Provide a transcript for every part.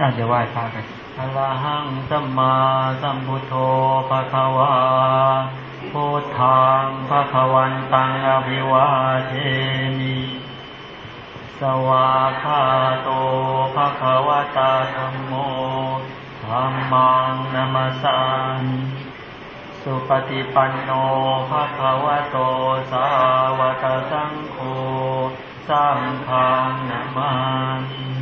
อาจจะไหว้พระกันอรหังสัมมาสัมพุทโธภะคะวาพุทธังภะคะวันตังอภิวาเทมิ สวาคาโตภะคะวตาธรรมโมธรรมังนัมสานิสุปฏิปันโนภะคะวะโตสาวกสังโฆสังฆังนามานิ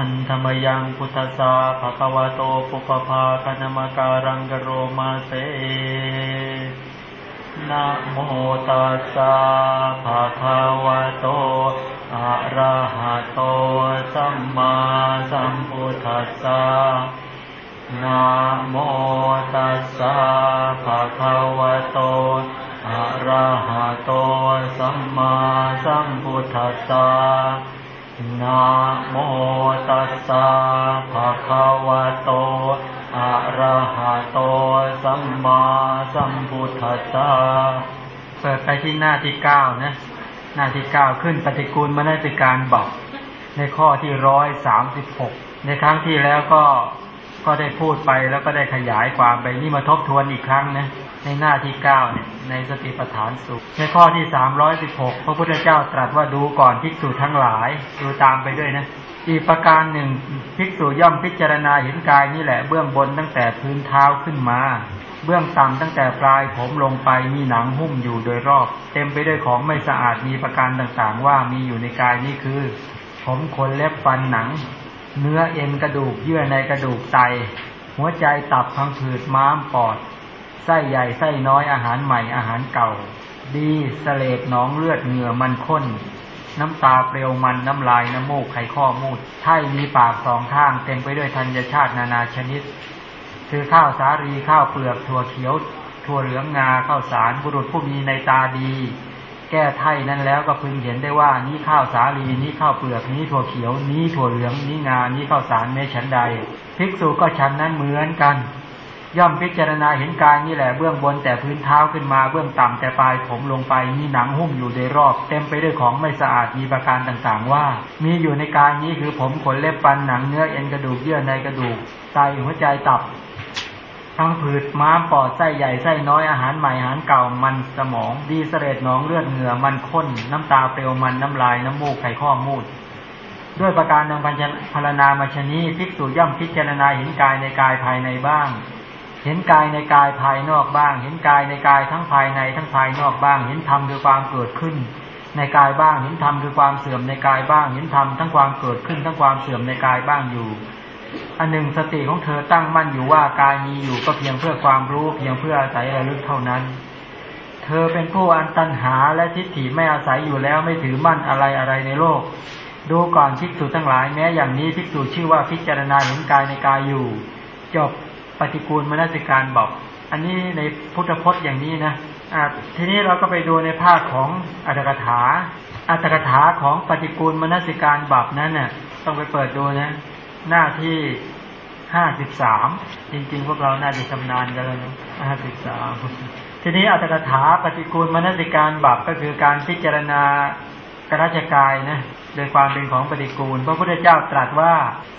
หันธมยังพุทธสาภะคะวะโตปุปภาคณมการังกโรมาเสนะโมตัสสะภะคะวะโตอะระหะโตสัมมาสัมพุทธัสสะนะโมตัสสะภะคะวะโตอะระหะโตสัมมาสัมพุทธัสสะ นะโมตัสสะภะคะวะโต อะระหะโต สัมมาสัมพุทธัสสะเปิดไปที่หน้าที่เก้านะ หน้าที่เก้าขึ้นปฏิกูลมนติการบอกในข้อที่ร้อยสามสิบหกในครั้งที่แล้วก็ ก็ได้พูดไปแล้วก็ได้ขยายความไปนี่มาทบทวนอีกครั้งนะในหน้าที่เก้าเนี่ยในสติปัฏฐานสุขในข้อที่สามร้อยสิบหกพระพุทธเจ้าตรัสว่าดูก่อนภิกษุทั้งหลาย ดูตามไปด้วยนะอีกประการหนึ่งภิกษุย่อมพิจารณาเห็นกายนี่แหละเบื้องบนตั้งแต่พื้นเท้าขึ้นมา เบื้องต่ำตั้งแต่ปลายผมลงไปมีหนังหุ้มอยู่โดยรอบ เต็มไปด้วยของไม่สะอาดมีประการต่างๆ ว่ามีอยู่ในกายนี้คือ ผมขนเล็บฟันหนัง เนื้อเอ็นกระดูกเยื่อในกระดูกไต หัวใจตับพังผืดม้ามปอดไส้ใหญ่ไส้น้อยอาหารใหม่อาหารเก่า ดีสเลดหนองเลือดเหงื่อมันข้น น้ำตาเปลวมันน้ำลายน้ำมูกไขข้อมูดไถ่มีปากสองข้างเต็มไปด้วยธัญชาตินานาชนิด คือข้าวสาลีข้าวเปลือกถั่วเขียว ถั่วเหลืองงาข้าวสารบุรุษผู้มีในตาดี แก้ไถ่นั้นแล้วก็พึงเห็นได้ว่านี้ข้าวสาลีนี้ข้าวเปลือกนี้ถั่วเขียว นี้ถั่วเหลืองนี้งานี้ข้าวสารแม้ฉันใด ภิกษุก็ฉันนั้นเหมือนกัน ย่อมพิจารณาเห็นกายนี่แหละเบื้องบนแต่พื้นเท้าขึ้นมาเบื้องต่ำแต่ปลายผมลงไปมีหนังหุ้มอยู่โดยรอบ เต็มไปด้วยของไม่สะอาดมีประการต่างๆ ว่า มีอยู่ในกายนี้คือผมขนเล็บฟันหนังเนื้อเอ็นกระดูกเยื่อในกระดูกไตหัวใจตับ ทั้งผืดม้ามปอดไส้ใหญ่ไส้น้อยอาหารใหม่อาหารเก่ามันสมองดีเสลดหนองเลือดเหงื่อมันข้น น้ำตาเปลวมันน้ำลายน้ำมูกไข่ข้อมูด ด้วยประการนางพันพารนามาชนีภิกษุย่อมพิจารณาเห็นกายในกายภายในบ้าง เห็นกายในกายภายนอกบ้าง เห็นกายในกายทั้งภายในทั้งภายนอกบ้าง เห็นธรรมคือความเกิดขึ้น ในกายบ้าง เห็นธรรมคือความเสื่อมในกายบ้าง เห็นธรรมทั้งความเกิดขึ้นทั้งความเสื่อมในกายบ้างอยู่ อันหนึ่งสติของเธอตั้งมั่นอยู่ว่ากายมีอยู่ก็เพียงเพื่อความรู้เพียงเพื่ออาศัยระลึกเท่านั้น เธอเป็นผู้อันตันหาและทิฏฐิไม่อาศัยอยู่แล้วไม่ถือมั่นอะไรอะไรในโลก ดูก่อนภิกษุทั้งหลายแม้อย่างนี้ภิกษุชื่อว่าพิจารณาเห็นกายในกายอยู่ จบปฏิกูลมนสิการบอก อันนี้ในพุทธพจน์อย่างนี้นะทีนี้เราก็ไปดูในภาคของอัตถกถาอัตถกถาของปฏิกูลมนสิการบับนั้นน่ะต้องไปเปิดดูนะ หน้าที่ห้าสิบสามจริง ๆ พวกเราน่าจะชำนาญกันแล้วนะห้าสิบสามทีนี้อัตถกถาปฏิกูลมนสิการบับก็คือการพิจารณากราชกายนะโดยความเป็นของปฏิกูล พระพุทธเจ้าตรัสว่า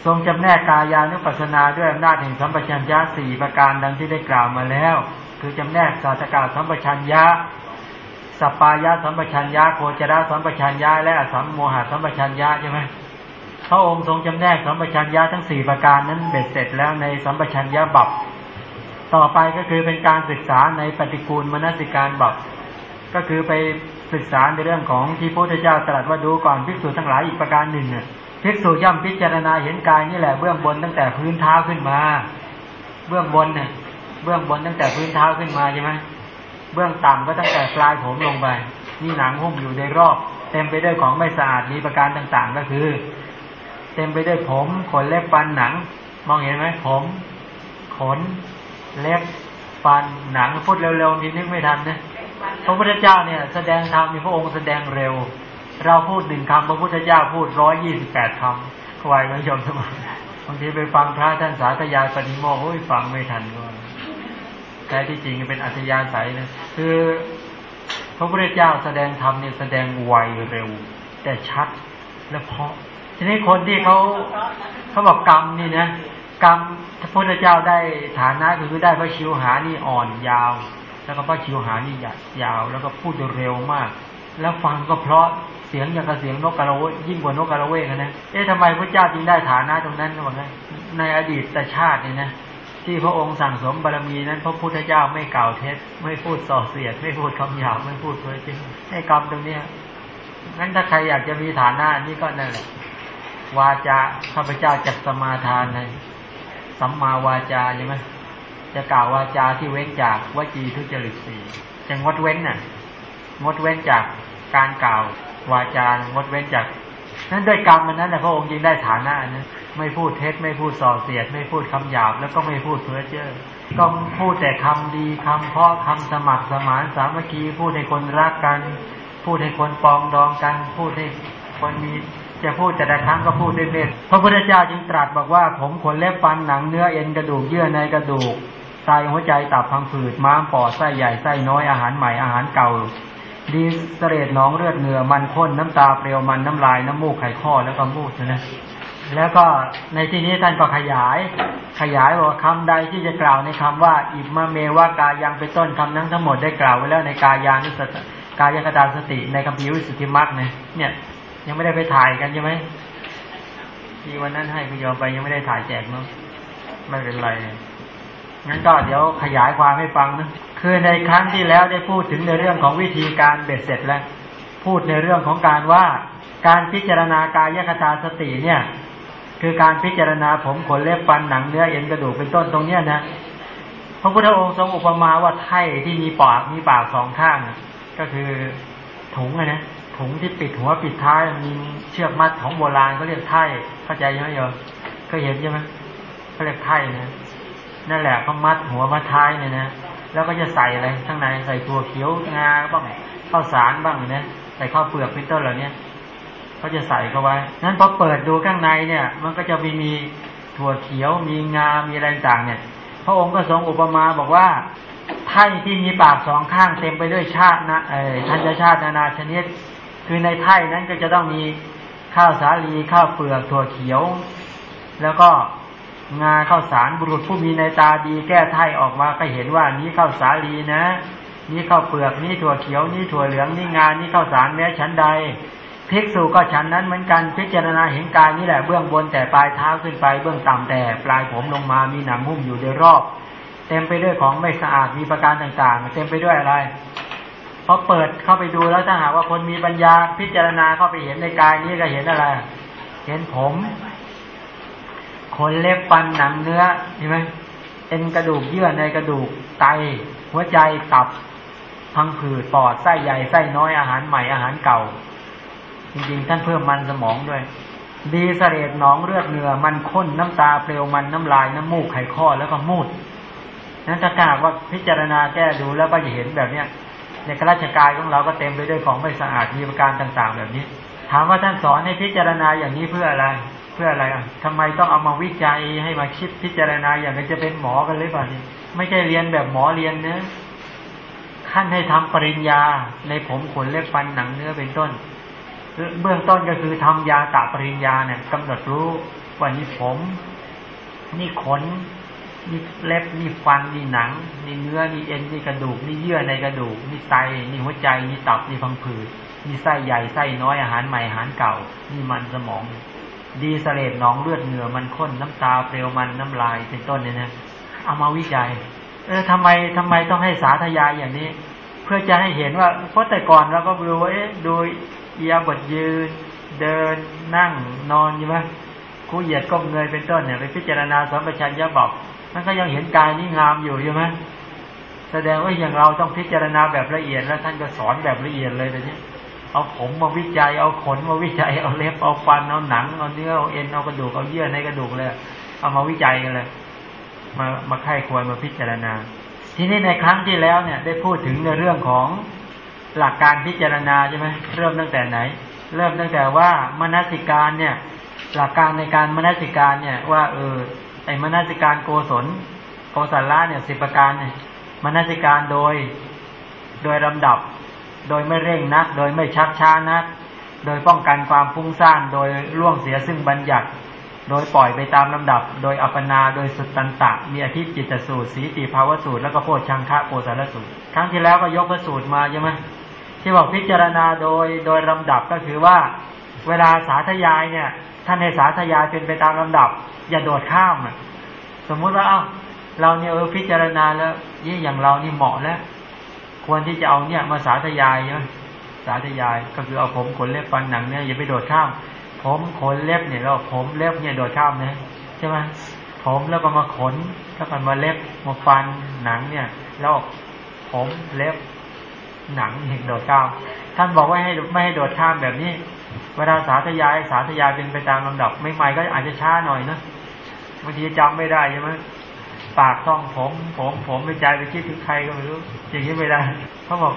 ทรงจำแนกกายานุปัสสนาด้วยอำนาจแห่งสัมปชัญญะสี่ประการดังที่ได้กล่าวมาแล้ว คือจำแนกสาสกาสัมปชัญญะสปายะสัมปชัญญะโคจรสัมปชัญญะและอสัมโมหะสัมปชัญญะใช่ไหม พระองค์ทรงจำแนกสัมปชัญญะทั้งสี่ประการนั้นเบ็ดเสร็จแล้วในสัมปชัญญะบับต่อไปก็คือเป็นการศึกษาในปฏิกูลมนสิการบับก็คือไปศึกษาในเรื่องของที่พระพุทธเจ้าตรัสว่าดูก่อนภิกษุทั้งหลายอีกประการหนึ่งภิกษุย่อมพิจารณาเห็นกายนี่แหละเบื้องบนตั้งแต่พื้นเท้าขึ้นมา เบื้องบนเนี่ยเบื้องบนตั้งแต่พื้นเท้าขึ้นมาใช่ไหมเบื้องต่ำก็ตั้งแต่ปลายผมลงไปมีหนังหุ้มอยู่ในรอบ เต็มไปด้วยของไม่สะอาดมีประการต่างๆ ก็คือ ต็มไปด้วยผม ขนเล็บฟันหนัง มองเห็นไหมผม ขน เล็บฟันหนังพูดเร็วๆนี่นึกไม่ทันนะพระพุทธเจ้าเนี่ย แสดงธรรมมีพระองค์แสดงเร็ว เราพูดหนึ่งคำพระพุทธเจ้าพูดร้อยยี่สิบแปดคำควายไม่ยอมสมัยบางทีไปฟังพระท่านสาธยายปฏิโมกโอ้ยฟังไม่ทันก็แต่ที่จริงเป็นอัธยาศัยนะคือพระพุทธเจ้าแสดงธรรมเนี่ยแสดงไวเร็ว แต่ชัดและเพาะ ทีนี้คนที่เขาเขาบอกกรรมนี่นะกรรมพระพุทธเจ้าได้ฐานะคือได้พระชิวหานี่อ่อนยาว แล้วก็พระชิวหานี่ยาว แล้วก็พูดเร็วมาก แล้วฟังก็เพราะเสียงอย่างกับเสียงนกกระเวยิ่งกว่านกกระเวกนะเอ๊ะทำไมพระเจ้าจึงได้ฐานะตรงนั้นก็บอกนะในอดีตชาตินี่นะที่พระองค์สั่งสมบารมีนั้นพระพุทธเจ้าไม่กล่าวเท็จไม่พูดส่อเสียด ไม่พูดคำหยาบไม่พูดเพ้อจริงให้กรรมตรงเนี้ยงั้นถ้าใครอยากจะมีฐานะนี่ก็นั่นแหละ วาจาข้าพเจ้าจักสมาทานในสัมมาวาจาใช่ไหมจะกล่าววาจาที่เว้นจากวจีทุจริตสี่จะงดเว้นน่ะ งดเว้นจากการกล่าววาจางดเว้นจากนั้นด้วยกรรมมันนั้นแหละพระองค์จึงได้ฐานะนะไม่พูดเท็จไม่พูดส่อเสียด ไม่พูดคำหยาบแล้วก็ไม่พูดเพ้อเจ้อก็พูดแต่คำดีคำเพาะคำสมัครสมานสามัคคีพูดให้คนรักกัน พูดให้คนปองดองกัน พูดให้คนมี จะพูดแต่ละครั้งก็พูดด้วยเมตพระพุทธเจ้าจึงตรัสบอกว่า ผมขนเล็บฟันหนังเนื้อเอ็นกระดูกเยื่อในกระดูกไตหัวใจตับพังผืดม้ามปอดไส้ใหญ่ไส้น้อยอาหารใหม่อาหารเก่าดีเสลดน้องเลือดเหนื้อมันข้นน้ำตาเปรียวมันน้ำลายน้ำมูกไข่ข้อแล้วก็มูดนะแล้วก็ในที่นี้ท่านก็ขยาย ขยายว่าคำใดที่จะกล่าวในคำว่า อิมะเมวากายังเป็นต้นคำนั้นทั้งหมดได้กล่าวไว้แล้วในกายานุสตกายคตาสติในคัมภีร์วิสุทธิมรรคเนี่ย ยังไม่ได้ไปถ่ายกันใช่ไหมที่วันนั้นให้คุณยอมไปยังไม่ได้ถ่ายแจกเนาะไม่เป็นไรงั้นก็เดี๋ยวขยายความให้ฟังนะคือในครั้งที่แล้วได้พูดถึงในเรื่องของวิธีการเบ็ดเสร็จแล้ว พูดในเรื่องของการว่าการพิจารณากายคตาสติเนี่ย คือการพิจารณาผมขนเล็บฟันหนังเนื้อเอ็นกระดูกเป็นต้นตรงเนี้ยนะพระพุทธองค์ทรงอุปมาว่าไถ่ที่มีปากมีปากสองข้าง ก็คือถุงนะ ถุงที่ปิดหัวปิดท้ายมีเชือกมัดของโบราณเขาเรียกไถ่เข้าใจไหมโยมเคยเห็นใช่ไหมเขาเรียกไถ่นะนั่นแหละเขามัดหัวมัดท้ายเนี่ยนะแล้วก็จะใส่อะไรข้างในใส่ตัวเขียวงาบ้างข้าวสารบ้างเนี่ยใส่ข้าวเปลือกเป็นต้นเหล่านี้เขาจะใส่เข้าไว้นั้นพอเปิดดูข้างในเนี่ย มันก็จะมีมีถั่วเขียวมีงา มีอะไรต่างเนี่ย พระองค์ก็ทรงอุปมาบอกว่าไถ่ที่มีปากสองข้างเต็มไปด้วยชาตินะเออทันชาตินานาชนิด คือในไถ่นั้นก็จะต้องมีข้าวสาลีข้าวเปลือกถั่วเขียว แล้วก็งาข้าวสารบุรุษผู้มีในตาดีแก้ไถ่ออกมาก็เห็นว่านี้ข้าวสาลีนะ นี่ข้าวเปลือกนี่ถั่วเขียวนี่ถั่วเหลืองนี่งานนี่ข้าวสารแม้ชั้นใดภิกษุก็ฉันนั้นเหมือนกันพิจารณาเห็นกายนี่แหละเบื้องบนแต่ปลายเท้าขึ้นไปเบื้องต่ำแต่ปลายผมลงมามีหนังหุ้มอยู่โดยรอบ เต็มไปด้วยของไม่สะอาดมีประการต่างๆ เต็มไปด้วยอะไร อเปิดเข้าไปดูแล้วถ้าหากว่าคนมีปัญญาพิจารณาเข้าไปเห็นในกายนี้ก็เห็นอะไร เห็นผมขนเล็บฟันหนังเนื้อเห็นไหมเอ็นกระดูกเยื่อในกระดูกไต หัวใจตับพังผืดปอดไส้ใหญ่ไส้น้อยอาหารใหม่อาหารเก่า จริงๆ ท่านเพิ่มมันสมองด้วย ดีเสลดหนองเลือดเนื้อมันข้นน้ำตาเปลวมันน้ำลายน้ำมูกไขข้อแล้วก็มูดนั้นถ้ากากว่าพิจารณาแก้ดูแล้วก็จะเห็นแบบเนี้ย ในข้าราชการของเราก็เต็มไปด้วยของไม่สะอาดมีประการต่างๆ แบบนี้ ถามว่าท่านสอนให้พิจารณาอย่างนี้เพื่ออะไร เพื่ออะไรอะทำไมต้องเอามาวิจัยให้มาคิดพิจารณาอย่างนี้จะเป็นหมอกันหรือเปล่านี่ไม่ใช่เรียนแบบหมอเรียนเนื้อขั้นให้ทำปริญญาในผมขนเล็บฟันหนังเนื้อเป็นต้นเบื้องต้นก็คือทำยาตะปริญญาเนี่ยกำหนดรู้ว่านี่ผม นี่ขน นี่เล็บนี่ฟันนี่หนังนี่เนื้อนี่เอ็นนี่กระดูกนี่เยื่อในกระดูกนี่ไตนี่หัวใจนี่ตับนี่พังผืดนี่ไส้ใหญ่ไส้น้อยอาหารใหม่อาหารเก่านี่มันสมอง ดีเสลดหนองเลือดเหงื่อมันข้นน้ำตาเปลวมันน้ำลายเป็นต้นเนี่ยนะเอามาวิจัย เออทำไมทำไมต้องให้สาธยายอย่างนี้ เพื่อจะให้เห็นว่าเพราะแต่ก่อนเราก็ดูว่าเอ๊ะดูเอียบทยืน เดินนั่งนอนใช่ไหมคู่เหยียดก้มเงยเป็นต้นเนี่ยไปพิจารณาสมปชัญญะบอก มันก็ยังเห็นกายนี้งามอยู่ใช่ไหมแสดงว่าอย่างเราต้องพิจารณาแบบละเอียด แล้วท่านก็สอนแบบละเอียดเลยแต่นี้เอาผมมาวิจัย เอาขนมาวิจัย เอาเล็บ เอาฟัน เอาหนัง เอาเนื้อ เอาเอ็น เอากระดูก เอาเยื่อในกระดูกเลย เอามาวิจัยกันเลย มา มาไข้ควรมาพิจารณา ทีนี้ในครั้งที่แล้วเนี่ย ได้พูดถึงในเรื่องของหลักการพิจารณาใช่ไหมเริ่มตั้งแต่ไหน เริ่มตั้งแต่ว่ามนสิการเนี่ย หลักการในการมนสิการเนี่ยว่าเออ ไอ้มนสิการโกศลโกศลละเนี่ยสิบประการเนี่ยมนสิการโดยโดยลำดับ โดยไม่เร่งนัก โดยไม่ชักช้านัก โดยป้องกันความฟุ้งซ่านโดยล่วงเสียซึ่งบัญญัติ โดยปล่อยไปตามลำดับ โดยอัปนาโดยสุตตันตะ มีอธิจิตสูตร สีติภาวสูตร แล้วก็โพชังคะโพสารสูตร ครั้งที่แล้วก็ยกพระสูตรมาใช่ไหมที่บอกพิจารณาโดยโดยลำดับก็คือว่า เวลาสาธยายเนี่ย ท่านในสาธยายเป็นไปตามลำดับ อย่าโดดข้ามสมมุติว่าเอ้าเราเนี่ยเออพิจารณาแล้วยี่อย่างเรานี่เหมาะแล้ว ควรที่จะเอาเนี่ยมาสาธยายใช่ไหมสาธยายก็คือเอาผมขนเล็บฟันหนังเนี่ยอย่าไปโดดข้าม ผมขนเล็บเนี่ยเราผมเล็บเนี่ยโดดข้ามนะใช่ไหมผมแล้วก็มาขนแล้วก็มาเล็บมาฟันหนังเนี่ย แล้วผมเล็บหนังเห็นโดดข้าม ท่านบอกว่าให้ไม่ให้โดดข้ามแบบนี้ เวลาสาธยาย สาธยายเป็นไปตามลำดับไม่ใหม่ก็อาจจะช้าหน่อยนะบางทีจำไม่ได้ใช่ไหมปากต้องผม ผมผมไม่ใจไปคิดถึงใครก็ไม่รู้อย่างนี้ไม่ได้เขาบอก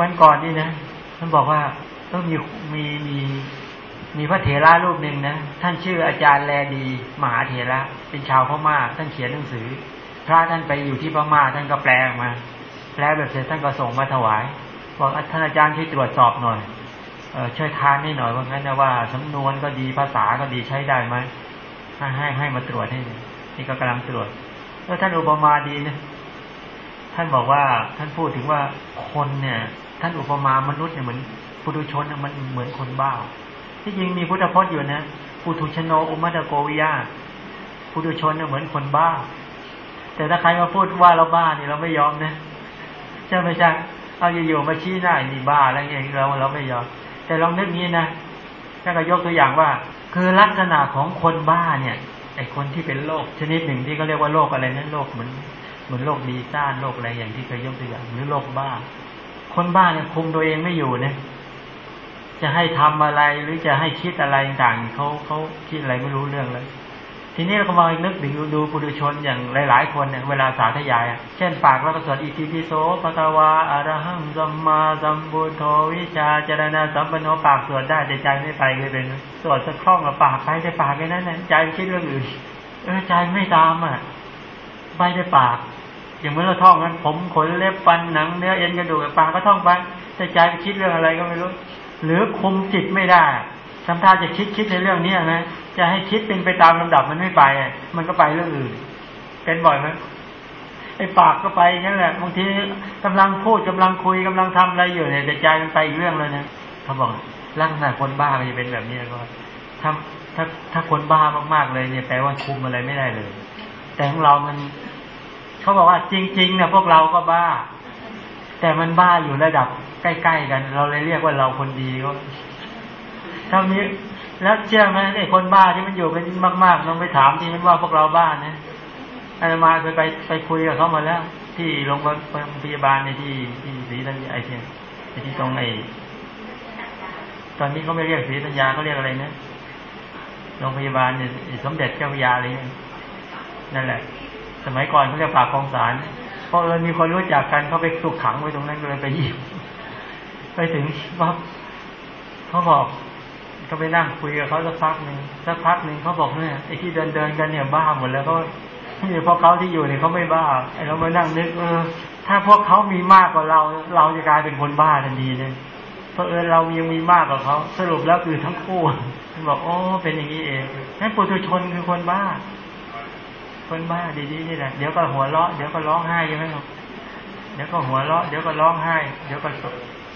วันก่อนนี่นะท่านบอกว่าต้องมีมีมีมีพระเถระรูปหนึ่งนะท่านชื่ออาจารย์แลดี มหาเถระเป็นชาวพม่าท่านเขียนหนังสือ พระท่านไปอยู่ที่พม่าท่านก็แปลออกมาแปลแบบเสร็จท่านก็ส่งมาถวายบอกท่านอาจารย์ช่วยตรวจสอบหน่อย ช่วยทานให้หน่อยว่างั้นนะว่าสำนวนก็ดีภาษาก็ดีใช้ได้ไหมให้ให้ให้มาตรวจให้นี่ก็กำลังตรวจแล้วท่านอุปมาดีนะท่านบอกว่าท่านพูดถึงว่าคนเนี่ย ท่านอุปมามนุษย์เนี่ยเหมือนปุถุชนมันเหมือนคนบ้าที่จริงมีพุทธพจน์อยู่นะปุถุชนโนอุมัตโกวิยาปุถุชนเนี่ยเหมือนคนบ้า แต่ถ้าใครมาพูดว่าเราบ้านี่เราไม่ยอมนะใช่ไหมใช่เอาอยู่ๆมาชี้หน้านี่บ้าอะไรเงี้ยเราเราไม่ยอม แต่ลองนึกนี้นะถ้าก็ยกตัวอย่างว่า คือลักษณะของคนบ้าเนี่ยไอคนที่เป็นโรคชนิดหนึ่งที่เขาเรียกว่าโรคอะไรนั้นโรคเหมือนเหมือนโรคดีซ่านโรคอะไรอย่างที่เคยยกตัวอย่างหรือโรคบ้า คนบ้าเนี่ยคุมตัวเองไม่อยู่เนี่ยจะให้ทำอะไรหรือจะให้คิดอะไรต่างเขาเขาคิดอะไรไม่รู้เรื่องเลย ทีนี้เราก็มานึกถึงดูปุถุชนอย่างหลาย ๆ คนเนี่ยเวลาสาธยาย เช่นปากเราก็สวดอิติปิโสปะตาวาอารหังสัมมาสัมพุทโธวิชาจรณาสัมปันโนปากสวดได้แต่ใจไม่ไปเลยเป็นสวดสักคล่องกับปากไปแต่ปากแค่นั้นนะใจคิดเรื่องอื่นเออใจไม่ตามอะไปแต่ปาก อย่างเมื่อเราท่องนั้นผมขนเล็บฟันหนังเนื้อเอ็นกระดูกปากก็ท่องไปแต่ใจไปคิดเรื่องอะไรก็ไม่รู้ หรือคุมจิตไม่ได้ ทำท่าจะคิดคิดในเรื่องนี้นะจะให้คิดเป็นไปตามลำดับมันไม่ไป มันก็ไปเรื่องอื่น เป็นบ่อยไหมไอ้ปากก็ไปนั่นแหละบางทีกำลังพูดกำลังคุยกำลังทำอะไรอยู่เนี่ยแต่ใจมันไปอีกเรื่องเลยนะเขาบอกลักษณะคนบ้าก็จะเป็นแบบนี้ก็ถ้าถ้าถ้าคนบ้ามากๆเลยเนี่ยแปลว่าคุมอะไรไม่ได้เลย แต่ของเรามันเขาบอกว่าจริงๆเนี่ยพวกเราก็บ้า แต่มันบ้าอยู่ระดับใกล้ๆกัน เราเลยเรียกว่าเราคนดีก็ ท่านี้ แล้วเชื่อไหมไอ้คนบ้าที่มันอยู่เป็นมากๆลองไปถามที่มันว่าพวกเราบ้านะอาตมาเคยไปไปคุยกับเขามาแล้ว ที่โรงพยาบาลในที่ที่ศรีธัญญาไอ้ที่ที่ตรงไอ้ตอนนี้เขาไม่เรียกศรีธัญญาเขาเรียกอะไรนะโรงพยาบาลเนี่ยสมเด็จเจ้าพยาอะไรนั่นแหละ สมัยก่อนเขาเรียกปากคลองสารเพราะเออมีคนรู้จักกันเขาไปถูกขังไว้ตรงนั้นก็เลยไปยิบไปถึงว่าเขาบอก ก็ไปนั่งคุยกับเขาสักพักหนึ่งสักพักหนึ่งเขาบอกเนี่ยไอ้ที่เดินเดินกันเนี่ยบ้าหมดแล้วก็ที่พวกเขาที่อยู่เนี่ยเขาไม่บ้าไอ้เรามานั่งนึกเออ ถ้าพวกเขามีมากกว่าเรา เราจะกลายเป็นคนบ้าทันทีเลยเพราะเออเรายังมีมากกว่าเขาสรุปแล้วคือทั้งคู่บอกโอ้เป็นอย่างนี้เองนั่นปุถุชนคือคนบ้า คนบ้าดีๆนี่แหละเดี๋ยวก็หัวเราะเดี๋ยวก็ร้องไห้ใช่ไหมครับเดี๋ยวก็หัวเราะเดี๋ยวก็ร้องไห้ เดี๋ยวก็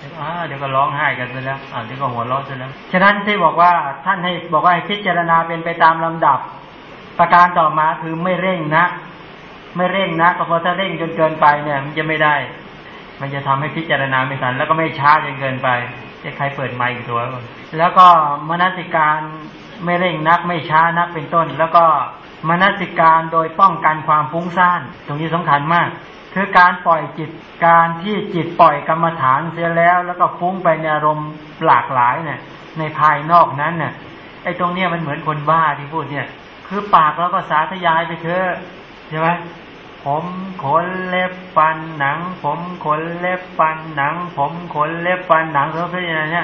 สดเดี๋ยวก็ร้องไห้กันไปแล้วอ่าเดี๋ยวก็หัวเราะไปแล้ว ฉะนั้นที่บอกว่าท่านให้บอกว่าให้พิจารณาเป็นไปตามลำดับ ประการต่อมาคือไม่เร่งนะไม่เร่งนะก็เพราะถ้าเร่งจนเกินไปเนี่ย มันจะไม่ได้ มันจะทำให้พิจารณาไม่ทันแล้วก็ไม่ช้าจนเกินไปจะใครเปิดไมค์อีกตัวแล้วก็มนสิการไม่เร่งนักไม่ช้านักเป็นต้น แล้วก็มนสิการโดยป้องกันความฟุ้งซ่าน ตรงนี้สำคัญมาก คือการปล่อยจิตการที่จิตปล่อยกรรมฐานเสียแล้ว แล้วก็ฟุ้งไปในอารมณ์หลากหลายเนี่ยในภายนอกนั้นเนี่ยไอ้ตรงเนี้ยมันเหมือนคนบ้าที่พูดเนี่ย คือปากแล้วก็สาธยายไปเถอะใช่ไหมผมขนเล็บฟันหนัง ผมขนเล็บฟันหนัง ผมขนเล็บฟันหนังเขาเป็นอย่างนี้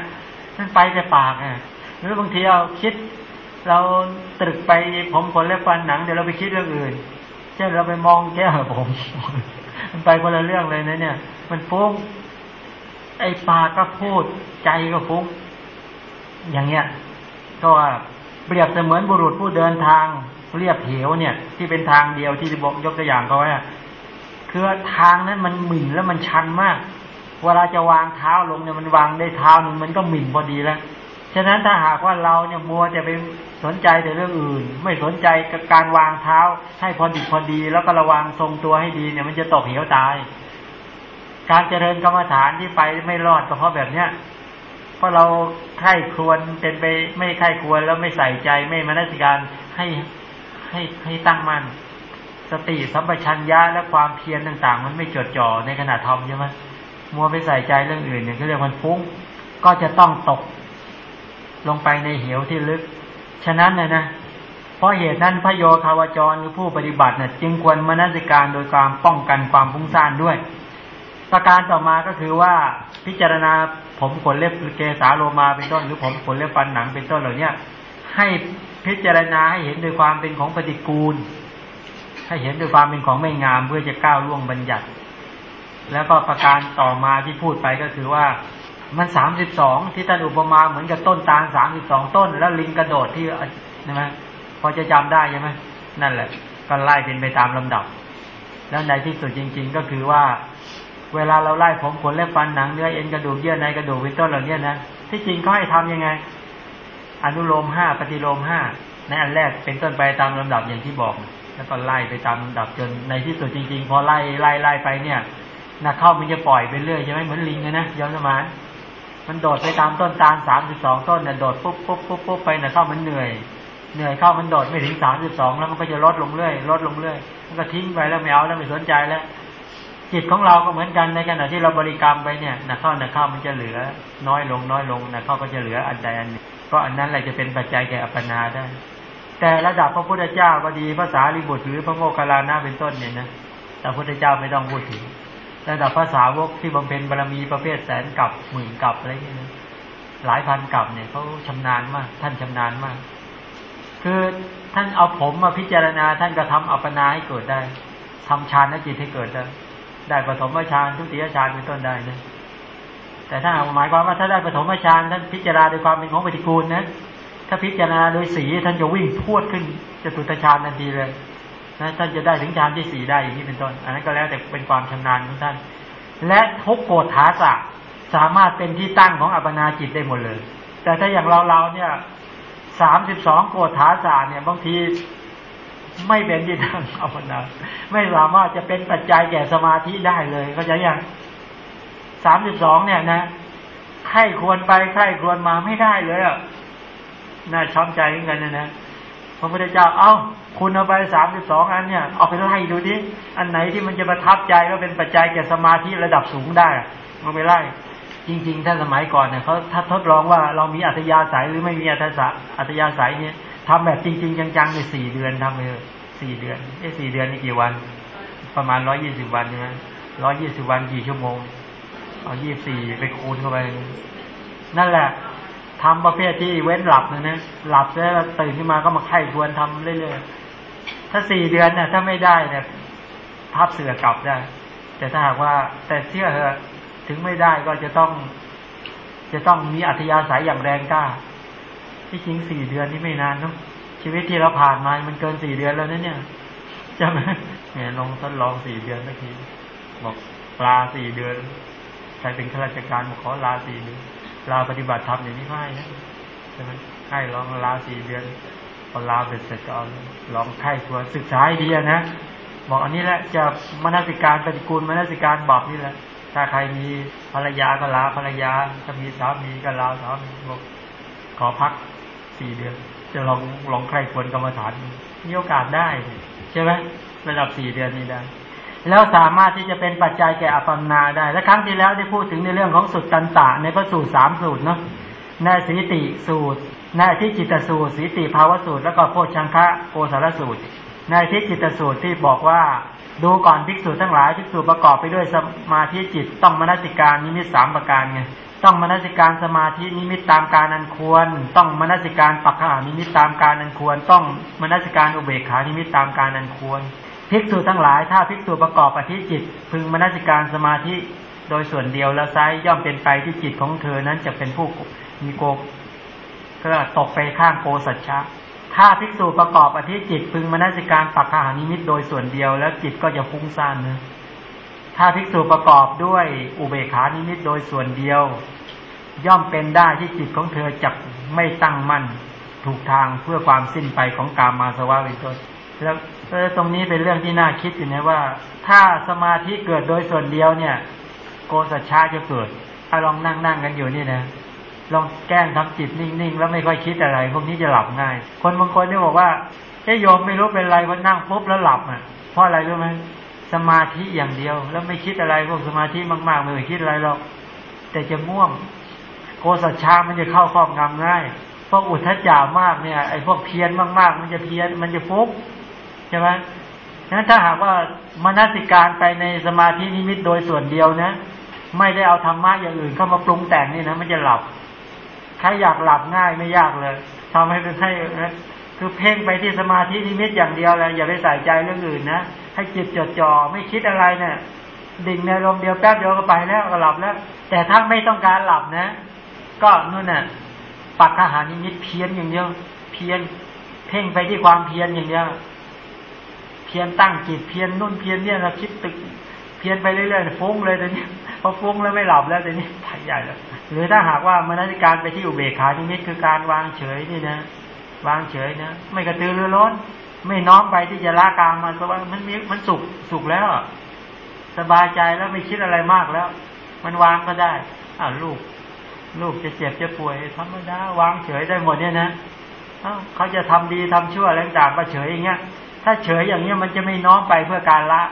นั่นไปแต่ปากอะหรือบางทีเราคิด เราตรึกไปผมขนเล็บฟันหนังเดี๋ยวเราไปคิดเรื่องอื่นเช่นเราไปมองแก้วผม มันไปคนละเรื่องเลยนะเนี่ย มันฟุ้งไอ้ปากก็พูดใจก็ฟุ้งอย่างเงี้ย ก็ว่าเปรียบเสมือนบุรุษผู้เดินทางเรียบเหวเนี่ย ที่เป็นทางเดียวที่บอกยกตัวอย่างเขาไว้คือทางนั้นมันหมิ่นแล้วมันชันมาก เวลาจะวางเท้าลงเนี่ยมันวางได้เท้านึงมันก็หมิ่นพอดีแล้ว ฉะนั้นถ้าหากว่าเราเนี่ยมัวจะไปสนใจแต่เรื่องอื่น ไม่สนใจกับการวางเท้า ให้พอดีพอดี แล้วก็ระวังทรงตัวให้ดีเนี่ยมันจะตกเหวตาย การเจริญกรรมฐานที่ไปไม่รอดก็เพราะแบบเนี้ยเพราะเราไข้ครวนเป็นไปไม่ไข้ควรแล้วไม่ใส่ใจไม่มานัสการให้ให้ให้ตั้งมั่นสติสัมปชัญญะและความเพียรต่างๆ มันไม่จดจ่อในขณะทำใช่ไหมมัวไปใส่ใจเรื่องอื่นเนี่ยก็เรียกมันฟุ้งก็จะต้องตก ลงไปในเหวที่ลึก ฉะนั้นเลยนะ เพราะเหตุนั้นพระโยคาวจรหรือผู้ปฏิบัติเนี่ยจึงควรมนสิการโดยความป้องกันความฟุ้งซ่านด้วย ประการต่อมาก็คือว่าพิจารณาผมขนเล็บเกสาโลมาเป็นต้น หรือผมขนเล็บฟันหนังเป็นต้นเหล่านี้ให้พิจารณาให้เห็นโดยความเป็นของปฏิกูล ให้เห็นโดยความเป็นของไม่งามเพื่อจะก้าวล่วงบัญญัติ แล้วก็ประการต่อมาที่พูดไปก็คือว่า มันสามสิบสองที่ท่านอุปมาเหมือนกับต้นตาลสามสิบสองต้น แล้วลิงกระโดดที่ใช่ไหมพอจะจำได้ใช่ไหมนั่นแหละ ก็ไล่เป็นไปตามลำดับ แล้วในที่สุดจริง ๆ ก็คือว่า เวลาเราไล่ผมขนเล็บฟันหนังเนื้อเอ็นกระดูกเยื่อในกระดูกเป็นต้นเหล่านี้นะที่จริงเขาให้ทำยังไง อนุโลมห้าปฏิโลมห้าในอันแรกเป็นต้นไปตามลำดับอย่างที่บอก แล้วก็ไล่ไปตามลำดับจนในที่สุดจริง ๆ พอไล่ไล่ไล่ไปเนี่ยนักเข้ามันจะปล่อยไปเรื่อยใช่ไหมเหมือนลิงนะย้อนสมาน มันโดดไปตามต้นตาลสามสิบสองต้นเนี่ยโดดปุ๊บปุ๊บปุ๊บปุ๊บไปเนะเข้ามันเหนื่อย เหนื่อยเข้ามันโดดไม่ถึงสามสิบสองแล้วมันก็จะลดลงเรื่อยลดลงเรื่อยมันก็ทิ้งไปแล้วไม่เอาแล้วไม่สนใจแล้ว จิตของเราก็เหมือนกันในขณะที่เราบริกรรมไปเนี่ยนะเข้านะเข้ามันจะเหลือ น้อยลงน้อยลงนะเข้าก็จะเหลืออันใดอันหนึ่งก็อันนั้นแหละจะเป็นปัจจัยแก่อัปปนาได้ แต่ระดับพระพุทธเจ้าก็ดีภาษาลิบุตรหรือพระโมคคัลลานะเป็นต้นเนี่ยนะแต่พระพุทธเจ้าไม่ต้องพูดถึง ระดับภาษาวกที่บำเพ็ญบารมีประเภทแสนกับหมื่นกับอะไรอย่างเงี้ยหลายพันกับเนี่ยเขาชำนาญมาก ท่านชำนาญมาก คือท่านเอาผมมาพิจารณา ท่านก็ทำอัปปนาให้เกิดได้ทำฌานจิตให้เกิดได้ ได้ปฐมฌานทุติยฌานเป็นต้นได้นะแต่ถ้าหมายความว่าถ้าได้ปฐมฌานท่านพิจารณาโดยความเป็นของปฏิกูลนะถ้าพิจารณาโดยสีท่านจะวิ่งพวดขึ้นจะตุตฌานทันทีเลย นะท่านจะได้ถึงฌานที่สี่ได้อย่างนี้เป็นต้น อันนั้นก็แล้วแต่เป็นความชำนาญของท่าน และทุกโกฏฐาสะสามารถเป็นที่ตั้งของอัปนาจิตได้หมดเลย แต่ถ้าอย่างเราเราเนี่ยสามสิบสองโกฏฐาสะเนี่ยบางทีไม่เป็นที่ตั้งอัปนาไม่สามารถจะเป็นปัจจัยแก่สมาธิได้เลยเข้าใจยังสามสิบสองเนี่ยนะใครควรไปใครควรมาไม่ได้เลยอะน่าช้ำใจเหมือนกันนะนะ ระพุทธเจ้า เอา้า คุณเอาไปสามสิบสองอันเนี่ยเอาไปไล่ดูดิอันไหนที่มันจะประทับใจแล้วเป็นปัจจัยแก่สมาธิระดับสูงได้มาไปไล่จริงๆ ถ้าสมัยก่อนเนี่ยเขาถ้าทดลองว่าเรามีอัตยาสายหรือไม่มีอัตยาอัตยาสายเนี่ยทำแบบจริง ๆ จังๆในสี่เดือนทำเลยสี่เดือนไอ้สี่เดือนนี่กี่วัน ประมาณร้อยี่สิบวันใช่ไหมร้อยี่สิบวันกี่ชั่วโมง เอายี่สี่ไปคูณเข้าไป นั่นแหละ ทำประเภทที่เว้นหลับนะนะหลับแล้วตื่นขึ้นมาก็มาไข้ควรทำเรื่อยๆถ้าสี่เดือนเนี่ยถ้าไม่ได้เนี่ยพับเสือกลับได้ แต่ถ้าหากว่า แต่เชื่อเถอะถึงไม่ได้ก็จะต้อง จะต้องมีอัธยาศัยอย่างแรงกล้า ที่จริงสี่เดือนนี่ไม่นานเนาะชีวิตที่เราผ่านมา มันเกินสี่เดือนแล้วนะเนี่ยใช่ไหมเนี่ยลองทดลองสี่เดือนสักทีบอกลาสี่เดือนใครเป็นข้าราชการบอกขอลาสี่เดือน ลาปฏิบัติธรรมอย่างนี้ให้นะใช่ไหมให้ลองลาสี่เดือนพอลาเสร็จเสร็จก็ลองไข้ตัวศึกษาให้ดีนะบอกอันนี้แหละจะมนสิการปฏิกูลมนสิการบาปนี่แหละ ถ้าใครมีภรรยาก็ลาภรรยาถ้ามีสามีก็ลาสามีบอกขอพักสี่เดือน จะลองลองใครควรกรรมฐานมีโอกาสได้ ใช่ไหมระดับสี่เดือนนี้ได้ แล้วสามารถที่จะเป็นปัจจัยแก่อปัมนาได้ และครั้งที่แล้วได้พูดถึงในเรื่องของสุดตันตะในพระสูตรสามสูตรเนาะในสีติสูตรในที่จิตสูตร สีติภาวสูตร แล้วก็โพชังคะโกสารสูตร ในที่จิตสูตรที่บอกว่าดูก่อนภิกษุทั้งหลายภิกษุประกอบไปด้วยสมาธิจิตต้องมนสิการนิมิตสามประการไงต้องมนสิการสมาธินิมิตตามการอันควร ต้องมนสิการปัคคหนิมิตตามการอันควร ต้องมนสิการอุเบกขานิมิตตามการอันควร ภิกษุทั้งหลาย ถ้าภิกษุประกอบอธิจิต พึงมนสิการสมาธิโดยส่วนเดียวแล้วไซร้ย่อมเป็นไปที่จิตของเธอนั้นจะเป็นผู้มีโกก็ตกไปข้างโกสัจฉะถ้าภิกษุประกอบอธิจิต พึงมนสิการปักขาหานิมิตโดยส่วนเดียวแล้วจิตก็จะฟุ้งซ่านนะถ้าภิกษุประกอบด้วยอุเบขานิมิตโดยส่วนเดียว ย่อมเป็นได้ที่จิตของเธอจะไม่ตั้งมั่น ถูกทางเพื่อความสิ้นไปของกามมาสวะเป็นต้นแล้ว ตรงนี้เป็นเรื่องที่น่าคิดอยู่นะว่า ถ้าสมาธิเกิดโดยส่วนเดียวเนี่ย โกสัจฉาจะเกิดถ้าลองนั่งนั่งกันอยู่นี่นะลองแกล้งทำจิตนิ่งๆแล้วไม่ค่อยคิดอะไร พวกนี้จะหลับง่าย คนบางคนที่บอกว่าเอ้โยมไม่รู้เป็นไรพอนั่งปุ๊บแล้วหลับอะเพราะอะไรรู้ไหมสมาธิอย่างเดียว แล้วไม่คิดอะไรพวกสมาธิมากๆไม่เคยคิดอะไรหรอกแต่จะง่วงโกสัจฉามันจะเข้าครอบงำง่ายพวกอุทธจามากเนี่ยไอ้พวกเพียรมากๆ มันจะเพียรมันจะฟุก ใช่ไหมนั้นถ้าหากว่ามนสิการไปในสมาธินิมิตโดยส่วนเดียวนะ ไม่ได้เอาธรรมะอย่างอื่นเข้ามาปรุงแต่งนี่นะมันจะหลับใครอยากหลับง่ายไม่ยากเลยทำให้เป็นให้คือเพ่งไปที่สมาธินิมิตอย่างเดียวเลยอย่าไปใส่ใจเรื่องอื่นนะให้จิตจดจ่อไม่คิดอะไรเนะี่ยดิ่งในลมเดียวแป๊บเดียวก็ไปแล้วก็หลับแล้ว แต่ถ้าไม่ต้องการหลับนะ ก็นู่นน่ะปักขหานิมิตเพี้ยนอย่างเดียวเพี้ยน เพ่งไปที่ความเพี้ยนอย่างเดียว พียนตั้งจิตเพียนนุ่นเพียนเนี่ยเราคิดตึกเพียนไปเรื่อยๆฟุ้งเลยแต่นี้พอฟุ้งแล้วไม่หลับแล้วแต่นี้ไปใหญ่แล้วหรือถ้าหากว่ามนสิการไปที่อุเบกขานิมิตคือการวางเฉยนี่นะ วางเฉยนะไม่กระตือรือร้น ไม่น้อมไปที่จะละกามมันเพราะว่ามันมีมันสุขสุขแล้ว สบายใจแล้วไม่คิดอะไรมากแล้ว มันวางก็ได้อ่าลูก ลูกจะเจ็บจะป่วยธรรมดาวางเฉยได้หมดเนี่ยนะเขาจะทำดีทำชั่วอะไรต่างก็เฉยอย่างเงี้ย ถ้าเฉยอย่างเงี้ยมันจะไม่น้อมไปเพื่อการละ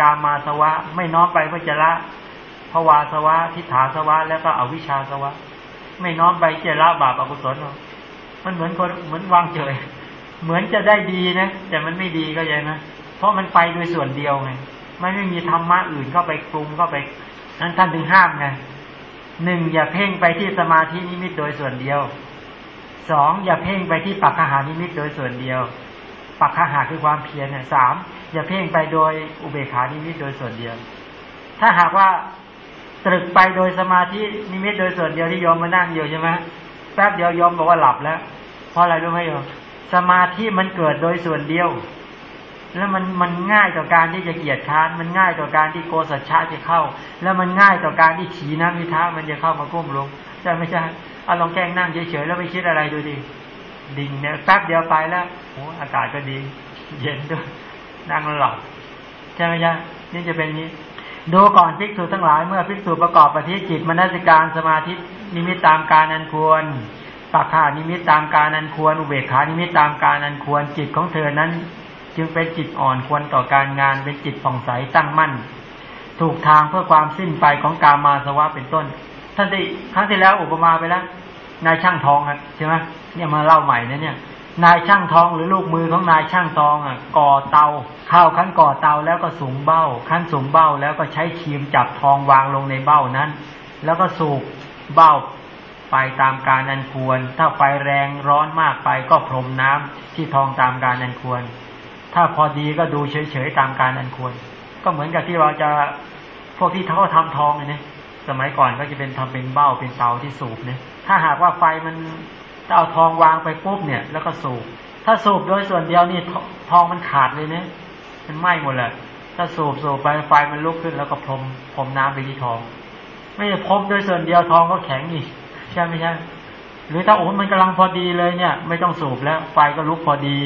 กามาสวะ ไม่น้อมไปเพื่อจะละภวาสวะ ทิฏฐาสวะ แล้วก็อวิชชาสวะ ไม่น้อมไปจะละบาปอกุศลมันเหมือนคนเหมือนวางเฉย เหมือนจะได้ดีนะ แต่มันไม่ดีก็ยังนะ เพราะมันไปโดยส่วนเดียวไงมันไม่มีธรรมะอื่นเข้าไปปรุงเข้าไปนั้นท่านถึงห้ามไงหนึ่งอย่าเพ่งไปที่สมาธินิมิตโดยส่วนเดียวสองอย่าเพ่งไปที่ปัคคหนิมิตโดยส่วนเดียว ปัคคหะคือความเพียรเนี่ยสามอย่าเพ่งไปโดยอุเบกขานิมิตโดยส่วนเดียว ถ้าหากว่าตรึกไปโดยสมาธินิมิตโดยส่วนเดียวที่โยมมานั่งอยู่ใช่ไหมแป๊บเดียวโยมบอกว่าหลับแล้ว เพราะอะไรรู้ไหมโยมสมาธิมันเกิดโดยส่วนเดียว แล้วมันมันง่ายต่อการที่จะเกียจคร้านมันง่ายต่อการที่โกสัจฉะจะเข้า แล้วมันง่ายต่อการที่ขีน้ำมิท้ามันจะเข้ามาก้มลงใช่ไม่ใช่เอาลองแกล้งนั่งเฉยๆแล้วไม่คิดอะไรดูดิ ดิ่งเนี่ยแป๊บเดียวไปแล้วโอ้อากาศก็ดี เย็นด้วยนั่งหลับใช่ไหมจ๊ะนี่จะเป็นนี้ ดูก่อนภิกษุทั้งหลายเมื่อภิกษุประกอบอธิจิตมนสิการสมาธินิมิตตามการอันควรปัคคหนิมิตตามการอันควร อุเบกขานิมิตตามการอันควรจิตของเธอนั้น จึงเป็นจิตอ่อนควรต่อการงานเป็นจิตผ่องใสตั้งมั่น ถูกทางเพื่อความสิ้นไปของกามาสวะเป็นต้น ท่านได้ครั้งที่แล้วอุปมาไปแล้วนายช่างทองอะใช่ไหม เนี่ยมาเล่าใหม่นะเนี่ย นายช่างทองหรือลูกมือของนายช่างทองอะ ก่อเตาเข้าขั้นก่อเตาแล้วก็สูงเบ้า ขั้นสูงเบ้าแล้วก็ใช้ครีมจับทองวางลงในเบ้านั้น แล้วก็สูบเบ้าไปตามการอันควร ถ้าไฟแรงร้อนมากไปก็พรมน้ำที่ทองตามการอันควร ถ้าพอดีก็ดูเฉยๆตามการอันควร ก็เหมือนกับที่เราจะพวกที่เขาทำทองเนี่ยสมัยก่อนก็จะเป็นทำเป็นเบ้าเป็นเตาที่สูบเนี่ยถ้าหากว่าไฟมัน จะเอาทองวางไปปุ๊บเนี่ย แล้วก็สูบ ถ้าสูบโดยส่วนเดียวนี่ทองมันขาดเลยเนี่ยมันไหม้หมดเลยถ้าสูบสูบไปไฟมันลุกขึ้น แล้วก็พรมพรมน้ำไปที่ทอง ไม่พรมโดยส่วนเดียวทองก็แข็งอีกใช่ไหมใช่หรือถ้าโอ้มันกำลังพอดีเลยเนี่ย ไม่ต้องสูบแล้ว ไฟก็ลุกพอดี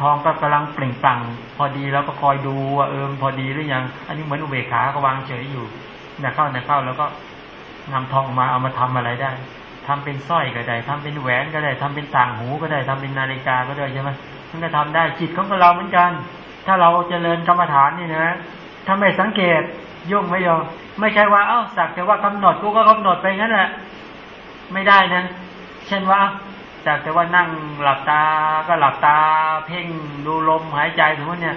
ทองก็กำลังเปล่งปลั่งพอดีแล้วก็คอยดูว่าเออพอดีหรือยัง อันนี้เหมือนอุเบกขาก็วางเฉยอยู่เนี่ยเข้าเนี่ยเข้าแล้วก็นำทองมาเอามาทำอะไรได้ ทำเป็นสร้อยก็ได้ทำเป็นแหวนก็ได้ทำเป็นต่างหูก็ได้ทำเป็นนาฬิกาก็ได้ใช่ไหมมันก็ทำได้จิตของเราเหมือนกัน ถ้าเราเจริญกรรมฐานนี่นะถ้าไม่สังเกตยุ่งไม่ยอมไม่ใช่ว่าเอ้าสักแต่ว่ากำหนดกูก็กำหนดไปงั้นแหละไม่ได้นะ เช่นว่าจากแต่ว่านั่งหลับตาก็หลับตา เพ่งดูลมหายใจสมมติเนี่ย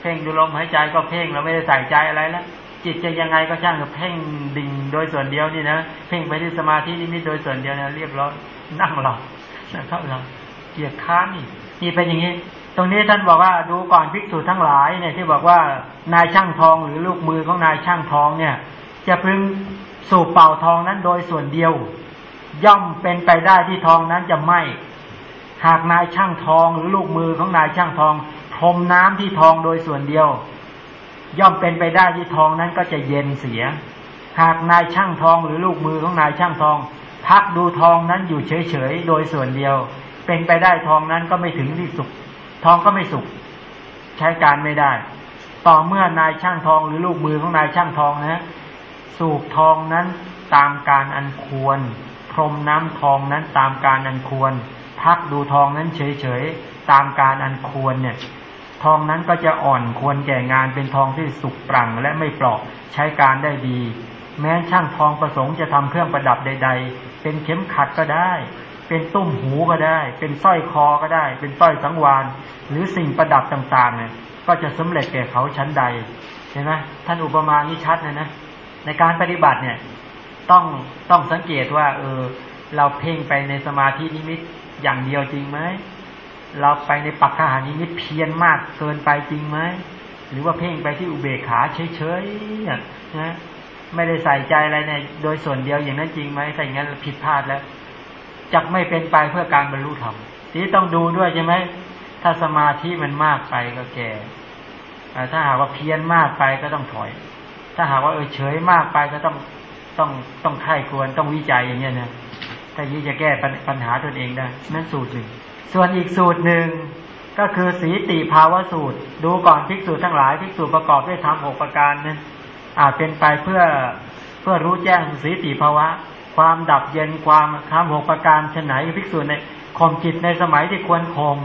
เพ่งดูลมหายใจก็เพ่งเราไม่ได้ใส่ใจอะไรแล้ว จิตจะยังไงก็ช่างกับเพ่งดิ่งโดยส่วนเดียวนี่นะเพ่งไปที่สมาธินี่มิโดยส่วนเดียวนะเรียบร้อยนั่งหลับนะครับเราเกียรค้านี่นี่เป็นอย่างนี้ ตรงนี้ท่านบอกว่าดูก่อนภิกษุทั้งหลายเนี่ยที่บอกว่านายช่างทองหรือลูกมือของนายช่างทองเนี่ย จะพึงสูบเป่าทองนั้นโดยส่วนเดียว ย่อมเป็นไปได้ที่ทองนั้นจะไหมหากนายช่างทองหรือลูกมือของนายช่างทองพรมน้ำที่ทองโดยส่วนเดียว ย่อมเป็นไปได้ที่ทองนั้นก็จะเย็นเสีย หากนายช่างทองหรือลูกมือของนายช่างทอง พักดูทองนั้นอยู่เฉยๆโดยส่วนเดียว เป็นไปได้ทองนั้นก็ไม่ถึงที่สุขทองก็ไม่สุขใช้การไม่ได้ ต่อเมื่อนายช่างทองหรือลูกมือของนายช่างทองนะสูบทองนั้นตามการอันควร พรมน้ำทองนั้นตามการอันควร พักดูทองนั้นเฉยๆตามการอันควรเนี่ย ทองนั้นก็จะอ่อนควรแก่งานเป็นทองที่สุกปรังและไม่เปลอกใช้การได้ดี แม้ช่างทองประสงค์จะทำเครื่องประดับใด ๆ เป็นเข็มขัดก็ได้ เป็นตุ้มหูก็ได้ เป็นสร้อยคอก็ได้ เป็นสร้อยสังวานหรือสิ่งประดับต่างๆเนี่ยก็จะสำเร็จแก่เขาชั้นใดเห็นไหมท่านอุปมานี้ชัดนะนะในการปฏิบัติเนี่ยต้องต้องสังเกตว่า เออ เราเพ่งไปในสมาธินิมิตอย่างเดียวจริงไหม เราไปในปักขหานิมิตเพียนมากเกินไปจริงไหมหรือว่าเพ่งไปที่อุเบกขาเฉยๆนะไม่ได้ใส่ใจอะไรในโดยส่วนเดียวอย่างนั้นจริงไหมถ้าอย่างนั้นผิดพลาดแล้วจะไม่เป็นไปเพื่อการบรรลุธรรมทีนี้ต้องดูด้วยใช่ไหมถ้าสมาธิมันมากไปก็แก่ถ้าหากว่าเพียนมากไปก็ต้องถอย ถ้าหากว่าเออเฉยมากไปก็ต้องต้องต้องไข้ควรต้องวิจัยอย่างเงี้ยนะถ้ายี่จะแก้ปัญหาตนเองได้นั่นสูตรหนึ่ง ส่วนอีกสูตรหนึ่งก็คือสีติภาวะสูตร ดูก่อนภิกษุทั้งหลายภิกษุประกอบด้วยธรรมหกประการนั้นอาจเป็นไปเพื่อเพื่อรู้แจ้งสีติภาวะ ความดับเย็นความธรรมหกประการชนไหนภิกษุในข่มจิตในสมัยที่ควรข่ม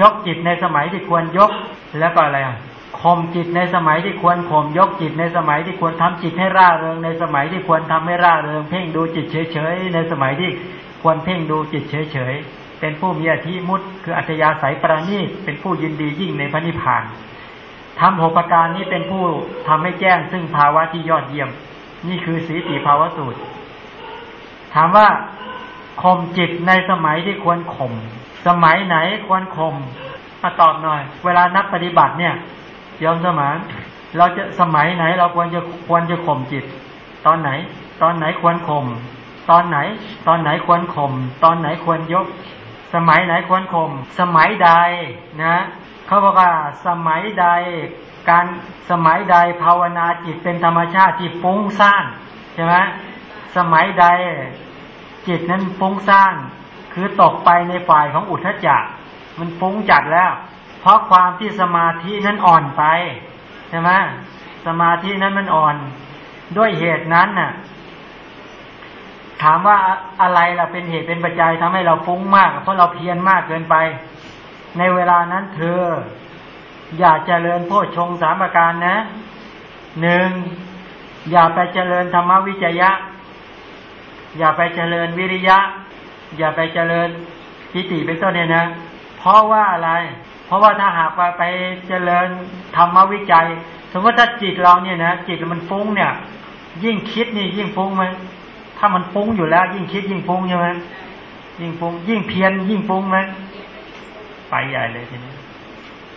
ยกจิตในสมัยที่ควรยกแล้วก็อะไรอะข่มจิตในสมัยที่ควรข่มยกจิตในสมัยที่ควรทำจิตให้ร่าเริงในสมัยที่ควรทำให้ร่าเริง เพ่งดูจิตเฉยๆในสมัยที่ควรเพ่งดูจิตเฉยๆ เป็นผู้มีอธิมุตคืออัจยาสายประณีตเป็นผู้ยินดียิ่งในพระนิพพานทำหกประการนี้เป็นผู้ทำให้แจ้งซึ่งภาวะที่ยอดเยี่ยม นี่คือสีติภาวะสูตร ถามว่าข่มจิตในสมัยที่ควรข่มสมัยไหนควรข่มมาตอบหน่อย เวลานักปฏิบัติเนี่ยยอมสมานเราจะสมัยไหน เราควรจะควรจะข่มจิต ตอนไหน ตอนไหนควรข่มตอนไหน ตอนไหนควรข่มตอนไหนควรยก สมัยไหนควรข่มสมัยใดนะเขาบอกว่าสมัยใดการสมัยใดภาวนาจิตเป็นธรรมชาติที่ฟุ้งซ่านใช่ไหมสมัยใดจิตนั้นฟุ้งซ่านคือตกไปในฝ่ายของอุทธจักมันฟุ้งจัดแล้ว เพราะความที่สมาธินั้นอ่อนไปใช่ไหมสมาธินั้นมันอ่อน ด้วยเหตุนั้นน่ะ ถามว่าอะไรล่ะเป็นเหตุเป็นปัจจัยทำให้เราฟุ้งมาก เพราะเราเพียรมากเกินไป ในเวลานั้นเธอ อย่าเจริญโพชงสามประการนะหนึ่งอย่าไปเจริญธรรมวิจยะ อย่าไปเจริญวิริยะ อย่าไปเจริญปิติเป็นต้นเนี่ยนะ เพราะว่าอะไร เพราะว่าถ้าหากว่าไปเจริญธรรมวิจัย สมมติถ้าจิตเราเนี่ยนะจิตมันฟุ้งเนี่ย ยิ่งคิดนี่ยิ่งฟุ้งไหม ถ้ามันฟุ้งอยู่แล้ว ยิ่งคิดยิ่งฟุ้งใช่ไหมยิ่งฟุ้งยิ่งเพียนยิ่งฟุ้งไหมไปใหญ่เลยทีนี้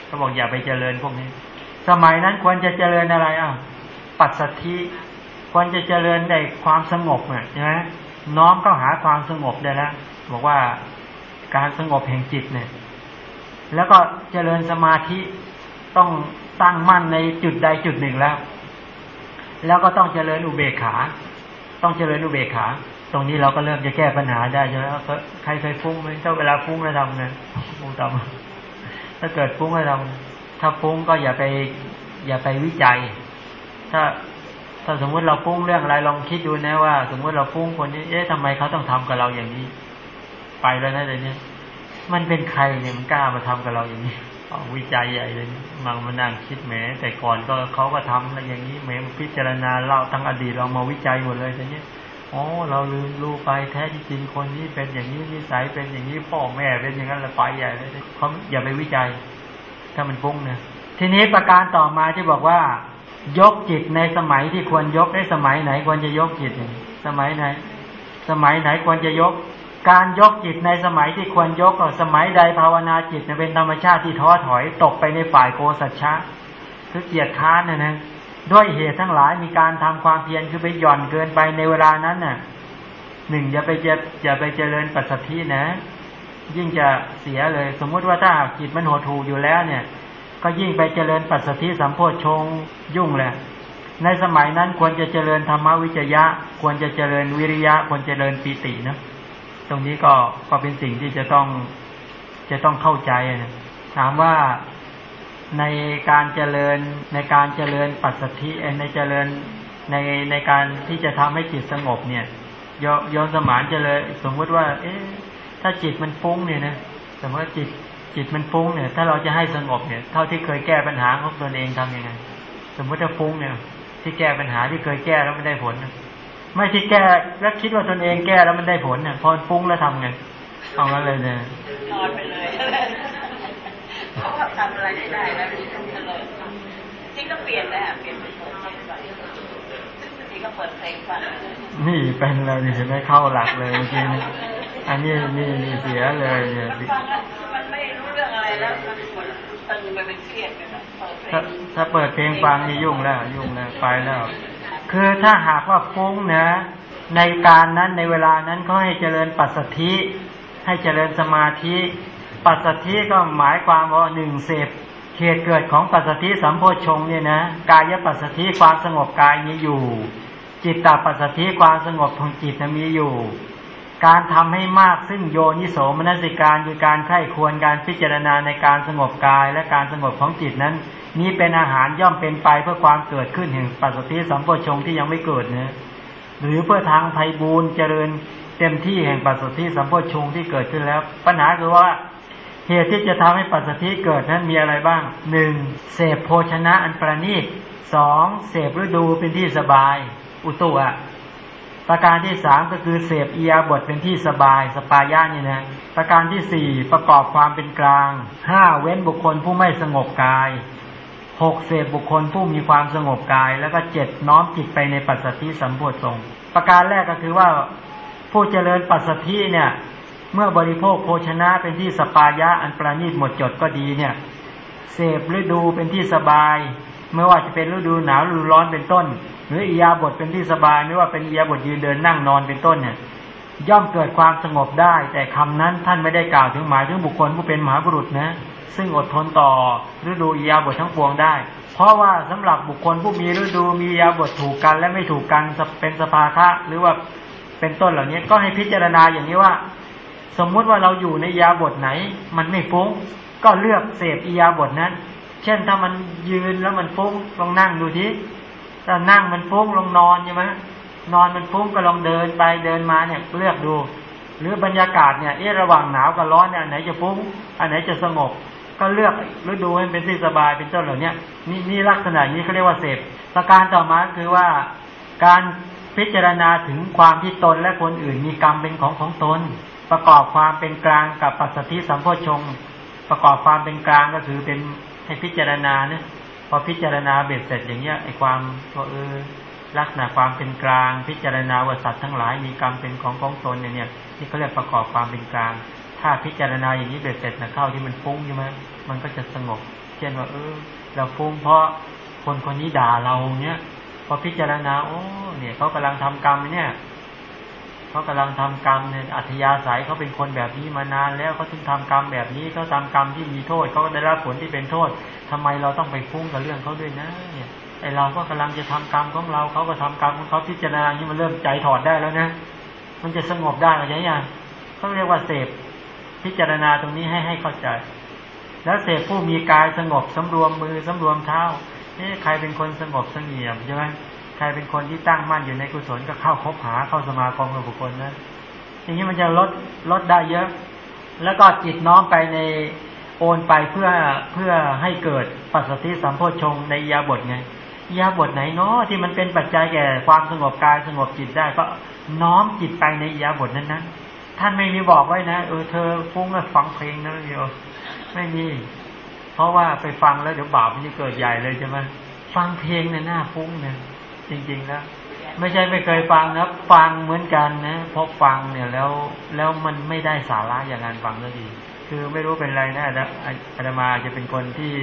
เขาบอกอย่าไปเจริญพวกนี้ สมัยนั้นควรจะเจริญอะไรอะ ปัสสัทธิควรจะเจริญในความสงบเนี่ยใช่ไหมน้อมเข้าหาความสงบได้แล้วบอกว่าการสงบแห่งจิตเนี่ย แล้วก็เจริญสมาธิต้องตั้งมั่นในจุดใดจุดหนึ่งแล้ว แล้วก็ต้องเจริญอุเบกขา ต้องเจริญอุเบกขา ตรงนี้เราก็เริ่มจะแก้ปัญหาได้ใช่ไหมใครเคยฟุ้งไหมถ้าเวลาฟุ้งแล้วทำไงฟุ้งทำถ้าเกิดฟุ้งแล้วทำถ้าฟุ้งก็อย่าไป อย่าไปวิจัย ถ้าถ้าสมมติเราฟุ้งเรื่องอะไรลองคิดดูนะว่า สมมติเราฟุ้งคนนี้เอ๊ะทำไมเขาต้องทำกับเราอย่างนี้ ไปแล้วนะเดี๋ยวนี้มันเป็นใครเนี่ยมันกล้ามาทำกับเราอย่างนี้ วิจัยใหญ่เลยมังมานั่งคิดแหมแต่ก่อนก็เขาก็ทำอะไรอย่างนี้แหมพิจารณาเล่าทั้งอดีตเรามาวิจัยหมดเลยแต่เนี้อ๋อเราลืมรู้ไปแท้จริงคนนี้เป็นอย่างนี้นิสัยเป็นอย่างนี้พ่อแม่เป็นอย่างนั้นละไปใหญ่เลยเขาอย่าไปวิจัย ถ้ามันฟุ้งเนี่ยทีนี้ประการต่อมาที่บอกว่า ยกจิตในสมัยที่ควรยกในสมัยไหนควรจะยกจิตสมัยไหน สมัยไหนควรจะยก การยกจิตในสมัยที่ควรยกสมัยใดภาวนาจิตเป็นธรรมชาติที่ท้อถอยตกไปในฝ่ายโกสัจฉะคือเกียรติค้านนะนะด้วยเหตุทั้งหลายมีการทำความเพียรคือไปหย่อนเกินไปในเวลานั้นน่ะหนึ่งอย่าไปเจอย่าไปเจริญปัสสัทธินะ ยิ่งจะเสียเลย สมมุติว่าถ้าจิตมันหดหูอยู่แล้วเนี่ย ก็ยิ่งไปเจริญปัสสัทธิสัมโพชงยุ่งแหละในสมัยนั้นควรจะเจริญธรรมวิจยะ ควรจะเจริญวิริยะ ควรเจริญปีตินะ ตรงนี้ก็ก็เป็นสิ่งที่จะต้องจะต้องเข้าใจนะถามว่าในการเจริญในการเจริญปัสสธิในเจริญในในการที่จะทำให้จิตสงบเนี่ยย้อนสมานเจริญสมมติว่า เอ๊ะถ้าจิตมันฟุ้งเนี่ยนะสมมติว่าจิตจิตมันฟุ้งเนี่ย ถ้าเราจะให้สงบเนี่ย เท่าที่เคยแก้ปัญหาของตนเองทํำยังไง สมมติถ้าฟุ้งเนี่ย ที่แก้ปัญหาที่เคยแก้แล้วไม่ได้ผล ไม่ที่แก้แล้วคิดว่าตนเองแก้แล้วมันได้ผลเนี่ยพอฟุ้งแล้วทำไงเอางั้นเลยเนี่ยนอนไปเลยเขาแบบทำอะไรได้ได้แล้วนี่ต้องเฉลยจริงก็เปลี่ยนแล้วเปลี่ยนไปเปิดเพลงฟังซึ่งบางทีก็เปิดเพลงฟังนี่เป็นเลยนี่เห็นไหมเข้าหลักเลยเมื่อกี้นี่อันนี้นี่นี่เสียเลยเนี่ยฟังแล้วมันไม่รู้เรื่องอะไรแล้วมันปวดตึงไปเป็นเครียดไปแบบเปิดเพลงถ้าเปิดเพลงฟังนี่ยุ่งแล้ว ยุ่งแล้วไปแล้ว คือถ้าหากว่าฟุ้งนะ ในการนั้นในเวลานั้นเขาให้เจริญปัสสธิให้เจริญสมาธิ ปัสสธิก็หมายความว่าหนึ่งเสพเหตุเกิดของปัสสธิสัมโพชงเนี่ยนะกายปัสสธิความสงบกายมีอยู่ จิตตปัสสธิความสงบของจิตมีอยู่ การทำให้มากซึ่งโยนิโสมนสิการคือการไข้ควรการพิจารณาในการสงบกายและการสงบของจิตนั้น นี้เป็นอาหารย่อมเป็นไปเพื่อความเกิดขึ้นแห่งปัสสธิสัมโพชงที่ยังไม่เกิดนะหรือเพื่อทางไพบูรเจริญเต็มที่แห่งปัสสธิสัมโพชงที่เกิดขึ้นแล้ว ปัญหาคือว่าเหตุที่จะทำให้ปัสสธิเกิดนั้นมีอะไรบ้างหนึ่งเสพโภชนะอันประณีตสองเสพฤดูเป็นที่สบาย อุตุอะ ประการที่สามก็คือเสพอียาบทเป็นที่สบายสปายะนี่นะประการที่สี่ประกอบความเป็นกลางห้าเว้นบุคคลผู้ไม่สงบกายหกเสพบุคคลผู้มีความสงบกาย แล้วก็เจ็ดน้อมจิตไปในปัสสธิสัมโพธงประการแรกก็คือว่าผู้เจริญปัสสธิเนี่ย เมื่อบริโภคโภชนะเป็นที่สปายะอันประณีตหมดจดก็ดีเนี่ย เสพฤดูเป็นที่สบาย ไม่ว่าจะเป็นฤดูหนาวฤดูร้อนเป็นต้น หรืออียาบทเป็นที่สบาย ไม่ว่าเป็นอียาบทยืนเดินนั่งนอนเป็นต้นเนี่ย ย่อมเกิดความสงบได้ แต่คำนั้นท่านไม่ได้กล่าวถึงหมายถึงบุคคลผู้เป็นมหาบุรุษนะ ซึ่งอดทนต่อฤดูอียาบททั้งปวงได้ เพราะว่าสำหรับบุคคลผู้มีฤดูมีอียาบทถูกกันและไม่ถูกกันเป็นสภาคะหรือว่าเป็นต้นเหล่านี้ก็ให้พิจารณาอย่างนี้ว่า สมมุติว่าเราอยู่ในยาบทไหน มันไม่ฟุ้งก็เลือกเสพอียาบทนั้น เช่นถ้ามันยืนแล้วมันฟุ้งลองนั่งดูทีถ้านั่งมันฟุ้งลองนอนใช่ไหมนอนมันฟุ้งก็ลองเดินไปเดินมาเนี่ยเลือกดู หรือบรรยากาศเนี่ยเอระหว่างหนาวกับร้อนเนี่ยไหนจะฟุ้งอันไหนจะสงบ ก็เลือกฤดูให้เป็นที่สบายเป็นต้นเหล่านี้นี่นี่ลักษณะนี้เขาเรียกว่าเสพประการต่อมาคือว่าการพิจารณาถึงความที่ตนและคนอื่นมีกรรมเป็นของของตน ประกอบความเป็นกลางกับปัสสติสัมโพชงประกอบความเป็นกลางก็คือเป็น ให้พิจารณาเนี่ยพอพิจารณาเบ็ดเสร็จอย่างเงี้ยไอ้ความก็เออลักษณะความเป็นกลาง พิจารณาว่าสัตว์ทั้งหลายมีกรรมเป็นของของตนเนี่ยเนี่ยที่เขาเรียกประกอบความเป็นกลาง ถ้าพิจารณาอย่างนี้เบ็ดเสร็จนะเข้าที่มันฟุ้งใช่ไหมมันก็จะสงบ เช่นว่า เออ เราฟุ้งเพราะคนคนนี้ด่าเราเนี่ยพอพิจารณาโอ้เนี่ยเขากำลังทำกรรมเนี่ย เขากำลังทำกรรมเนี่ยอัธยาศัยเขาเป็นคนแบบนี้มานานแล้วเขาถึงทำกรรมแบบนี้เขาทากรรมที่มีโทษเขาได้รับผลที่เป็นโทษทำไมเราต้องไปฟุ้งกับเรื่องเขาด้วยนะ เนี่ยไอเราก็กำลังจะทำกรรมของเราเขาก็ทำกรรมของเขาพิจารณานี้มันเริ่มใจถอดได้แล้วนะมันจะสงบได้หรือยังเขาเรียกว่าเสพพิจารณาตรงนี้ให้ให้เข้าใจ แล้วเสพผู้มีกายสงบสำรวมมือสำรวมเท้านี่ใครเป็นคนสงบสงเงียมใช่ไหม รเป็นคนที่ตั้งมั่นอยู่ในกุศลก็เข้าคบหาเข้าสมาคมกับบุคคลนะอย่างนี้มันจะลดลดได้เยอะ แล้วก็จิตน้อมไปในโอนไปเพื่อเพื่อให้เกิดปัสสติสัมโพชงในยาบทไงยาบทไหนเนาะที่มันเป็นปัจจัยแก่ความสงบกายสงบจิตได้ก็น้อมจิตไปในยาบทนั้นนั้นท่านไม่มีบอกไว้นะเออเธอฟุ้งแล้วฟังเพลงนะโยไม่มี เพราะว่าไปฟังแล้วเดี๋ยวบาปมันจะเกิดใหญ่เลยใช่ไหมฟังเพลงเนี่ยหน้าฟุ้งเนี่ย จริงๆนะไม่ใช่ไม่เคยฟังนะฟังเหมือนกันนะพอฟังเนี่ยแล้วแล้วมันไม่ได้สาระอย่างนั้นฟังก็ดี คือไม่รู้เป็นไรนะอาตมาจะเป็นคนที่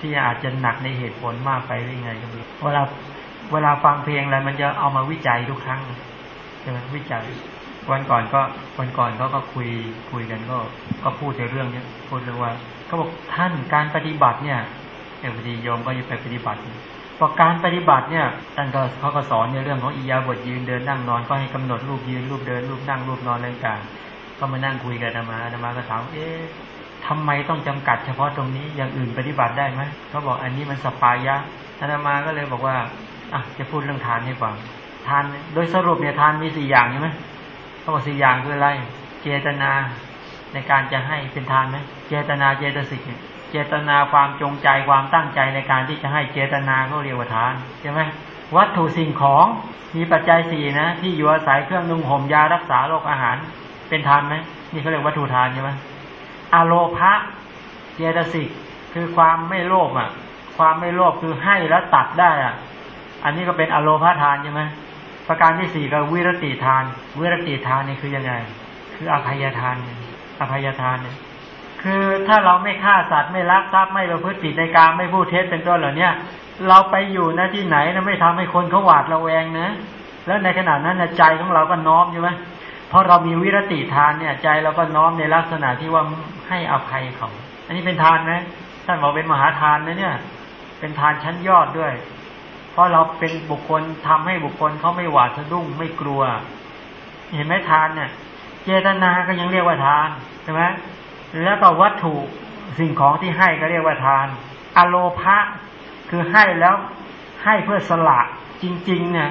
ที่อาจจะหนักในเหตุผลมากไปหรือไงก็ไม่รู้เวลาเวลาฟังเพลงอะไรมันจะเอามาวิจัยทุกครั้งใช่ไหมวิจัยวันก่อนก็วันก่อนเขาก็คุยคุยกันก็ ก็พูดในเรื่องเนี้ยพูดเรื่องว่าเขาบอกท่านการปฏิบัติเนี่ยเอวดีโยมก็จะไปปฏิบัติ พอการปฏิบัติเนี่ยท่านก็เขาก็สอนในเรื่องของอิยาบทยืนเดินนั่งนอนก็ให้กำหนดรูปยืนรูปเดินรูปนั่งรูปนอนอะไรต่างก็มานั่งคุยกันธรรมาธรรมาก็ถามเอ๊ะทำไมต้องจำกัดเฉพาะตรงนี้อย่างอื่นปฏิบัติได้ไหมเขาบอกอันนี้มันสปายะธรรมาก็เลยบอกว่าอะจะพูดเรื่องทานให้ฟังทานโดยสรุปเนี่ยทานมีสี่อย่างใช่ไหมเขาบอกสี่อย่างคืออะไร เจตนาในการจะให้เป็นทานไหมเจตนาเจตสิกเนี่ย เจตนาความจงใจความตั้งใจในการที่จะให้เจตนาก็เรียกว่าทานใช่ไหมวัตถุสิ่งของมีปัจจัยสี่นะ ที่อยู่อาศัยเครื่องนุ่งห่มยารักษาโรคอาหาร เป็นทานไหมนี่เขาเรียกวัตถุทานใช่ไหมอโลภะเจตสิกคือความไม่โลภอะ ความไม่โลภคือให้แล้วตัดได้อะ อันนี้ก็เป็นอโลภะทานใช่ไหมประการที่สี่ก็วิรติทาน วิรติทานนี่คือยังไง คืออภัยทาน อภัยทานเนี่ย คือถ้าเราไม่ฆ่าสัตว์ไม่ลักทรัพย์ไม่ประพฤติผิดในการไม่พูดเท็จเป็นต้นเหล่านี้เราไปอยู่นะที่ไหนนะไม่ทำให้คนเขาหวาดระแวงนะแล้วในขณะนั้นนะใจของเราก็น้อมใช่ไหมเพราะเรามีวิรติทานเนี่ย ใจเราก็น้อมในลักษณะที่ว่าให้อภัยเขาอันนี้เป็นทานไหมท่านบอกเป็นมหาทานนะเนี่ย เป็นทานชั้นยอดด้วย เพราะเราเป็นบุคคลทำให้บุคคลเขาไม่หวาดสะดุ้งไม่กลัว เห็นไหมทานเนี่ย เจตนาก็ยังเรียกว่าทานใช่ไหม แล้วก็วัตถุสิ่งของที่ให้ก็เรียกว่าทาน อโลภะคือให้แล้วให้เพื่อสละจริงๆเนี่ย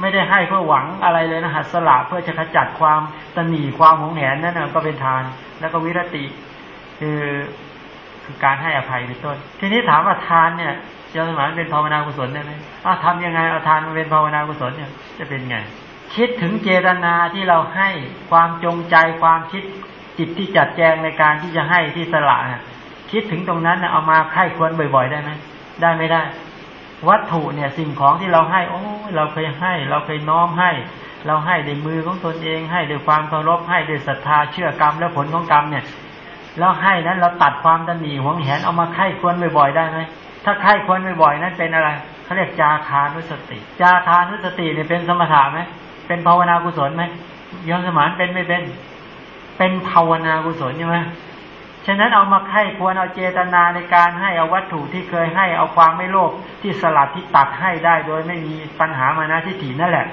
ไม่ได้ให้เพื่อหวังอะไรเลยนะฮะสละเพื่อจะขจัดความตนีความหงแหนนั่นนะก็เป็นทาน แล้วก็วิรติ คือคือการให้อภัยเป็นต้น ทีนี้ถามว่าทานเนี่ยจะสมานเป็นภาวนากุศลได้ไหมอ้าวทำยังไงเอาทานมาเป็นภาวนากุศลเนี่ยจะเป็นไง คิดถึงเจตนาที่เราให้ความจงใจความคิด จิตที่จัดแจงในการที่จะให้ที่สละคิดถึงตรงนั้นนะเอามาไข้ควรบ่อย ๆ ได้ไหมได้ไม่ได้ วัตถุเนี่ยสิ่งของที่เราให้ โอ้เราเคยให้ เราเคยน้อมให้ เราให้ด้วยมือของตนเอง ให้ด้วยความเคารพให้ด้วยศรัทธาเชื่อกรรมและผลของกรรมเนี่ยแล้วให้นั้นเราตัดความตันหนีหวงแหนเอามาไข้ควรบ่อยๆได้ไหมถ้าไข้ควรบ่อยๆนั้นเป็นอะไรเขาเรียกจาคานุสติ จาคานุสติเนี่ยเป็นสมถะไหมเป็นภาวนากุศลไหมยอมสมานเป็นไม่เป็น เป็นภาวนากุศลใช่ไหมฉะนั้นเอามาไข้ควรเอาเจตนาในการให้เอาวัตถุที่เคยให้เอาความไม่โลภที่สลัดที่ตัดให้ได้โดยไม่มีปัญหามานะที่ถีนั่นแหละ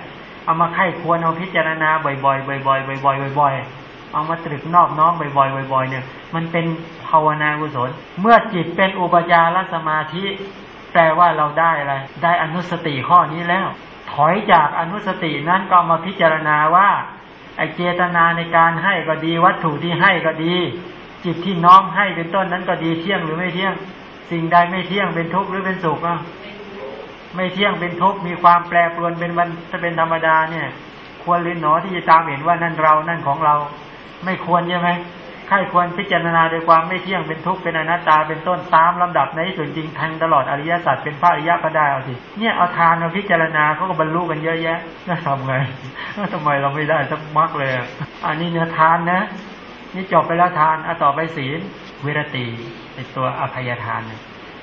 เอามาไข้ควรเอาพิจารณาบ่อยๆบ่อยๆบ่อยๆบ่อยๆเอามาตรึกนอบน้อมบ่อยๆบ่อยๆเนี่ยมันเป็นภาวนากุศล เมื่อจิตเป็นอุปจารสมาธิ แปลว่าเราได้อะไร ได้อนุสติข้อนี้แล้ว ถอยจากอนุสตินั้นก็มาพิจารณาว่า อเจตนาในการให้ก็ดี วัตถุที่ให้ก็ดี จิตที่น้อมให้เป็นต้นนั้นก็ดีเที่ยงหรือไม่เที่ยง สิ่งใดไม่เที่ยงเป็นทุกข์หรือเป็นสุขอะไม่เที่ยงเป็นทุกข์มีความแปรปรวนเป็นวันจะเป็นธรรมดาเนี่ย ควรหรือหนอที่จะตามเห็นว่านั่นเรานั่นของเรา ไม่ควรใช่ไหม ใครควรพิจารณาโดยความไม่เที่ยงเป็นทุกข์เป็นอนัตตาเป็นต้นตามลำดับในส่วนจริงทันตลอดอริยสัจเป็นพระอริยะก็ได้เอาสิเนี่ยเอาทานมาพิจารณาเขาก็บรรลุกันเยอะแยะน่าทำไงทำไมเราไม่ได้สักมักเลย อันนี้เนื้อทานนะ นี่จบไปแล้วทานเอาต่อไปศีลวิรตีในตัวอภัยทาน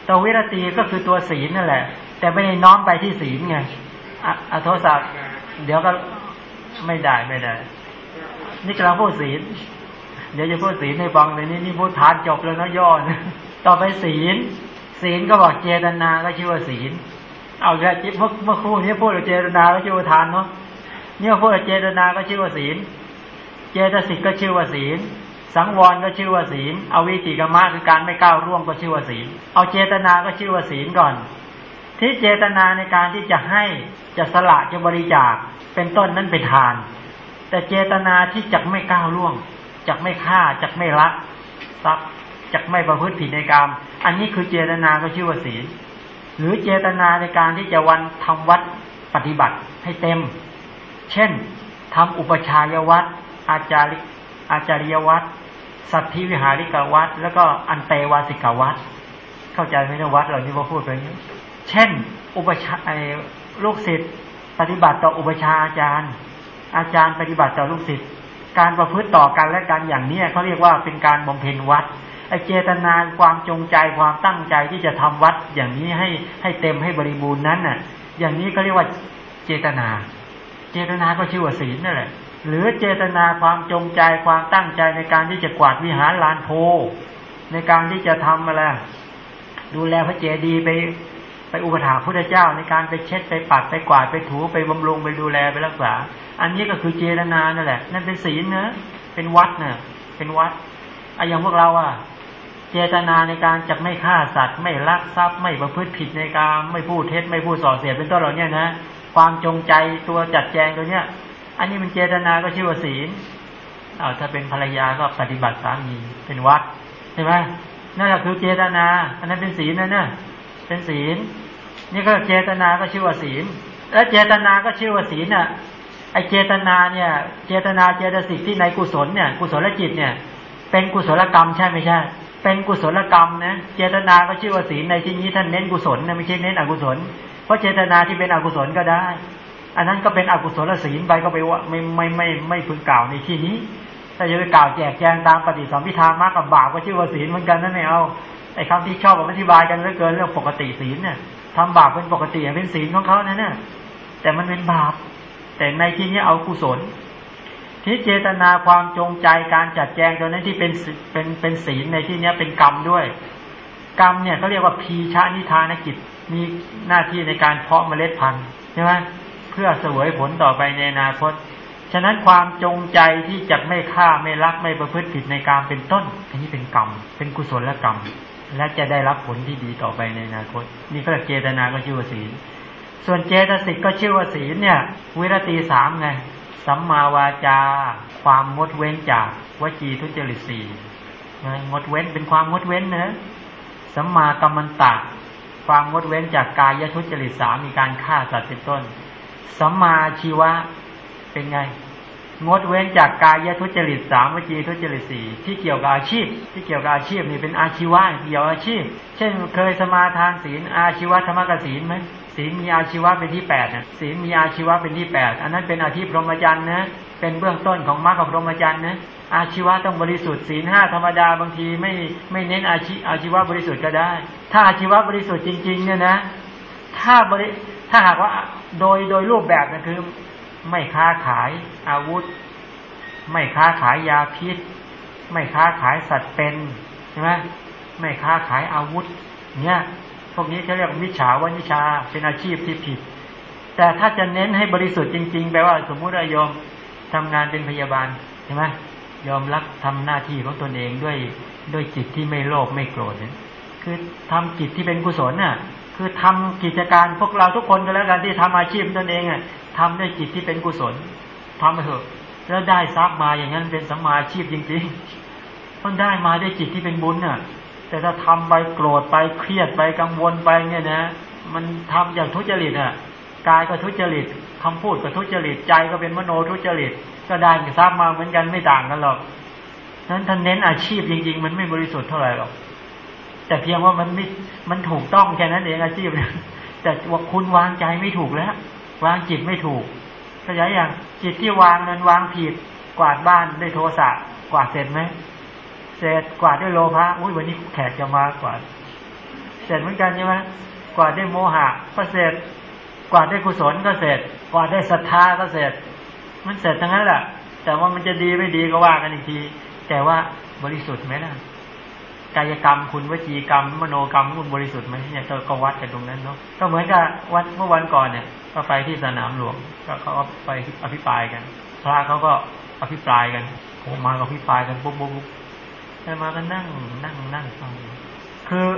ตัววิรตีก็คือตัวศีลนั่นแหละ แต่ไม่ได้น้อมไปที่ศีลไงอโทษะเดี๋ยวก็ไม่ได้ไม่ได้ นี่กำลังพูดศีล เดี๋ยวจะพูดศีลให้ฟังเลยนี่นี่พูดทานจบแล้วนะย่อนะต่อไปศีล ศีลก็บอกเจตนาก็ชื่อว่าศีล เอาแค่จิตเมื่อเมื่อคู่นี้พูดเจตนาก็ชื่อว่าทานเนาะเนี่ยพูดเจตนาก็ชื่อว่าศีล เจตสิกก็ชื่อว่าศีล สังวรก็ชื่อว่าศีล เอาวิจิกรรมะคือการไม่ก้าวร่วงก็ชื่อว่าศีล เอาเจตนาก็ชื่อว่าศีลก่อน ที่เจตนาในการที่จะให้จะสละจะบริจาคเป็นต้นนั้นเป็นทาน แต่เจตนาที่จะไม่ก้าวล่วง จักไม่ฆ่าจักไม่รักทรัพย์จักไม่ประพฤติผิดในกรรมอันนี้คือเจตนาก็ชื่อว่าศีล หรือเจตนาในการที่จะวันทำวัดปฏิบัติให้เต็ม เช่นทำอุปชายวัดอาจาริอาจาริยวัดสัตธิวิหาริกวัดแล้วก็อันเตวาสิกวัดเข้าใจไหมนะวัดเหล่านี้ว่าพูดไปนี้เช่น อุปชาลูกศิษย์ปฏิบัติต่ออุปชาอาจารย์ อาจารย์ปฏิบัติต่อลูกศิษย์ การประพฤติต่อกันและกันอย่างเนี้เขาเรียกว่าเป็นการบำเพ็ญวัดไอเจตนาความจงใจความตั้งใจที่จะทำวัดอย่างนี้ให้ให้เต็มให้บริบูรณ์นั้นน่ะ อย่างนี้เขาเรียกว่าเจตนา เจตนาก็ชื่อว่าศีลนั่นแหละ หรือเจตนาความจงใจความตั้งใจในการที่จะกวาดวิหารลานโพในการที่จะทำอะไรดูแลพระเจดีย์ไป ไปอุปถัมภ์พระเจ้าในการไปเช็ดไปปัดไปกวาดไปถูไปบำรุงไปดูแลไปรักษา อันนี้ก็คือเจตนานั่นแหละ นั่นเป็นศีลเนะเป็นวัดเนะเป็นวัดไอ้อย่างพวกเราอะเจตนาในการจะไม่ฆ่าสัตว์ ไม่ลักทรัพย์ ไม่ประพฤติผิดในการไม่พูดเท็จไม่พูดส่อเสียดเป็นต้นเหล่านี้นะความจงใจตัวจัดแจงตัวเนี้ย อันนี้มันเจตนาก็ชื่อว่าศีลเอาถ้าเป็นภรรยาก็ปฏิบัติสามีเป็นวัดใช่ไหมนั่นแหละคือเจตนา อันนั้นเป็นศีลนะเนี่ย เป็นศีล นี่ก็เจตนาก็ชื่อว่าศีล แล้วเจตนาก็ชื่อว่าศีลน่ะไอเจตนาเนี่ย เจตนาเจตสิกที่ในกุศลเนี่ย กุศลจิตเนี่ย เป็นกุศลกรรมใช่ไม่ใช่ เป็นกุศลกรรมนะเจตนาก็ชื่อว่าศีลในที่นี้ท่านเน้นกุศลนะไม่ใช่เน้นอกุศล เพราะเจตนาที่เป็นอกุศลก็ได้ อันนั้นก็เป็นอกุศลศีลไปก็ไปว่าไม่ไม่ไม่ไม่พึงกล่าวในที่นี้ถ้าจะไปกล่าวแจกแจงตามปฏิสัมพิธามากกับบาปก็ชื่อว่าศีลเหมือนกันนั่นไม่เอา อ้คำที่ชอบอธิบายกันเหลือเกินเรื่องปกติศีลเนี่ยทำบาปเป็นปกติเป็นศีลของเขาเนี่ยนะแต่มันเป็นบาป แต่ในที่นี้เอากุศล ที่เจตนาความจงใจการจัดแจงตัวนั้นที่เป็นเป็นเป็นศีลในที่นี้เป็นกรรมด้วย กรรมเนี่ยเขาเรียกว่าพีชานิทานกิจมีหน้าที่ในการเพาะเมล็ดพันธุ์ใช่ไหมเพื่อเสวยผลต่อไปในอนาคตฉะนั้นความจงใจที่จะไม่ฆ่าไม่รักไม่ประพฤติผิดในการเป็นต้น อันนี้เป็นกรรม เป็นกุศลกรรม และจะได้รับผลที่ดีต่อไปในอนาคต นี่ก็เจตนาก็ชื่อว่าศีล ส่วนเจตสิกก็ชื่อว่าศีลเนี่ย วิรตีสามไงสัมมาวาจา ความงดเว้นจากวจีทุจริตสี่งดเว้นเป็นความงดเว้นนะสัมมากัมมันตะความงดเว้นจากกายทุจริตสามมีการฆ่าสัตว์เป็นต้นสัมมาชีวะเป็นไง งดเว้นจากกายทุจริตสามวิจีทุจริตสี่ที่เกี่ยวกับอาชีพ ที่เกี่ยวกับอาชีพนี่เป็นอาชีวะเกี่ยวอาชีพ เช่นเคยสมาทานศีลอาชีวะธรรมกศีลไหมศีลมีอาชีวะเป็นที่แปดนะศีลมีอาชีวะเป็นที่แปดอันนั้นเป็นอาชีพพรหมจรรย์นะเป็นเบื้องต้นของมรรคพรหมจรรย์นะอาชีวะต้องบริสุทธิ์ศีลห้าธรรมดาบางทีไม่ไม่เน้นอาชีอาชีวะบริสุทธิ์ก็ได้ ถ้าอาชีวะบริสุทธิ์จริง ๆ เนี่ยนะ ถ้าบริถ้าหากว่าโดยโดยรูปแบบนะคือ ไม่ค้าขายอาวุธ ไม่ค้าขายยาพิษ ไม่ค้าขายสัตว์เป็นใช่ไหมไม่ค้าขายอาวุธ เนี่ยพวกนี้เขาเรียกวิชาวนิชาเป็นอาชีพที่ผิด แต่ถ้าจะเน้นให้บริสุทธิ์จริงๆแปลว่าสมมุติยอมทำงานเป็นพยาบาลใช่ไหมยอมรับทำหน้าที่ของตนเองด้วยด้วยจิตที่ไม่โลภไม่โกรธเนี่ยคือทำจิตที่เป็นกุศลน่ะ คือทำกิจการพวกเราทุกคนก็แล้วกันที่ทำอาชีพตนเองอะทำด้วยจิตที่เป็นกุศลทำไปเถอะ แล้วได้ทรัพย์มาอย่างนั้นเป็นสัมมาชีพจริงๆมันได้มาด้วยจิตที่เป็นบุญน่ะ แต่ถ้าทำไปโกรธไปเครียดไปกังวลไปเนี่ยนะ มันทำอย่างทุจริตอะกายก็ทุจริตคำพูดก็ทุจริตใจก็เป็นมโนทุจริตก็ได้ทรัพย์มาเหมือนกันไม่ต่างกันหรอกนั้นท่านเน้นอาชีพจริง ๆ มันไม่บริสุทธิ์เท่าไหร่หรอก แต่เพียงว่ามันไม่มันถูกต้องแค่นั้นเองอาชีพแต่ว่าคุณวางใจไม่ถูกแล้ว วางจิตไม่ถูกขยายอย่างจิตที่วางนั้นวางผิด กวาดบ้านด้วยโทสะกวาดเสร็จไหมเสร็จกวาดด้วยโลภะอุ้ยวันนี้แขกจะมากวาดเสร็จเหมือนกันใช่ไหมกวาดด้วยโมหะก็เสร็จ กวาดด้วยกุศลก็เสร็จ กวาดด้วยศรัทธาก็เสร็จ มันเสร็จทั้งนั้นแหละแต่ว่ามันจะดีไม่ดีก็ว่ากันอีกที แต่ว่าบริสุทธิ์ไหมนะ กายกรรมคุณวจีกรรม มโนกรรมคุณบริสุทธิ์ไหมเนี่ยก็วัดกันตรงนั้นเนาะก็เหมือนกับวันเมื่อวันก่อนเนี่ยก็ไปที่สนามหลวงก็เขาไปอภิปรายกัน พระเขาก็อภิปรายกันโอ้มาก็อภิปรายกันปุ๊บปุ๊บแต่มาก็นั่งนั่งนั่งฟังคือ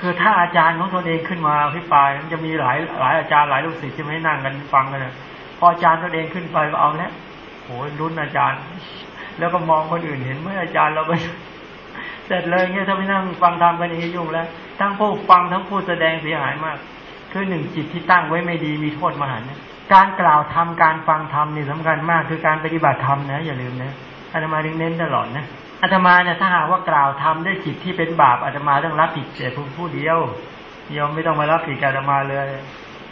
คือถ้าอาจารย์ของตนเองขึ้นมาอภิปรายมันจะมีหลายหลายอาจารย์หลายลูกศิษย์ที่ไม่นั่งกันฟังกันพออาจารย์ตนเองขึ้นไปก็เอาแล้วโอ้ยรุ่นอาจารย์ แล้วก็มองคนอื่นเห็นเมื่ออาจารย์เราไป เสร็จเลยเงี้ยถ้าไม่นั่งฟังธรรมกันองยุ่งแล้ว ทั้งผู้ฟังทั้งผู้แสดงเสียหายมาก คือหนึ่งจิตที่ตั้งไว้ไม่ดีมีโทษมหันต์การกล่าวธรรมการฟังธรรมนี่สำคัญมาก คือการปฏิบัติธรรมนะอย่าลืมนะอาตมาเน้นตลอดนะอาตมาเนี่ยถ้าหากว่ากล่าวธรรมด้วยจิตที่เป็นบาปอาตมาต้องรับผิดเสียผู้ผู้เดียวโยมไม่ต้องมารับผิดอาตมาเลย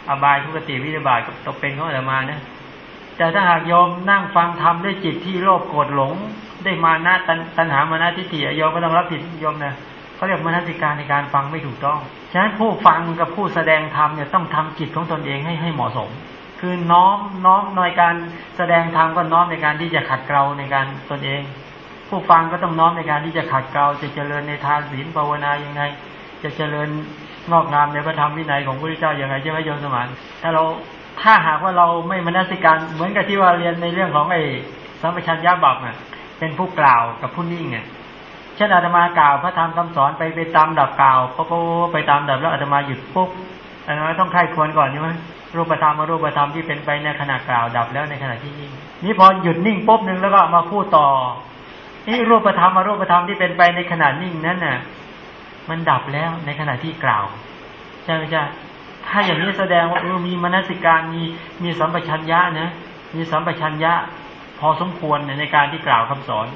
อบายทุกติวิบากตกเป็นของอาตมานะแต่ถ้าหากโยมนั่งฟังธรรมด้วยจิตที่โลภโกรธหลง ได้มานะตัณหามานะทิฏฐิโยมก็ต้องรับผิดโยมนะเขาเรียกมนสิการในการฟังไม่ถูกต้อง ฉะนั้นผู้ฟังกับผู้แสดงธรรมเนี่ยต้องทำจิตของตนเองให้ให้เหมาะสม คือน้อมน้อมในการแสดงธรรมก็น้อมในการที่จะขัดเกลาในการตนเอง ผู้ฟังก็ต้องน้อมในการที่จะขัดเกลาจะเจริญในทานศีลภาวนายังไง จะเจริญงอกงามในพระธรรมวินัยของพระพุทธเจ้าอย่างไรใช่ไหมโยมสมานถ้าเราถ้าหากว่าเราไม่มนสิการเหมือนกับที่ว่าเรียนในเรื่องของไอ้สัมปชัญญะบัพเนี่ย เป็นผู้กล่าวกับผู้นิ่งเนี่ยเช่นอาตมากล่าวพระธรรมคำสอนไปไปตามดับกล่าวพอไปตามดับแล้วอาตมาหยุดปุ๊บอาตมาต้องไข้ควรก่อนใช่ไหมรูปธรรมมารูปธรรมที่เป็นไปในขณะกล่าวดับแล้วในขณะที่นิ่งนี่พอหยุดนิ่งปุ๊บหนึ่งแล้วก็มาพูดต่อนี่รูปธรรมมารูปธรรมที่เป็นไปในขณะนิ่งนั้นน่ะ มันดับแล้วในขณะที่กล่าวใช่ไหมจ๊ะถ้าอย่างนี้แสดงว่าเออมีมนสิการมีมีสัมปชัญญะนะมีสัมปชัญญะ อสมควรในการที่กล่าวคำสอน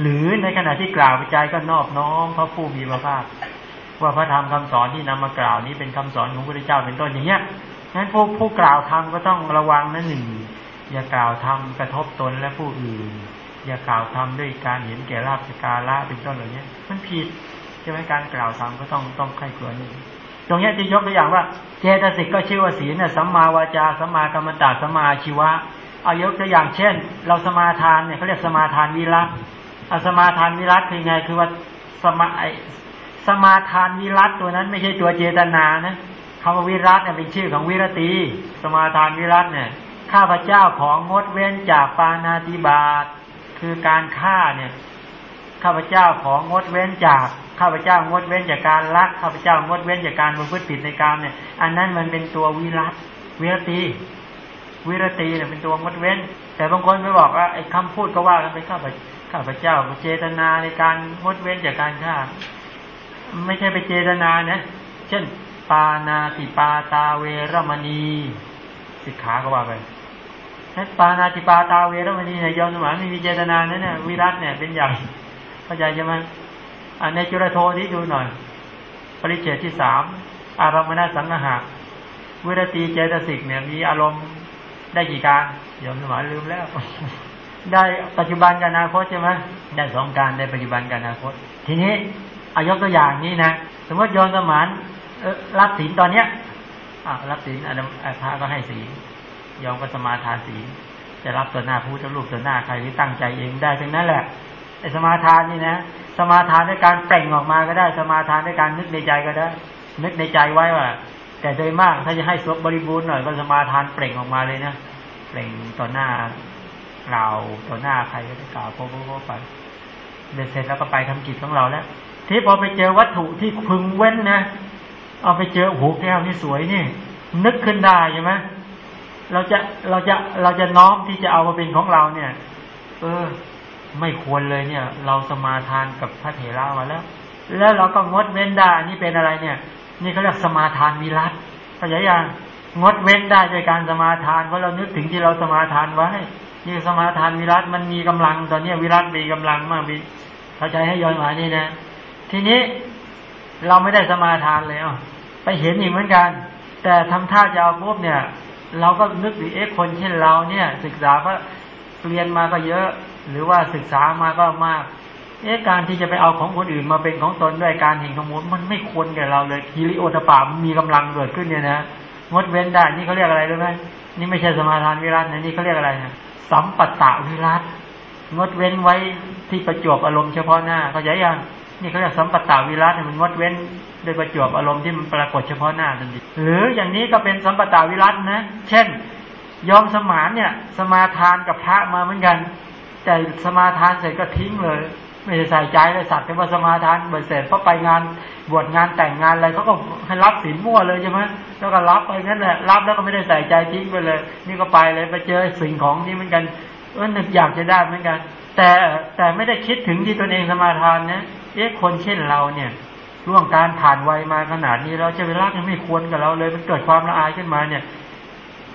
หรือในขณะที่กล่าวใจก็นอบน้อมพระผู้มีพระภาคว่าพระธรรมคำสอนที่นำมากล่าวนี้เป็นคำสอนของพระพุทธเจ้าเป็นต้นอย่างเงี้ยนั้นผู้ผู้กล่าวธรรมก็ต้องระวังนั่นหนึ่งอย่ากล่าวธรรมกระทบตนและผู้อื่น อย่ากล่าวธรรมด้วยการเห็นแก่ลาภสการละเป็นต้นเหล่านี้มันผิดใช่ไหมการกล่าวธรรมก็ต้องต้องใคร่ครวญนี่ตรงนี้จะยกตัวอย่างว่า เจตสิกก็ชื่อว่าศีลเนี่ยสัมมาวาจาสัมมากรรมตาสัมมาชีวะ เอายกตัวอย่างเช่น เราสมาทานเนี่ยเขาเรียกสมาทานวิรัตเอาสมาทานวิรัตคือไงคือว่าสมาสมาทานวิรัตตัวนั้นไม่ใช่ตัวเจตนานะคำว่าวิรัตเนี่ยเป็นชื่อของวิรตี สมาทานวิรัตเนี่ยข้าพเจ้าของงดเว้นจากปานาติบาตคือการฆ่าเนี่ยข้าพเจ้าของงดเว้นจากข้าพเจ้างดเว้นจากการลักข้าพเจ้างดเว้นจากการประพฤติผิดในกรรมเนี่ย อันนั้นมันเป็นตัววิรัตวิรตี วิรตีเนี่ยเป็นตัวงดเว้น แต่บางคนไม่บอกว่าไอ้คำพูดก็ว่ากันไปข้าพข้าพเจ้าเจตนาในการงดเว้นจากการฆ่า ไม่ใช่ไปเจตนานะเช่น ปานาติปาตาเวรมณีสิกขาก็ว่าไปปานาติปาตาเวรมณีเนี่ยยอมสมานไม่มีเจตนานั่นเนี่ยวิรัตเนี่ยเป็นอย่างเข้าใจใช่ไหมอันในจุลโทนี้ดูหน่อย ปริเฉดที่สามอารมณสังหะวิรตีเจตสิกเนี่ยมีอารมณ์ ได้กี่การยอมสมานลืมแล้ว ได้ปัจจุบันกับอนาคตใช่ไหมได้สองการได้ปัจจุบันกับอนาคต ทีนี้อายกตัวอย่างนี้นะสมมติโยนสมานรับศีลตอนเนี้ยอ่ารับศีลอันพระก็ให้ศีลยอมก็สมาทานศีลจะรับตัวหน้าผู้จะรูปตัวหน้าใครที่ตั้งใจเองได้ทั้งนั้นแหละไอ้สมาทานนี่นะสมาทานด้วยการเปล่งออกมาก็ได้ สมาทานด้วยการนึกในใจก็ได้ นึกในใจไว้ว่า แต่โดยมากถ้าจะให้สวบบริบูรณ์หน่อยก็สมาทานเปล่งออกมาเลยนะเปล่งต่อหน้าเราต่อหน้าใครก็ได้กล่าวโป๊ะๆไปเสร็จแล้วก็ไปทำกิจของเราแล้วที่พอไปเจอวัตถุที่พึงเว้นนะเอาไปเจอหูแก้วนี่สวยนี่ นึกขึ้นได้ใช่ไหมเราจะเราจะเราจะน้อมที่จะเอามาเป็นของเราเนี่ย เออ ไม่ควรเลยเนี่ย เราสมาทานกับพระเถระมาแล้ว แล้วเราก็งดเว้นได้นี่เป็นอะไรเนี่ย นี่เขาเรียกสมาทานวิรัตเข้ายังงดเว้นได้โดยการสมาทานเพราะเรานึกถึงที่เราสมาทานไว้นี่สมาทานวิรัตมันมีกำลัง ตอนนี้วิรัตมีกำลังมากมีเข้าใจให้ย้อนมานี่นะ ทีนี้เราไม่ได้สมาทานเลยอะไปเห็นอีกเหมือนกัน แต่ทำท่าจะเอาปุ๊บเนี่ย เราก็นึกถึงเอ๊ะคนเช่นเราเนี่ย ศึกษาก็เรียนมาก็เยอะ หรือว่าศึกษามาก็มาก เอ๊ะการที่จะไปเอาของคนอื่นมาเป็นของตนด้วยการเห็นขโมยมันไม่ควรแก่เราเลยกิริโอตปามีกำลังเกิดขึ้นเนี่ยนะงดเว้นได้ นี่เขาเรียกอะไรรู้ไหมนี่ไม่ใช่สมาทานวิรัตนะนี่เขาเรียกอะไรนะสัมปตะวิรัตงดเว้นไว้ที่ประจวบอารมณ์เฉพาะหน้าเขาใจยังนี่เขาเรียกสัมปตาวิรัตเนี่ยมันงดเว้นโดยประจวบอารมณ์ที่มันปรากฏเฉพาะหน้าทันทีหรืออย่างนี้ก็เป็นสัมปตาวิรัตนะ เช่น ยอมสมานเนี่ย สมาทานกับพระมาเหมือนกัน แต่สมาทานเสร็จก็ทิ้งเลย ไม่ได้ใส่ใจเลยสัตว์แต่ว่าสมาทานเสร็จพอไปงานบวชงานแต่งงานอะไรเขาก็ให้รับศีลมั่วเลยใช่ไหมแล้วก็รับไปงั้นแหละรับแล้วก็ไม่ได้ใส่ใจทิ้งไปเลย นี่ก็ไปเลยไปเจอสิ่งของนี้เหมือนกันเออนึกอยากจะได้เหมือนกัน แต่แต่ไม่ได้คิดถึงที่ตนเองสมาทานนะเอ๊ะคนเช่นเราเนี่ยร่วงการผ่านวัยมาขนาดนี้เราจะไปรักยังไม่ควรกับเราเลย มันเกิดความละอายขึ้นมาเนี่ย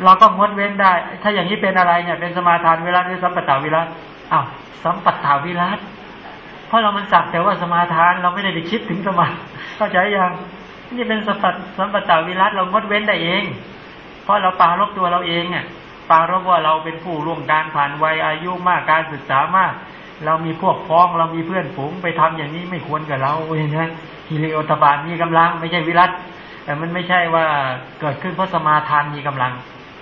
เราก็งดเว้นได้ ถ้าอย่างนี้เป็นอะไรเนี่ย เป็นสมาทานเวลาหรือสัมปตาวิรัตอ้าวสัมปตาวิรัต เพราะเรามันสักแต่ว่าสมาทานเราไม่ได้ไปคิดถึงสมาเข้าใจยังนี่เป็นสัมปสัมปตาวิรัตเรางดเว้นได้เอง เพราะเราปาลบตัวเราเองเนี่ยปารบว่าเราเป็นผู้ร่วมการผ่านวัยอายุมากการศึกษามาก เรามีพวกพ้องเรามีเพื่อนฝูงไปทำอย่างนี้ไม่ควรกับเราอย่างนี้ฮิริโอตบานมีกำลังไม่ใช่วิรัตแต่มันไม่ใช่ว่าเกิดขึ้นเพราะสมาทานมีกำลัง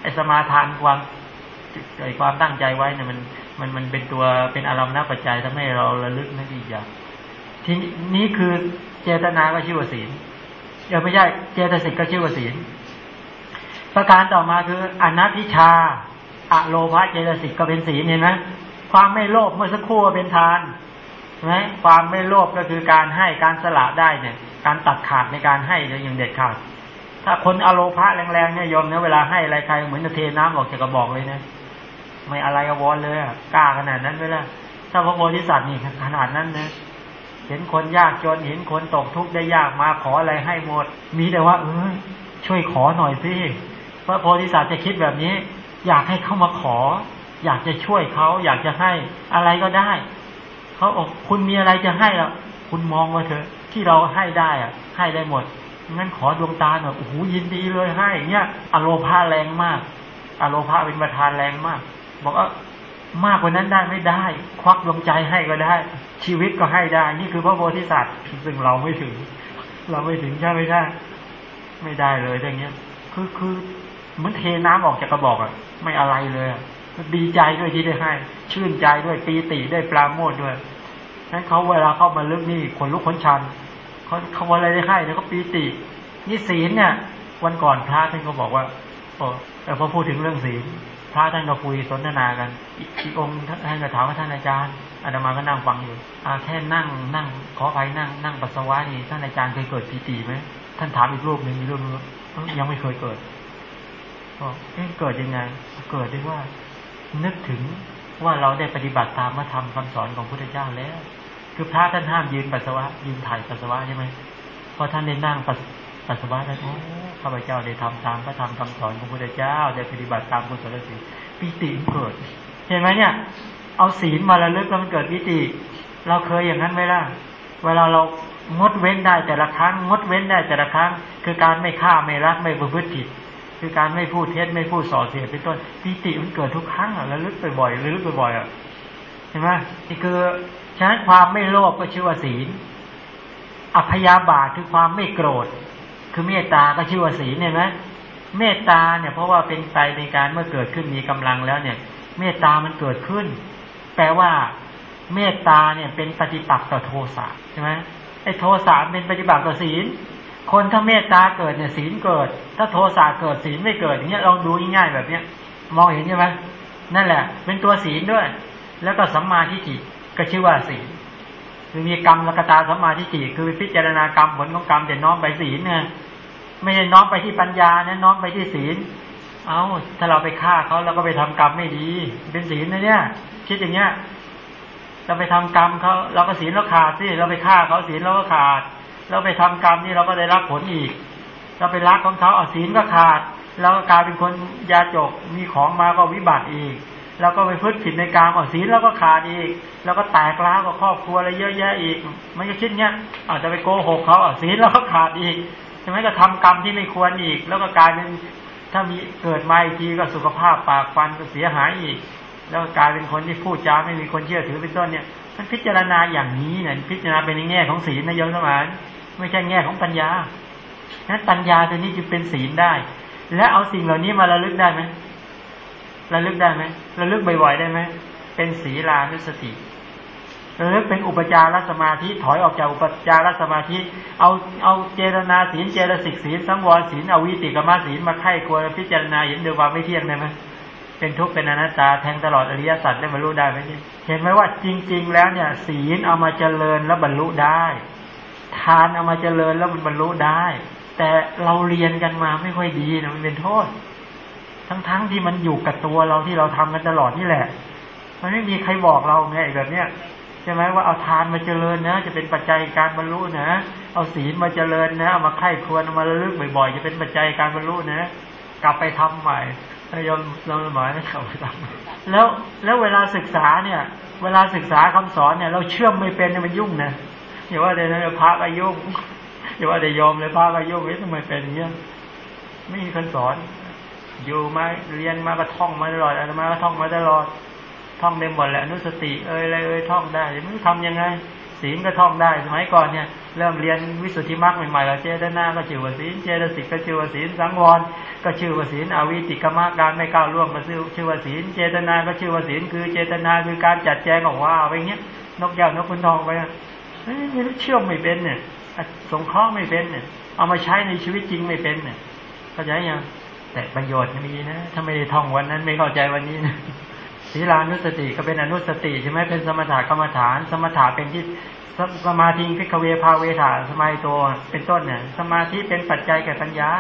ไอ้สมาทานความไอ้ความตั้งใจไว้เนี่ยมัน มันมันเป็นตัวเป็นอารมณ์นักปัจจัยทำให้เราระลึกนั่นอีกอย่างทีนี้คือเจตนาก็ชื่อว่าศีลเดี๋ยวไม่ใช่เจตสิกก็ชื่อว่าศีลประการต่อมาคืออนัตติชาอะโลภะเจตสิกก็เป็นศีลเห็นไหมความไม่โลภเมื่อสักครู่เป็นทานไหมความไม่โลภก็คือการให้การสละได้เนี่ย การตัดขาดในการให้อย่างเด็ดขาด ถ้าคนอโลภะแรงๆเนี่ยยอมเนี่ยเวลาให้อะไรใครเหมือนจะเทน้ำออกจากกระบอกเลยนะ ไม่อะไรอวอนเลยกล้าขนาดนั้นไหมล่ะถ้าพระโพธิสัตว์นี่ขนาดนั้นนะเห็นคนยากจนเห็นคนตกทุกข์ได้ยากมาขออะไรให้หมด มีแต่ว่า เออช่วยขอหน่อยสิพระโพธิสัตว์จะคิดแบบนี้ อยากให้เข้ามาขอ อยากจะช่วยเขาอยากจะให้อะไรก็ได้เขาบอกคุณมีอะไรจะให้ล่ะ คุณมองมาเถอะ ที่เราให้ได้อะ ให้ได้หมดงั้นขอดวงตาหน่อยโอ้โหยินดีเลยให้เงี้ยอโลภาแรงมาก อโลภาเป็นประธานแรงมาก บอกว่ามากกว่านั้นได้ไม่ได้ ควักดวงใจให้ก็ได้ ชีวิตก็ให้ได้ นี่คือพระโพธิสัตว์ซึ่งเราไม่ถึง เราไม่ถึงใช่ไหมใช่ไม่ได้เลยอย่างเงี้ย คือคือเหมือนเทน้ำออกจากกระบอกอะ ไม่อะไรเลยดีใจด้วยที่ได้ให้ ชื่นใจด้วยปีติได้ปลาโมดด้วยนั้นเขาเวลาเข้ามาลึกนี่ขนลุกขนชันเขาเขาอะไรได้ให้เนี่ยเขาปีตินี่ศีลเนี่ย วันก่อนพระท่านก็บอกว่าโอ้แต่พอพูดถึงเรื่องศีล พระท่านก็คุยสนทนากัน อีกองค์ท่านก็ถามว่าท่านอาจารย์อาตมาก็นั่งฟังอยู่อาแค่นั่งนั่งขอไปนั่งนั่งปัสสาวะนี่ท่านอาจารย์เคยเกิดปีติไหมท่านถามอีกรูปหนึ่งอีกรูปนึงยังไม่เคยเกิดบอกเอ๊ะเกิดยังไง เกิดด้วยว่า นึกถึงว่าเราได้ปฏิบัติตามพระธรรมคำสอนของพระพุทธเจ้าแล้ว คือพระท่านห้ามยืนปัสสาวะยืนถ่ายปัสสาวะใช่ไหมพอท่านได้นั่ง ปัสสาวะแล้วโอ้ข้าพเจ้าได้ทำตามพระธรรมคำสอนของพระเจ้า ได้ปฏิบัติตามกุศลศีลปิติเกิด เห็นไหมเนี่ย เอาศีลมาระลึกแล้วมันเกิดปิติ เราเคยอย่างนั้นไหมล่ะ เวลาเรางดเว้นได้แต่ละครั้งงดเว้นได้แต่ละครั้ง คือการไม่ฆ่าไม่รักไม่ประพฤติผิด คือการไม่พูดเท็จไม่พูดส่อเสียเป็นต้นปิติมันเกิดทุกครั้งอะระลึกไปบ่อยระลึกไปบ่อยอะเห็นไหมนี่คือฉะนั้นความไม่โลภก็ชื่อว่าศีล อัพยาบาทคือความไม่โกรธ คือเมตตาก็ชื่อว่าศีลเห็นไหมเมตตาเนี่ยเพราะว่าเป็นไปในการเมื่อเกิดขึ้นมีกำลังแล้วเนี่ย เมตตามันเกิดขึ้น แปลว่า เมตตาเนี่ยเป็นปฏิปักษ์ต่อโทสะใช่ไหมไอ้โทสะเป็นปฏิปักษ์ต่อศีล คนถ้าเมตตาเกิดเนี่ยศีลเกิด ถ้าโทสะเกิดศีลไม่เกิดอย่างเงี้ยลองดูง่ายๆแบบเนี้ย มองเห็นใช่ไหมนั่นแหละ เป็นตัวศีลด้วย แล้วก็สัมมาทิฏฐิก็ชื่อว่าศีล คือมีกรรมลกตาสมาทิฏฐิคือพิจารณากรรมผลของกรรมแต่น้อมไปศีลเนี่ยไม่ใช่น้อมไปที่ปัญญาเนะน้อมไปที่ศีล เอาถ้าเราไปฆ่าเขาเราก็ไปทำกรรมไม่ดี เป็นศีลนะเนี่ย คิดอย่างเงี้ยเราไปทำกรรมเขาเราก็ศีลเราขาดสิเราไปฆ่าเขาศีลเราก็ขาด เราไปทำกรรมนี่เราก็ได้รับผลอีก เราไปรักของเขาเอาศีลก็ขาด แล้วก็กลายเป็นคนยาจกมีของมาก็วิบัติอีก แล้วก็ไปพึ่ผิดในกรรเอาศีลแล้วก็ขาดอีก แล้วก็แตกล้าวกับครอบครัวอะไรเยอะแยะอีก มันก็คิดเงี้ยอาจจะไปโกหกเขาเอาศีลแล้วก็ขาดอีกใช่ไหมก็ทำกรรมที่ไม่ควรอีก แล้วก็กลายเป็นถ้ามีเกิดมาอีกทีก็สุขภาพปากฟันก็เสียหายอีก แล้วกลายเป็นคนที่พูดจาไม่มีคนเชื่อถือเป็นต้นเนี่ยมันพิจารณาอย่างนี้เนี่ยพิจารณาเป็นในแง่ของศีลนะโยมสมานไม่ใช่แง่ของปัญญานั้นปัญญาตัวนี้จึงเป็นศีลได้ และเอาสิ่งเหล่านี้มาระลึกได้ไหม ระลึกได้ไหมระลึกบ่อยๆได้ไหมเป็นศีลานุสติระลึกเป็นอุปจารสมาธิถอยออกจากอุปจารสมาธิเอาเอาเจรนาศีลเจรสิกศีลสังวรศีลเอาวิติกรรมศีลมาไข่ควรพิจารณาเห็นด้วยความไม่เที่ยงได้ไหมเป็นทุกข์เป็นอนัตตาแทงตลอดอริยสัจได้บรรลุได้ไหมเห็นไหมว่าจริง ๆ แล้วเนี่ย ศีลเอามาเจริญแล้วบรรลุได้ ทานเอามาเจริญแล้วมันบรรลุได้ แต่เราเรียนกันมาไม่ค่อยดีนะมันเป็นโทษ ทั้งๆทที่มันอยู่กับตัวเราที่เราทำกันตลอดนี่แหละ มันไม่มีใครบอกเราไงแบบเนี้ยใช่ไหมว่าเอาทานมาเจริญนะ จะเป็นปัจจัยการบรรลุนะ เอาศีลมาเจริญนะเอามาไข้ควรมาระลึกบ่อยๆ จะเป็นปัจจัยการบรรลุนะ กลับไปทำใหม่ยอมเราหมายนะกลับไปทำแล้วแล้วเวลาศึกษาเนี่ย เวลาศึกษาคำสอนเนี่ย เราเชื่อมไม่เป็นเนี่ยมันยุ่งนะอย่าว่าแต่นั้พระก็ยุ่งอย่าว่าแต่ยอมเลยพระก็ยุ่งเฮ้ยทำไมเป็นอย่างนี้ไม่มีคนสอน อยู่มาเรียนมาก็ท่องมาตลอดอะไรมาก็ท่องมาตลอด ท่องได้หมดแหละนุสติเอ้ยอะไรเอ้ยท่องได้ไม่รู้ทำยังไงศีลก็ท่องได้สมัยก่อนเนี่ยเริ่มเรียนวิสุทธิมรรคใหม่ๆเราเจตนาก็ชื่อว่าศีลเจตสิกก็ชื่อว่าศีลสังวรก็ชื่อว่าศีลอวิติกรรการไม่ก้าวล่วงก็ชื่อว่าศีลเจตนาก็ชื่อว่าศีลคือเจตนาคือการจัดแจงออกว่าไปเงี้ยนกแก้วนกคุณทองไปไม่รู้เชื่อมไม่เป็นเนี่ยสงเคราะห์ไม่เป็นเนี่ยเอามาใช้ในชีวิตจริงไม่เป็นเนี่ยเข้าใจยัง แต่ประโยชน์มีนะ ถ้าไม่ได้ท่องวันนั้นไม่เข้าใจวันนี้นะศีลานุสติก็เป็นอนุสติใช่ไหมเป็นสมถะกรรมฐาน สมถะเป็นที่สมาธิพิกเวพาเวถาสมัยตัวเป็นต้นเนี่ยสมาธิเป็นปัจจัยแก่ปัญญา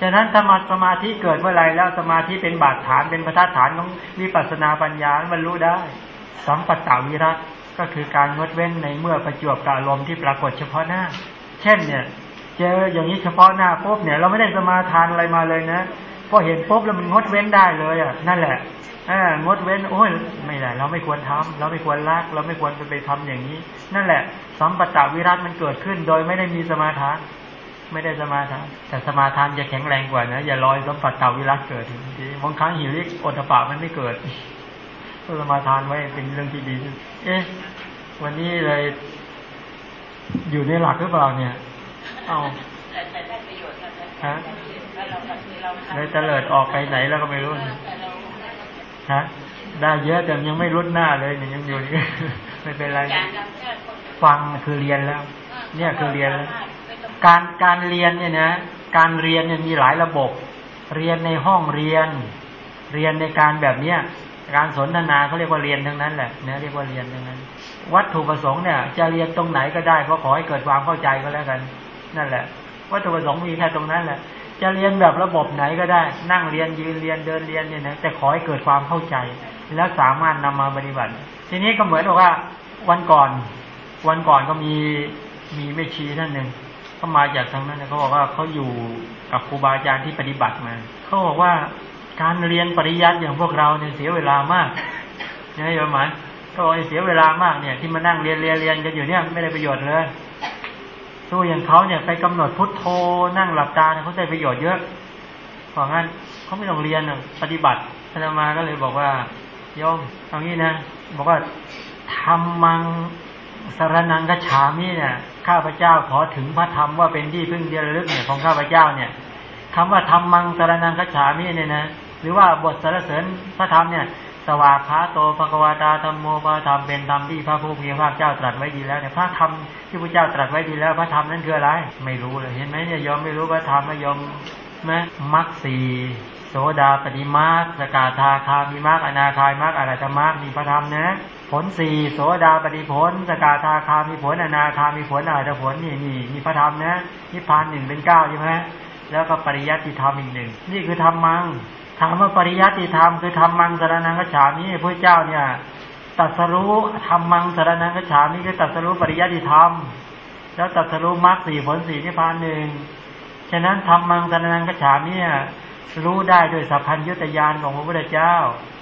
ฉะนั้นธรรมสมาธิเกิดเมื่อไรแล้วสมาธิเป็นบาดฐานเป็นประทัดฐานของวิปัสนาปัญญาบรรลุได้สัมปัตตาวิรัตก็คือการงดเว้นในเมื่อประจวบกับอารมณ์ที่ปรากฏเฉพาะหน้า เช่นเนี่ย เจออย่างนี้เฉพาะหน้าปุ๊บเนี่ย เราไม่ได้สมาทานอะไรมาเลยนะพอเห็นปุ๊บแล้วมันงดเว้นได้เลยอะนั่นแหละงดเว้นโอ้ยไม่ได้เราไม่ควรทำเราไม่ควรละเราไม่ควรไปทำอย่างนี้ นั่นแหละสัมปตะวิรัตมันเกิดขึ้น โดยไม่ได้มีสมาทาน ไม่ได้สมาทาน แต่สมาทานจะแข็งแรงกว่านะอย่าลอยสัมปตะวิรัตเกิดทีบางครั้งหิริโอตปะมันไม่เกิดสมาทานไว้เป็นเรื่องที่ดี เอ๊ะ วันนี้เลย อยู่ในหลักหรือเปล่าเนี่ย เอาแต่ได้ประโยชน์ฮะเลยเตลิดออกไปไหนแล้วก็ไม่รู้ฮะได้เยอะแต่ยังไม่รุดหน้าเลยเนี่ยยังอยู่นี่ไม่เป็นไร ฟังคือเรียนแล้ว เนี่ยคือเรียนแล้วการการเรียนเนี่ยนะการเรียนเนี่ยมีหลายระบบ เรียนในห้องเรียน เรียนในการแบบเนี้ยการสนทนาเขาเรียกว่าเรียนทั้งนั้นแหละเนี่ยเรียกว่าเรียนทั้งนั้น วัตถุประสงค์เนี่ย จะเรียนตรงไหนก็ได้เพราะขอให้เกิดความเข้าใจก็แล้วกัน นั่นแหละวัตถุประสงค์มีแค่ตรงนั้นแหละ จะเรียนแบบระบบไหนก็ได้ นั่งเรียนยืนเรียนเดินเรียนเนี่ยนะแต่ขอให้เกิดความเข้าใจ แล้วสามารถนำมาปฏิบัติ ทีนี้ก็เหมือนว่าวันก่อน วันก่อนก็มีมีแม่ชีท่านหนึ่งเขามาจากทางนั้นเขาบอกว่าเขาอยู่กับครูบาอาจารย์ที่ปฏิบัติมาเขาบอกว่าการเรียนปริยัติอย่างพวกเราเนี่ยเสียเวลามากนี่ยอมไหมก็เสียเวลามากเนี่ย ที่มานั่งเรียนเรียนเรียนกันอยู่เนี่ยไม่ได้ประโยชน์เลย ตัวอย่างเขาเนี่ยไปกำหนดพุทโธนั่งหลับตาเขาได้ประโยชน์เยอะเพราะงั้นเขาไม่ต้องเรียนปฏิบัติอาจารย์มาก็เลยบอกว่าโยมเอางี้นะบอกว่าทำมังสารนังกฉามิเนี่ย ข้าพเจ้าขอถึงพระธรรมว่าเป็นที่พึ่งเดียรลึกเนี่ยของข้าพเจ้าเนี่ยคำว่าทำมังสารนังกฉามิเนี่ยนะ หรือว่าบทสรรเสริญพระธรรมเนี่ย สวากขาโตภควาตาธรรมโมพระธรรมเป็นธรรมที่พระผู้มีพระเจ้าตรัสไว้ดีแล้วเนี่ยพระธรรมที่พระเจ้าตรัสไว้ดีแล้ว พระธรรมนั้นคืออะไร ไม่รู้เลยเห็นไหมเนี่ยยอมไม่รู้พระธรรมไม่ยอมไหมมักสีโสดาปฏิมาสกาธาคามีมากอนาคายมากอรหัตมากมีพระธรรมนะผลสี่โสดาปฏิผล สกาธาคามีผลอนาคามีผลอรหัตผลนี่นี่มีพระธรรมนะนิพพานหนึ่งเป็นเก้าใช่ไหมแล้วก็ปริยัติธรรมอีกหนึ่งนี่คือธรรมัง ถามว่าปริยัติธรรมคือธรรมังสารนังกฉามิพระเจ้าเนี่ยตัดสรู้ธรรมังสารนังกฉามิคือตัดสรู้ปริยัติธรรม แล้วตัดสรู้มรรคสี่ผลสี่นิพพานหนึ่งฉะนั้นธรรมังสารนังกฉามิเนี่ยรู้ได้โดยสัพพัญญุตยานของพระพุทธเจ้า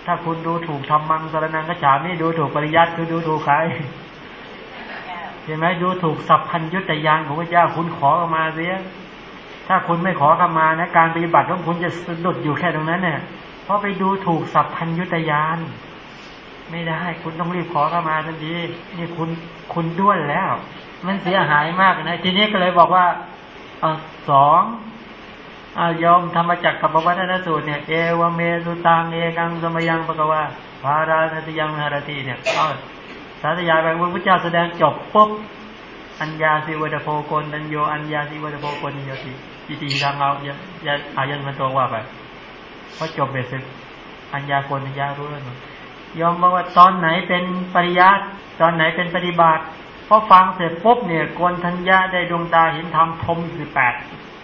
ถ้าคุณดูถูกธรรมังสารนังกฉามิดูถูกปริยัติคือดูถูกใครเห็นไหมดูถูกสัพพัญญุตยานของพระเจ้าคุณขอออกมาเสีย ถ้าคุณไม่ขอขมานะการปฏิบัติของคุณจะสะดุดอยู่แค่ตรงนั้นเนี่ยเพราะไปดูถูกสัพพัญยุตยาน ไม่ได้ คุณต้องรีบขอขมาทันทีนี่คุณคุณด้วนแล้ว มันเสียหายมากนะ ทีนี้ก็เลยบอกว่าอสองอายอมธรรมจักรกับวัตนสูตรเนี่ย เอวเมสุตังเอกังสมยังปะกวาภาราสติยังหารติเนี่ยเอาสาธยายไปพระพุทธเจ้าแสดงจบปุ๊บอัญญาสิวัตโพกนัญโยอัญญาสิวัตโพกนโยติ อิติทางเราอย่าอายันมันตัวว่าไปพอจบเบ็ดเสร็จอัญญาโกนัญญารู้แล้วยอมบอกว่าตอนไหนเป็นปริยัติตอนไหนเป็นปฏิบัติพอฟังเสร็จปุ๊บเนี่ยโกนทัญญาได้ดวงตาเห็นธรรมทมสิบแปด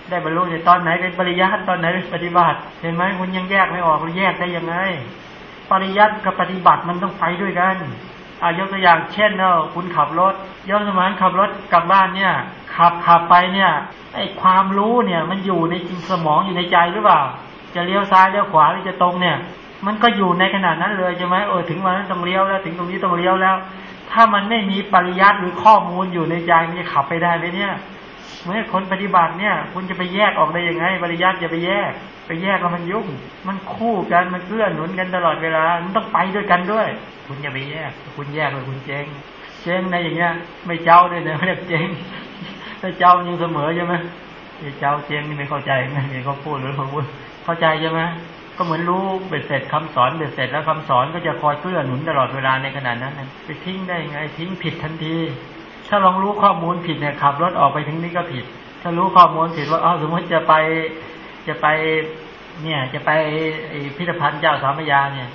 ได้บรรลุเนี่ยตอนไหนเป็นปริยัติตอนไหนเป็นปฏิบัติ เห็นไหมคุณยังแยกไม่ออกแยกได้ยังไง ปริยัติกับปฏิบัติมันต้องไปด้วยกัน อายกตัวอย่างเช่นเนอะคุณขับรถย้อนสมัยขับรถกลับบ้านเนี่ย ขับขับไปเนี่ยไอความรู้เนี่ย มันอยู่ในจิตสมองอยู่ในใจหรือเปล่า จะเลี้ยวซ้ายเลี้ยวขวาหรือจะตรงเนี่ย มันก็อยู่ในขนาดนั้นเลยใช่ไหมเออถึงวันนั้นต้องเลี้ยวแล้วถึงตรงนี้ต้องเลี้ยวแล้ว ถ้ามันไม่มีปริยัติหรือข้อมูลอยู่ในใจมันจะขับไปได้ไหมเนี่ย เมื่อคนปฏิบัติเนี่ย คุณจะไปแยกออกได้ยังไงปริยัติจะไปแยก ไปแยกแล้วมันยุ่ง มันคู่กันมันเกื้อหนุนกันตลอดเวลา มันต้องไปด้วยกันด้วย คุณอย่าไปแยก คุณแยกเลยคุณเจ๊งเจ๊งในอย่างเงี้ย ไม่เจ้าด้วยนะเรียกเจ๊งถ้าเจ้ายังเสมอใช่ไหมไอ้เจ้าเจ๊งนี่ไม่เข้าใจไงเขาพูดหรือเขาพูดเข้าใจใช่ไหมก็เหมือนรู้เบ็ดเสร็จคำสอนเบ็ดเสร็จแล้วคำสอนก็จะคอยเกื้อหนุนตลอดเวลาในขณะนั้นไปทิ้งได้ไง ทิ้งผิดทันที ถ้าลองรู้ข้อมูลผิดเนี่ยขับรถออกไปถึงนี้ก็ผิด ถ้ารู้ข้อมูลผิดว่าอ๋อสมมติจะไปจะไปเนี่ย จะไปพิพิธภัณฑ์เจ้าสามยาเนี่ย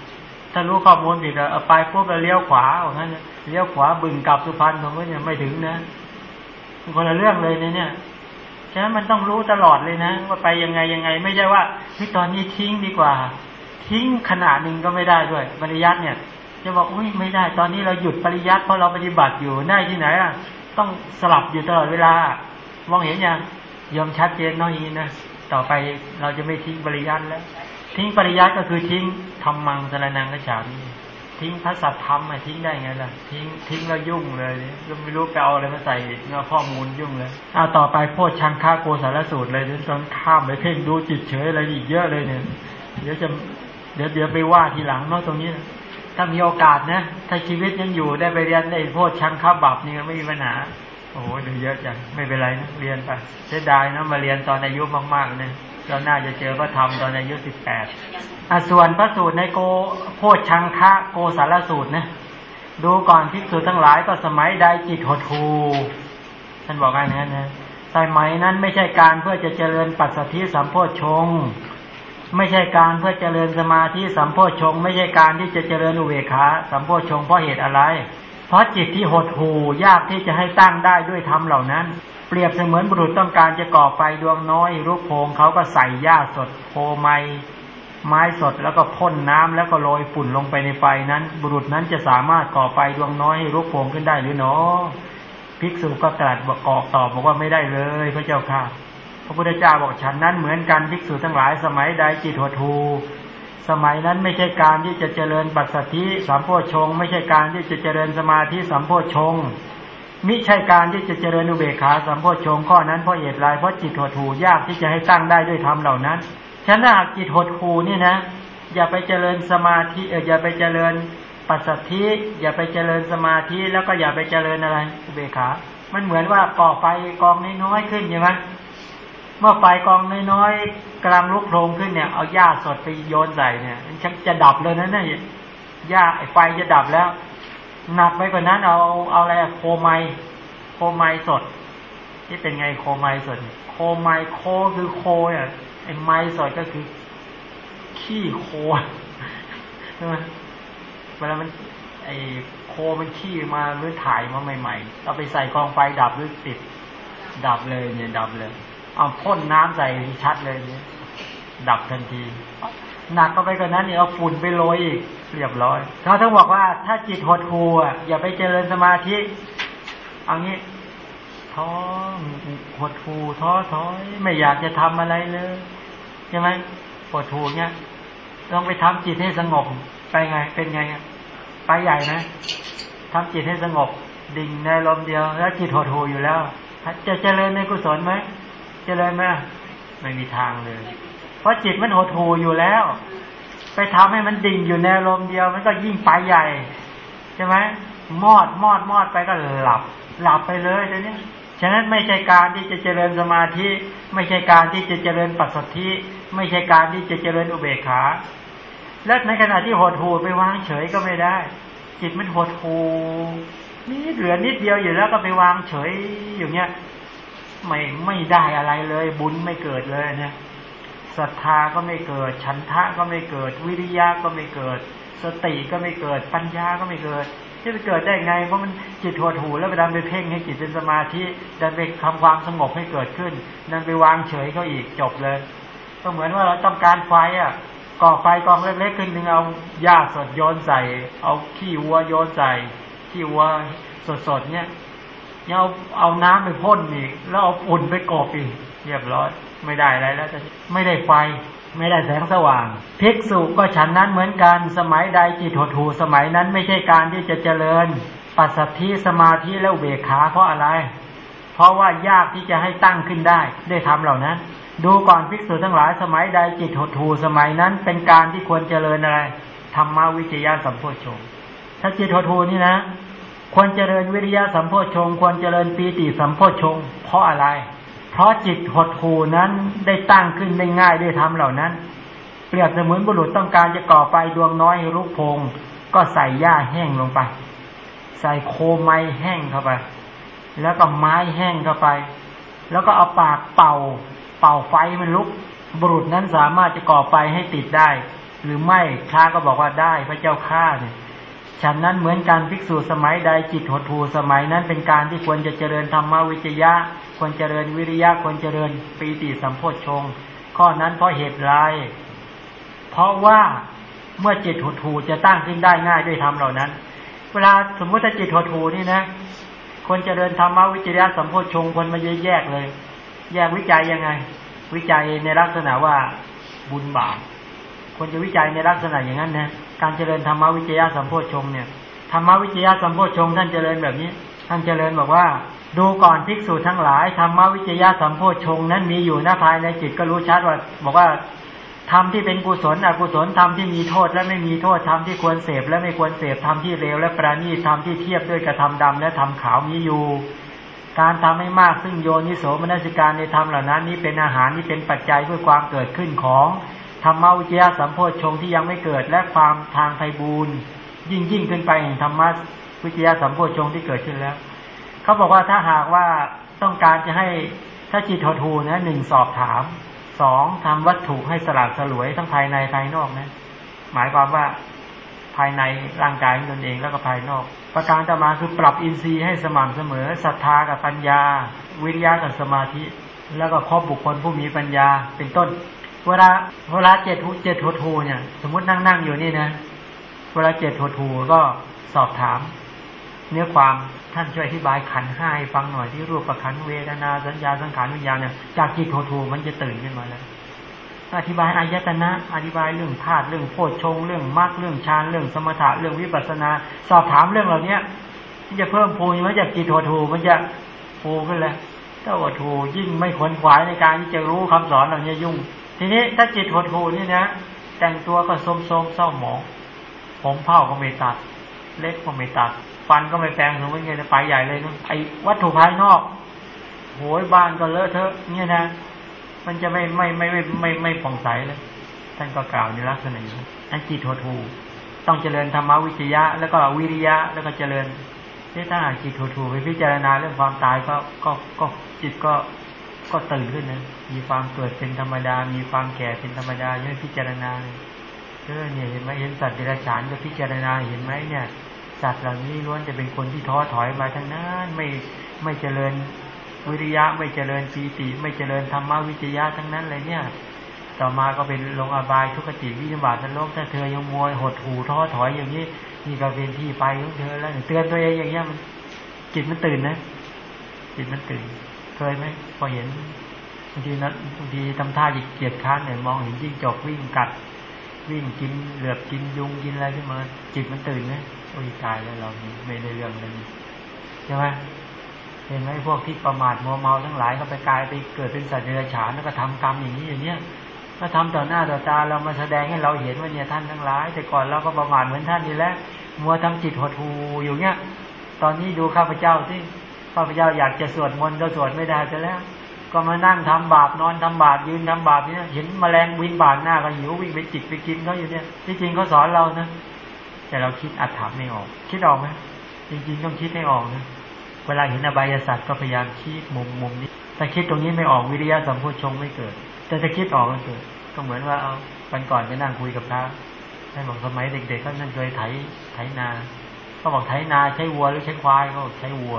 ถ้ารู้ข้อมูลผิดเอาไปปุ๊บเราเลี้ยวขวาอย่างนั้นเลี้ยวขวาบึงกลับสุพรรณตรงนี้เนี่ยไม่ถึงนะคนละเรื่องเลยเนี่ยเนี่ยฉะนั้นมันต้องรู้ตลอดเลยนะ ว่าไปยังไงยังไง ไม่ใช่ว่าที่ตอนนี้ทิ้งดีกว่า ทิ้งขนาดหนึ่งก็ไม่ได้ด้วยปริยัติเนี่ย จะบอกอุ้ยไม่ได้ ตอนนี้เราหยุดปริยัติเพราะเราปฏิบัติอยู่ได้ที่ไหนอะ ต้องสลับอยู่ตลอดเวลา มองเห็นยังยอมชัดเจนน้อยนี้นะต่อไปเราจะไม่ทิ้งปริยัติแล้ว ทิ้งปริยัติก็คือทิ้งธรรมังสารนังกระฉามทิ้งพระสัทธรรมอะทิ้งได้ไงล่ะ ทิ้งทิ้งแล้วยุ่งเลยก็ไม่รู้ไปเอาอะไรมาใส่เงาข้อมูลยุ่งเลยเอาต่อไปโพชชังค่าโกสารสูตรเลยเดี๋ยวตอนข้ามไปเพ่งดูจิตเฉยอะไรอีกเยอะเลยเนี่ยเดี๋ยวจะเดี๋ยวเดี๋ยวไปว่าทีหลังเนาะตรงนี้ ถ้ามีโอกาสนะ ถ้าชีวิตยังอยู่ได้ไปเรียนในโพชชังค่าบับนี่ไม่มีปัญหา โอ้โหดูเยอะจัง ไม่เป็นไรนะเรียนไปเสียดายนะมาเรียนตอนอายุมากๆเนี่ยเราน่าจะเจอพระธรรมตอนอายุสิบแปดส่วนพระสูตรในโกโพชังคะโกสารสูตรนะ ดูก่อนภิกษุทั้งหลายก็สมัยใดจิตหดหูท่านบอกไงนะนะสมัยนั้นไม่ใช่การเพื่อจะเจริญปัสสธิสัมโพชง ไม่ใช่การเพื่อเจริญสมาธิสัมโพชง ไม่ใช่การที่จะเจริญอุเบกขาสัมโพชงเพราะเหตุอะไร เพราะจิตที่หดหูยากที่จะให้ตั้งได้ด้วยธรรมเหล่านั้น เปรียบเสมือนบุรุษต้องการจะก่อไฟดวงน้อยรูปโพงเขาก็ใส่หญ้าสดโพไมไม้สดแล้วก็พ่นน้ำแล้วก็โรยฝุ่นลงไปในไฟนั้น บุรุษนั้นจะสามารถก่อไฟดวงน้อยให้รูปโพงขึ้นได้หรือเนาะภิกษุก็ตรัสบอกตอบบอกว่าไม่ได้เลยพระเจ้าค่ะ พระพุทธเจ้าบอกฉันนั้นเหมือนกันภิกษุทั้งหลายสมัยใดจิตหดทูสมัยนั้นไม่ใช่การที่จะเจริญปัสสธิสามโพชง ไม่ใช่การที่จะเจริญสมาธิสามโพชงมิใช่การที่จะเจริญอุเบกขาสัมโพชงข้อนั้นเพราะเหตุไรเพราะจิตหดหูยากที่จะให้ตั้งได้ด้วยธรรมเหล่านั้นฉะนั้นหากจิตหดหูนี่นะ อย่าไปเจริญสมาธิเอออย่าไปเจริญปัสสัทธิอย่าไปเจริญสมาธิแล้วก็อย่าไปเจริญอะไรอุเบกขา มันเหมือนว่าก่อไฟกองน้อยๆขึ้นใช่ไหม เมื่อไฟกองน้อยๆกำลังลุกโผล่ขึ้นเนี่ย เอาหญ้าสดไปโยนใส่เนี่ยมันจะดับเลยนะเนี่ยหญ้าไฟจะดับแล้ว หนักไปกว่านั้นเอาเอาอะไรโคไมโคไมสด ที่เป็นไงโคไมสด โคไมโคคือโคเนี่ยไอ้ไมสดก็คือ ขี้โคใช่ไหมเวลามันไอ้โคมันขี้มาหรือถ่ายมาใหม่ๆเอาไปใส่กองไฟดับหรือติด ดับเลยเนี่ยดับเลย เอาพ่นน้ำใส่ชัดเลยเนี่ยดับทันทีหนักก็ไปกว่านั้นเนี่ยเอาฝุ่นไปโรยอีกเรียบร้อยเขาต้องบอกว่าถ้าจิตหดหูอะอย่าไปเจริญสมาธิเอางี้ท้อหดหูท้อท้อยไม่อยากจะทำอะไรเลยใช่ไหมหดหูเนี่ยต้องไปทำจิตให้สงบไปไง เป็นไงไปใหญ่นะทำจิตให้สงบ ดิ่งในลมเดียว แล้วจิตหดหูอยู่แล้วจะเจริญในกุศลไหม เจริญไหมไม่มีทางเลย เพราะจิตมันโหดหูอยู่แล้ว ไปทำให้มันดิ่งอยู่ในลมเดียวมันก็ยิ่งไปใหญ่ใช่ไหมมอดมอดมอดไปก็หลับ หลับไปเลยเดี๋ยวนี้ฉะนั้นไม่ใช่การที่จะเจริญสมาธิ ไม่ใช่การที่จะเจริญปัสสธิ ไม่ใช่การที่จะเจริญอุเบกขา และในขณะที่หดหูไปวางเฉยก็ไม่ได้ จิตมันหดหูนี่เหลือนิดเดียวอยู่แล้วก็ไปวางเฉยอย่างเงี้ย ไม่ไม่ได้อะไรเลย บุญไม่เกิดเลยเนี่ยศรัทธาก็ไม่เกิด ฉันทะก็ไม่เกิด วิริยะก็ไม่เกิด สติก็ไม่เกิด ปัญญาก็ไม่เกิดจะไปเกิดได้ไง เพราะมันจิตหัวถูแล้วไปดันไปเพ่งให้จิตเป็นสมาธิดันไปทำความสงบให้เกิดขึ้นดันไปวางเฉยเขาอีกจบเลย ก็เหมือนว่าเราต้องการไฟอะก่อไฟกองเล็กๆขึ้นหนึ่งเอาหญ้าสดโยนใส่ เอาขี้วัวโยนใส่ขี้วัวสดๆเนี่ย เอาเอาน้ำไปพ่นอีก แล้วเอาอุ่นไปกอบอีกเรียบร้อย ไม่ได้อะไรแล้วจะไม่ได้ไฟ ไม่ได้แสงสว่าง ภิกษุก็ฉันนั้นเหมือนกัน สมัยใดจิตหดหูสมัยนั้นไม่ใช่การที่จะเจริญ ปัสสัทธิสมาธิแล้วเบกขาเพราะอะไร เพราะว่ายากที่จะให้ตั้งขึ้นได้ได้ทำเหล่านั้น ดูก่อนภิกษุทั้งหลายสมัยใดจิตหดหูสมัยนั้นเป็นการที่ควรเจริญอะไรธรรมวิจยาสัมโพชฌงถ้าจิตหดหูนี่นะ ควรเจริญวิริยะสัมโพชง ควรเจริญปีติสัมโพชง เพราะอะไร เพราะจิตหดหูนั้นได้ตั้งขึ้นได้ง่ายด้วยธรรมเหล่านั้น เปรียบเสมือนบุรุษต้องการจะก่อไฟดวงน้อยรุกพง ก็ใส่หญ้าแห้งลงไป ใส่โคไม้แห้งเข้าไป แล้วก็ไม้แห้งเข้าไป แล้วก็เอาปากเป่า เป่าไฟมันลุก บุรุษนั้นสามารถจะก่อไฟให้ติดได้ หรือไม่ข้าก็บอกว่าได้พระเจ้าข้าเนี่ย ฉันนั้นเหมือนการภิกษุสมัยใดจิตหดหูสมัยนั้นเป็นการที่ควรจะเจริญธรรมวิจยะ ควรเจริญวิริยะควรเจริญปีติสัมโพชฌงข้อนั้นเพราะเหตุไรเพราะว่าเมื่อจิตหดหูจะตั้งขึ้นได้ง่ายด้วยธรรมเหล่านั้น เวลาสมมติถ้าจิตหดหูนี่นะควรเจริญธรรมวิจยะสัมโพชฌงควรมาแยกเลย แยกวิจัยยังไง วิจัยในลักษณะว่าบุญบาป ควรจะวิจัยในลักษณะอย่างนั้นนะการเจริญธรรมวิจยะสัมโพชงเนี่ยธรรมวิจยะสัมโพชงท่านเจริญแบบนี้ ท่านเจริญบอกว่า ดูก่อนภิกษุทั้งหลายธรรมวิจยะสัมโพชงนั้นมีอยู่หน้าภายในจิตก็รู้ชัดว่า บอกว่าธรรมที่เป็นกุศลอกุศลธรรมที่มีโทษและไม่มีโทษธรรมที่ควรเสพและไม่ควรเสพธรรมที่เลวและปราณีธรรมที่เทียบด้วยกระทำดำและทำขาวมีอยู่ การทำให้มากซึ่งโยนิโสมนสิการในธรรมเหล่านั้น นี้เป็นอาหารนี้เป็นปัจจัยเพื่อความเกิดขึ้นของ รรมวิจยะสัมโพชฌงที่ยังไม่เกิด และความทางไพบูรณ์ยิ่งยิ่งขึ้นไปแห่งธรรมวิจยะสัมโพชฌงที่เกิดขึ้นแล้วเขาบอกว่าถ้าหากว่าต้องการจะให้ถ้าจิตหดหูนะหนึ่งสอบถามสองทำวัตถุให้สลากสลวยทั้งภายในภายนอกนะ หมายความว่าภายในร่างกายตนเองแล้วก็ภายนอก ประการต่อมาคือปรับอินทรีย์ให้สม่ำเสมอศรัทธากับปัญญา วิริยะกับสมาธิ แล้วก็ครอบบุคคลผู้มีปัญญาเป็นต้น เวลาเวลาเจ็ดหูเจ็ดหดหูเนี่ย สมมตินั่งนั่งอยู่นี่นะ เวลาเจ็ดหดหูก็สอบถาม เนื้อความท่านช่วยอธิบายขันห้าให้ฟังหน่อยที่รูปประขันเวทนาสัญญาสังขารวิญญาณเนี่ยจากจิตหดหูมันจะตื่นขึ้นมาแล้วอธิบายอายตนะอธิบายเรื่องธาตุเรื่องโพชฌงเรื่องมรรคเรื่องฌานเรื่องสมถะเรื่องวิปัสสนา สอบถามเรื่องเหล่านี้ที่จะเพิ่มพูนมาจากจิตหดหูมันจะพูขึ้นแล้วถ้าหดหูยิ่งไม่ขวนขวายในการที่จะรู้คำสอนเหล่านี้ยุ่ง ทีนี้ถ้าจิตหดหูนี่นะแต่งตัวก็โสมโสมเศร้าหมอง ผมเผาก็ไม่ตัด เล็บก็ไม่ตัด ฟันก็ไม่แปรงสมมติไงจะไปใหญ่เลยนะไอ้วัตถุภายนอกโหยบ้านก็เลอะเทอะเนี่ยนะ มันจะไม่ไม่ไม่ไม่ไม่ไม่ผ่องใสเลยท่านก็กล่าวในลักษณะนี้อันจิตหดหูต้องเจริญธรรมวิจยะ แล้วก็วิริยะ แล้วก็เจริญถ้าหากจิตหดหูไปพิจารณาเรื่องความตายก็ก็ก็จิตก็ ก็ตื่นขึ้นนะ มีความเกิดเป็นธรรมดา มีความแก่เป็นธรรมดาเนี่ยพิจารณาเออเนี่ยเห็นไหมเห็นสัตว์เดรัจฉานก็พิจารณาเห็นไหมเนี่ย สัตว์เหล่านี้ล้วนจะเป็นคนที่ท้อถอยมาทั้งนั้นไม่ไม่เจริญวิริยะไม่เจริญปีติ ไม่เจริญธรรมวิจยะทั้งนั้นเลยเนี่ย ต่อมาก็เป็นลงอบายทุกติวิญบากนรกถ้าเธอยังมัวหดหูท้อถอยอย่างนี้นี่ก็เป็นที่ไปของเธอแล้วเตือนตัวเองอย่างเงี้ยมันจิตมันตื่นนะจิตมันตื่น เคยไหมพอเห็นบางทีนะบางทีทำท่าจิเกียดค้านเนี่ยมองเห็นยิ่งจบวิ่งกัด วิ่งกินเหลือบกินยุงกินอะไรขึ้นมา จิตมันตื่นไหมโอ้ยตายแล้วเราไม่ได้เรื่องเลยใช่ไหมเห็นไหมพวกที่ประมาทมัวเมาทั้งหลายก็ไปกลายไปเกิดเป็นสัตว์เดรัจฉานแล้วก็ทำกรรมอย่างนี้อย่างเนี้ยก็ทำต่อหน้าต่อตาเรามาแสดงให้เราเห็นว่าเนี่ยท่านทั้งหลาย แต่ก่อนเราก็ประมาทเหมือนท่านนี่แหละมัวทำจิตหดหูอยู่เนี้ยตอนนี้ดูข้าพเจ้าที่ ข้าพเจ้าอยากจะสวดมนต์ก็สวดไม่ได้จะแล้ว ก็มานั่งทำบาปนอนทำบาปยืนทำบาปเนี่ยเห็นแมลงวินบาดหน้าก็หิววิ่งไปจิกไปกินเขาอยู่เนี่ยที่จริงเขาสอนเรานะแต่เราคิดอัดถามไม่ออก คิดออกไหมจริงๆต้องคิดให้ออกนะเวลาเห็นอบายสัตว์ก็พยายามคิดมุมมุมนี้แต่คิดตรงนี้ไม่ออกวิริยะสัมโพชงไม่เกิด แต่ถ้าคิดออกก็เกิด ก็เหมือนว่าเอาวันก่อนไปนั่งคุยกับพระท่านบอกสมัยเด็กๆก็นั่นเคยไถไถนาเขาบอกไถนาใช้วัวหรือใช้ควายเขาใช้วัว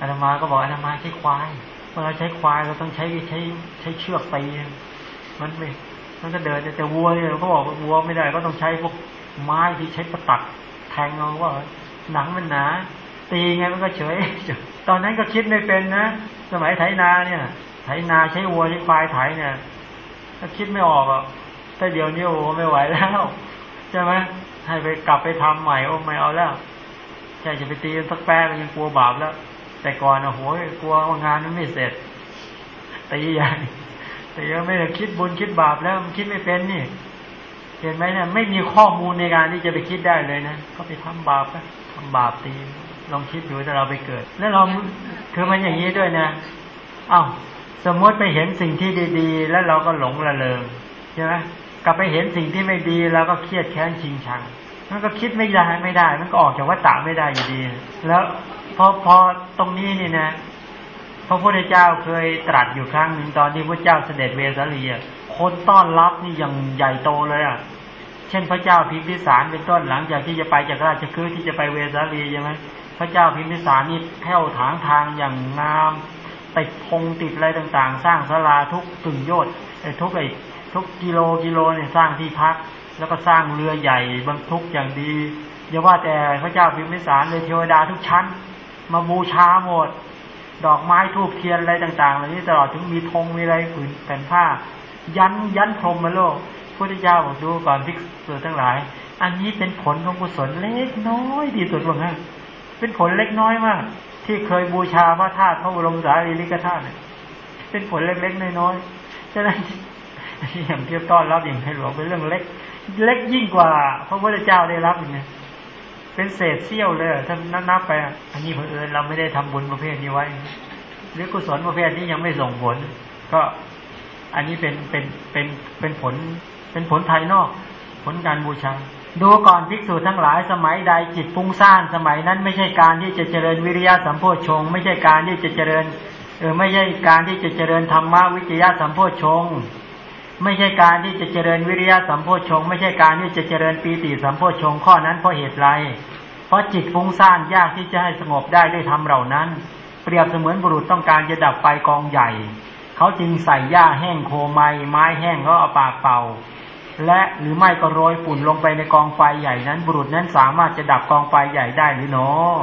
อาตมาก็บอกอาตมาใช้ควายเวลาใช้ควายเราต้องใช้ใช้ใช้เชือกตีมันไม่มันก็เดินแต่วัวเนี่ยเขาบอกวัวไม่ได้ ก็ต้องใช้พวกไม้ที่ใช้ประตักแทงเอาว่า หนังมันหนาตีไงมันก็เฉย ตอนนั้นก็คิดไม่เป็นนะ สมัยไถนาเนี่ย ไถนาใช้วัวใช้ควายไถเนี่ยถ้าคิดไม่ออกอะแต่เดี๋ยวนี้โอ้ไม่ไหวแล้วใช่ไหมให้ไปกลับไปทำใหม่โอ้ไม่เอาแล้วแค่จะไปตีสักแป๊บยังกลัวบาปแล้ว แต่ก่อนโอ้โหกลัวว่างานมันไม่เสร็จตีใหญ่แต่ยังไม่ได้คิดบุญคิดบาปแล้วมันคิดไม่เป็นนี่ เห็นไหมเนี่ยไม่มีข้อมูลในการที่จะไปคิดได้เลยนะก็ไปทำบาปนะทำบาปตีลองคิดดูถ้าเราไปเกิด แล้วเราคือมันอย่างนี้ด้วยนะเอ้าสมมติไปเห็นสิ่งที่ดี ๆ แล้วเราก็หลงระเริงใช่ไหมกลับไปเห็นสิ่งที่ไม่ดีเราก็เครียดแค้นชิงชังมันก็คิดไม่ได้ไม่ได้ มันก็ออกจากวัฏฏะไม่ได้อยู่ดี แล้ว พอพอตรงนี้นี่นะพระพุทธเจ้าเคยตรัสอยู่ครั้งหนึ่งตอนที่พระเจ้าเสด็จเวสาลีคนต้อนรับนี่ยังใหญ่โตเลยอะ เช่นพระเจ้าพิมพิสารเป็นต้นหลังจากที่จะไปจากราชคฤห์ที่จะไปเวสาลีใช่ไหมพระเจ้าพิมพิสารนี่แผ่วถางทางอย่างงามติดพงติดอะไรต่างๆ สร้างศาลาทุกตึงโยชน์ทุกไอ้ทุกกิโลกิโลเนี่ยสร้างที่พัก แล้วก็สร้างเรือใหญ่บรรทุกอย่างดีอย่าว่าแต่พระเจ้าพิมพิสารเลยเทวดาทุกชั้น มาบูชาหมด ดอกไม้ทูบเทียนอะไรต่างๆเหล่านี้ตลอดถึงมีธงมีอะไรผืนแผ่นผ้า ยันยันพรมมาโลกพุทธเจ้าบอกดูก่อนพิกษุทั้งหลาย อันนี้เป็นผลของกุศลเล็กน้อยที่สุดว่างั้นเป็นผลเล็กน้อยมาก ที่เคยบูชาพระธาตุพระบรมสารีริกธาตุเป็นผลเล็กๆน้อยๆฉะนั้นอย่างเทียบต้อนรับอย่างให้หลวงเป็นเรื่องเล็ก เล็กยิ่งกว่าพระพุทธเจ้าได้รับอย่างนี้ เป็นเศษเสี้ยวเลยถ้านับนับไป อันนี้เพื่อเราไม่ได้ทำบุญประเภทนี้ไว้ หรือกุศลประเภทนี้ยังไม่ส่งผล ก็อันนี้เป็นเป็นเป็นเป็นผล เป็นผลภายนอก ผลการบูชาดูก่อนภิกษุทั้งหลายสมัยใดจิตฟุ้งซ่านสมัยนั้นไม่ใช่การที่จะเจริญวิริยะสัมโพชง ไม่ใช่การที่จะเจริญเออไม่ใช่การที่จะเจริญธรรมวิจยะสัมโพชง ไม่ใช่การที่จะเจริญวิริยะสัมโพชงไม่ใช่การที่จะเจริญปีติสัมโพชงข้อนั้นเพราะเหตุไร เพราะจิตฟุ้งซ่านยากที่จะให้สงบได้ด้วยทำเหล่านั้น เปรียบเสมือนบุรุษต้องการจะดับไฟกองใหญ่ เขาจึงใส่หญ้าแห้งโคไม้ไม้แห้งเขาเอาปากเป่า และหรือไม่ก็โรยฝุ่นลงไปในกองไฟใหญ่นั้น บุรุษนั้นสามารถจะดับกองไฟใหญ่ได้หรือเนาะ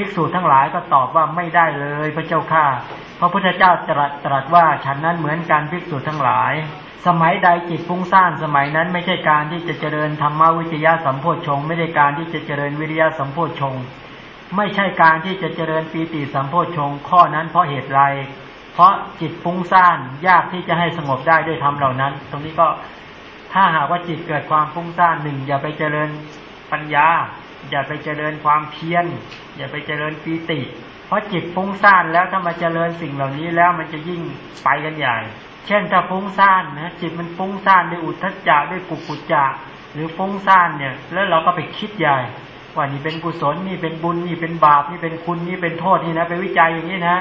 ภิกษุทั้งหลายก็ตอบว่าไม่ได้เลยพระเจ้าข้าพระพุทธเจ้าตรัสตรัสว่าฉันนั้นเหมือนกันภิกษุทั้งหลาย สมัยใดจิตฟุ้งซ่านสมัยนั้นไม่ใช่การที่จะเจริญธรรมวิจยะสัมโพชงไม่ได้การที่จะเจริญวิริยะสัมโพชงไม่ใช่การที่จะเจริญปีติสัมโพชงข้อนั้นเพราะเหตุไรเพราะจิตฟุ้งซ่านยากที่จะให้สงบได้ด้วยธรรมเหล่านั้น ตรงนี้ก็ถ้าหากว่าจิตเกิดความฟุ้งซ่านหนึ่งอย่าไปเจริญปัญญา อย่าไปเจริญความเพียร อย่าไปเจริญปีติ เพราะจิตฟุ้งซ่านแล้วถ้ามาเจริญสิ่งเหล่านี้แล้วมันจะยิ่งไปกันใหญ่ เช่นถ้าฟุ้งซ่านนะจิตมันฟุ้งซ่านด้วยอุทธัจจะด้วยกุกุจจะหรือฟุ้งซ่านเนี่ย แล้วเราก็ไปคิดใหญ่ว่านี่เป็นกุศลนี่เป็นบุญนี่เป็นบาปนี่เป็นคุณนี่เป็นโทษนี่นะไปวิจัยอย่างนี้นะ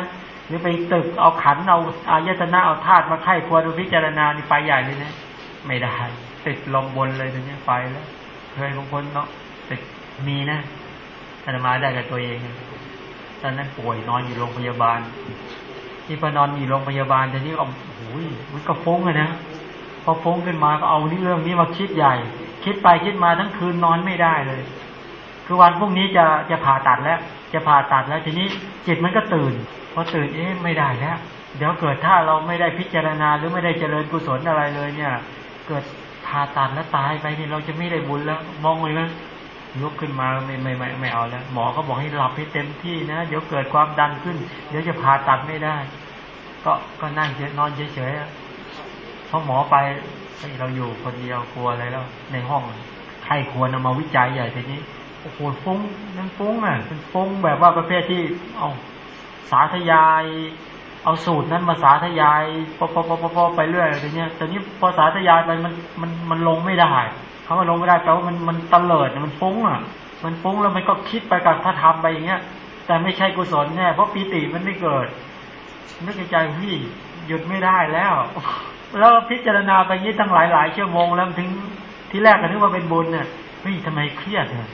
หรือไปตึกเอาขันเอาอายตนะเอาธาตุมาไข้ควรพิจารณานี่ไปใหญ่เลยนะไม่ได้ติดลมบนเลยตรงนี้ไปแล้วเคยบางคนเนาะติดมีนะ อาตมาได้กับตัวเอง ตอนนั้นป่วยนอนอยู่โรงพยาบาล ที่พอนอนอยู่โรงพยาบาลทีนี้เอาโอ้ยมันก็ฟุ้งเลยนะพอฟุ้งขึ้นมาก็เอานี่เรื่องนี้มาคิดใหญ่ คิดไปคิดมาทั้งคืนนอนไม่ได้เลย คือวันพรุ่งนี้จะจะผ่าตัดแล้ว จะผ่าตัดแล้วทีนี้จิตมันก็ตื่นพอตื่นเอ๊ะไม่ได้แล้ว เดี๋ยวเกิดถ้าเราไม่ได้พิจารณาหรือไม่ได้เจริญกุศลอะไรเลยเนี่ย เกิดผ่าตัดแล้วตายไปนี่เราจะไม่ได้บุญแล้ว มองเลยไห มยกขึ้นมาไม่ไม่ไม่ไม่เอาแล้วหมอเขาบอกให้หลับให้เต็มที่นะเดี๋ยวเกิดความดันขึ้น เดี๋ยวจะผ่าตัดไม่ได้ ก็ก็นั่งเฉยนอนเฉยๆเพราะหมอไปเราอยู่คนเดียวกลัวอะไรแล้ว ในห้องใครควรเอามาวิจัยใหญ่ทีนี้โอ้โหฟุ้งนั่นฟุ้งอะเป็นฟุ้งแบบว่าประเภทที่เอาสาธยาย เอาสูตรนั้นมาสาธยายปปปปไปเรื่อยอะไรเงี้ยแต่นี้พอสาธยายไปมันมันมันลงไม่ได้ เขาว่าลงไม่ได้แปลว่ามันมันตเลิดมันฟุ้งอะ มันฟุ้งแล้วมันก็คิดไปกับพระธรรมไปอย่างเงี้ย แต่ไม่ใช่กุศลแน่เพราะปีติมันไม่เกิดนึกในใจพี่หยุดไม่ได้แล้ว แล้วพิจารณาไปงี้ตั้งหลายหลายชั่วโมงแล้วถึงที่แรกก็นึกว่าเป็นบุญเนี่ยเฮ้ยทำไมเครียดเนี่ย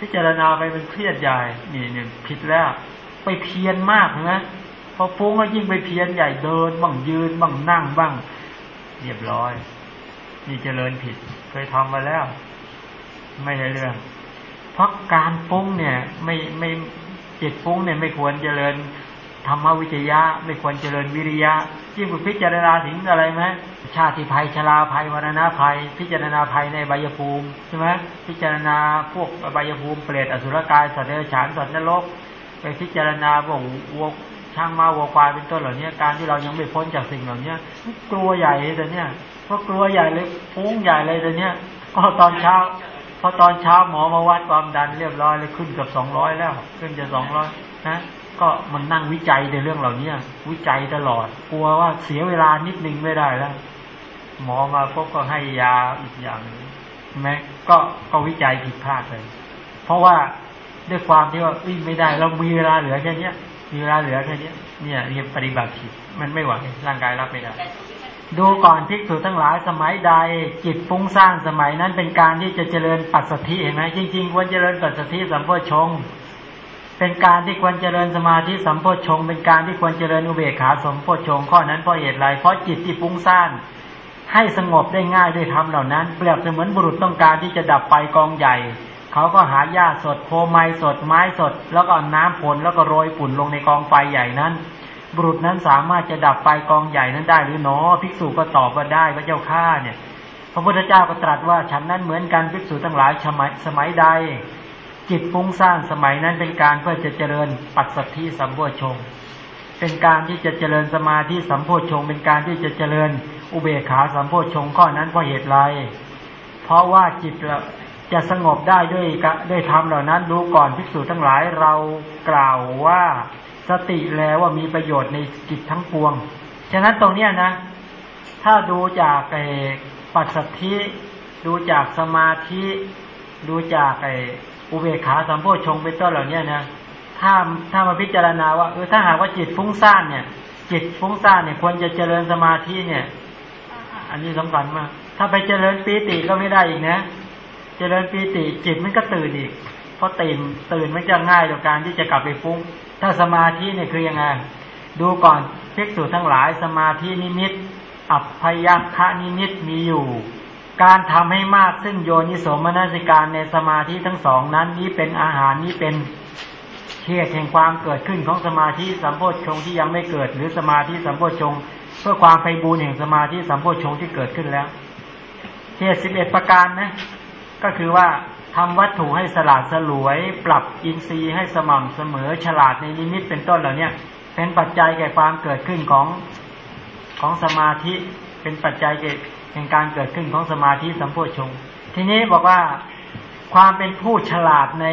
พิจารณาไปมันเครียดใหญ่นี่เนี่ยผิดแล้ว ไปเพียนมากนะพอฟุ้งก็ยิ่งไปเพียนใหญ่เดินบ้างยืนบ้างนั่งบ้าง เรียบร้อย นี่เจริญผิด ยทำมาแล้ว ไม่ใช่เรื่อง เพราะการฟุ้งเนี่ย ไม่ไม่จิตฟุ้งเนี่ยไม่ควรเจริญธรรมวิจยะ ไม่ควรเจริญวิริยะที่คุณพิจารณาถึงอะไรไหมชาติภัยชราภัยวรณะภัย พิจารณาภัยในใบยภูมิใช่ไหมพิจารณาพวกใบยภูมิเปรตอสุรกายสัตว์เดรัจฉานสัตว์นรกไปพิจารณาว่าวัวช่างมาวัวควายเป็นต้นเหล่านี้การที่เรายังไม่พ้นจากสิ่งเหล่านี้กลัวใหญ่เลยแต่เนี้ย ก็กลัวใหญ่เลยฟุ้งใหญ่เลยแต่เนี้ยก็ตอนเช้าพอตอนเช้าหมอมาวัดความดันเรียบร้อยเลยขึ้นกับสองร้อยแล้ว ขึ้นจะสองร้อยนะก็มันนั่งวิจัยในเรื่องเหล่านี้วิจัยตลอด กลัวว่าเสียเวลานิดนึงไม่ได้แล้ว หมอมาพบก็ให้ยาอีกอย่างนึงใช่ไหมก็ก็วิจัยผิดพลาดเลย เพราะว่าด้วยความที่ว่าวิ่งไม่ได้เรามีเวลาเหลือแค่เนี้ยมีเวลาเหลือแค่เนี้ยเนี่ยเรียนปฏิบัติผิดมันไม่ไหวร่างกายรับไม่ได้ ดูก่อนภิกษุทั้งหลายสมัยใดจิตฟุ้งซ่านสมัยนั้นเป็นการที่จะเจริญปัสสธิเห็นไหมจริงๆควรเจริญปัสสธิสัมโพชงเป็นการที่ควรเจริญสมาธิสัมโพชงเป็นการที่ควรเจริญอุเบกขาสมโพชงข้อนั้นเพราะเหตุไรเพราะจิตที่ฟุ้งซ่านให้สงบได้ง่ายด้วยธรรมเหล่านั้น เปรียบเสมือนบุรุษต้องการที่จะดับไฟกองใหญ่ เขาก็หาหญ้าสดโคไม้สดไม้สด แล้วก็น้ำฝนแล้วก็โรยฝุ่นลงในกองไฟใหญ่นั้น บุรุษนั้นสามารถจะดับไฟกองใหญ่นั้นได้หรือหนอภิกษุก็ตอบว่าได้พระเจ้าข้าเนี่ย พระพุทธเจ้าก็ตรัสว่าฉันนั้นเหมือนกันภิกษุทั้งหลายสมัยสมัยใด จิตฟุ้งซ่านสมัยนั้นเป็นการเพื่อจะเจริญปัสสัทธิสัมโพชงเป็นการที่จะเจริญสมาธิสัมโพชงเป็นการที่จะเจริญอุเบกขาสัมโพชงข้อนั้นเพราะเหตุไรเพราะว่าจิตจะสงบได้ด้วยด้วยธรรมเหล่านั้นรู้ก่อนภิกษุทั้งหลายเรากล่าวว่า สติแล้วว่ามีประโยชน์ในจิตทั้งปวง ฉะนั้นตรงเนี้ยนะ ถ้าดูจากไอ้ปัสสัทธิดูจากสมาธิ ดูจากไอ้อุเบกขาสัมโพชงเป็นต้นเหล่านี้นะถ้าถ้ามาพิจารณาว่าเออถ้าหากว่าจิตฟุ้งซ่านเนี่ย จิตฟุ้งซ่านเนี่ยควรจะเจริญสมาธิเนี่ย อันนี้สำคัญมาก ถ้าไปเจริญปีติก็ไม่ได้อีกนะ เจริญปีติจิตมันก็ตื่นอีก เพราะตื่นตื่นมันจะง่ายต่อการที่จะกลับไปฟุ้ง ถ้าสมาธิเนี่ยคือยังไง ดูก่อนภิกษุทั้งหลายสมาธินิมิต อัพพยัคฆนิมิตมีอยู่ การทำให้มากซึ่งโยนิสมนสิการในสมาธิทั้งสองนั้นนี้เป็นอาหารนี้เป็นเหตุแห่งความเกิดขึ้นของสมาธิสัมโพชฌงที่ยังไม่เกิด หรือสมาธิสัมโพชฌงเพื่อความไพบูรณ์แห่งสมาธิสัมโพชฌงที่เกิดขึ้นแล้วเหตุสิบเอ็ดประการนะก็คือว่า ทำวัตถุให้สลาดสลวย ปรับอินทรีย์ให้สม่ำเสมอฉลาดในนิมิตเป็นต้นเหล่านี้เป็นปัจจัยแก่ความเกิดขึ้นของของสมาธิ เป็นปัจจัยแก่แห่งการเกิดขึ้นของสมาธิสัมโพชงทีนี้บอกว่าความเป็นผู้ฉลาดใน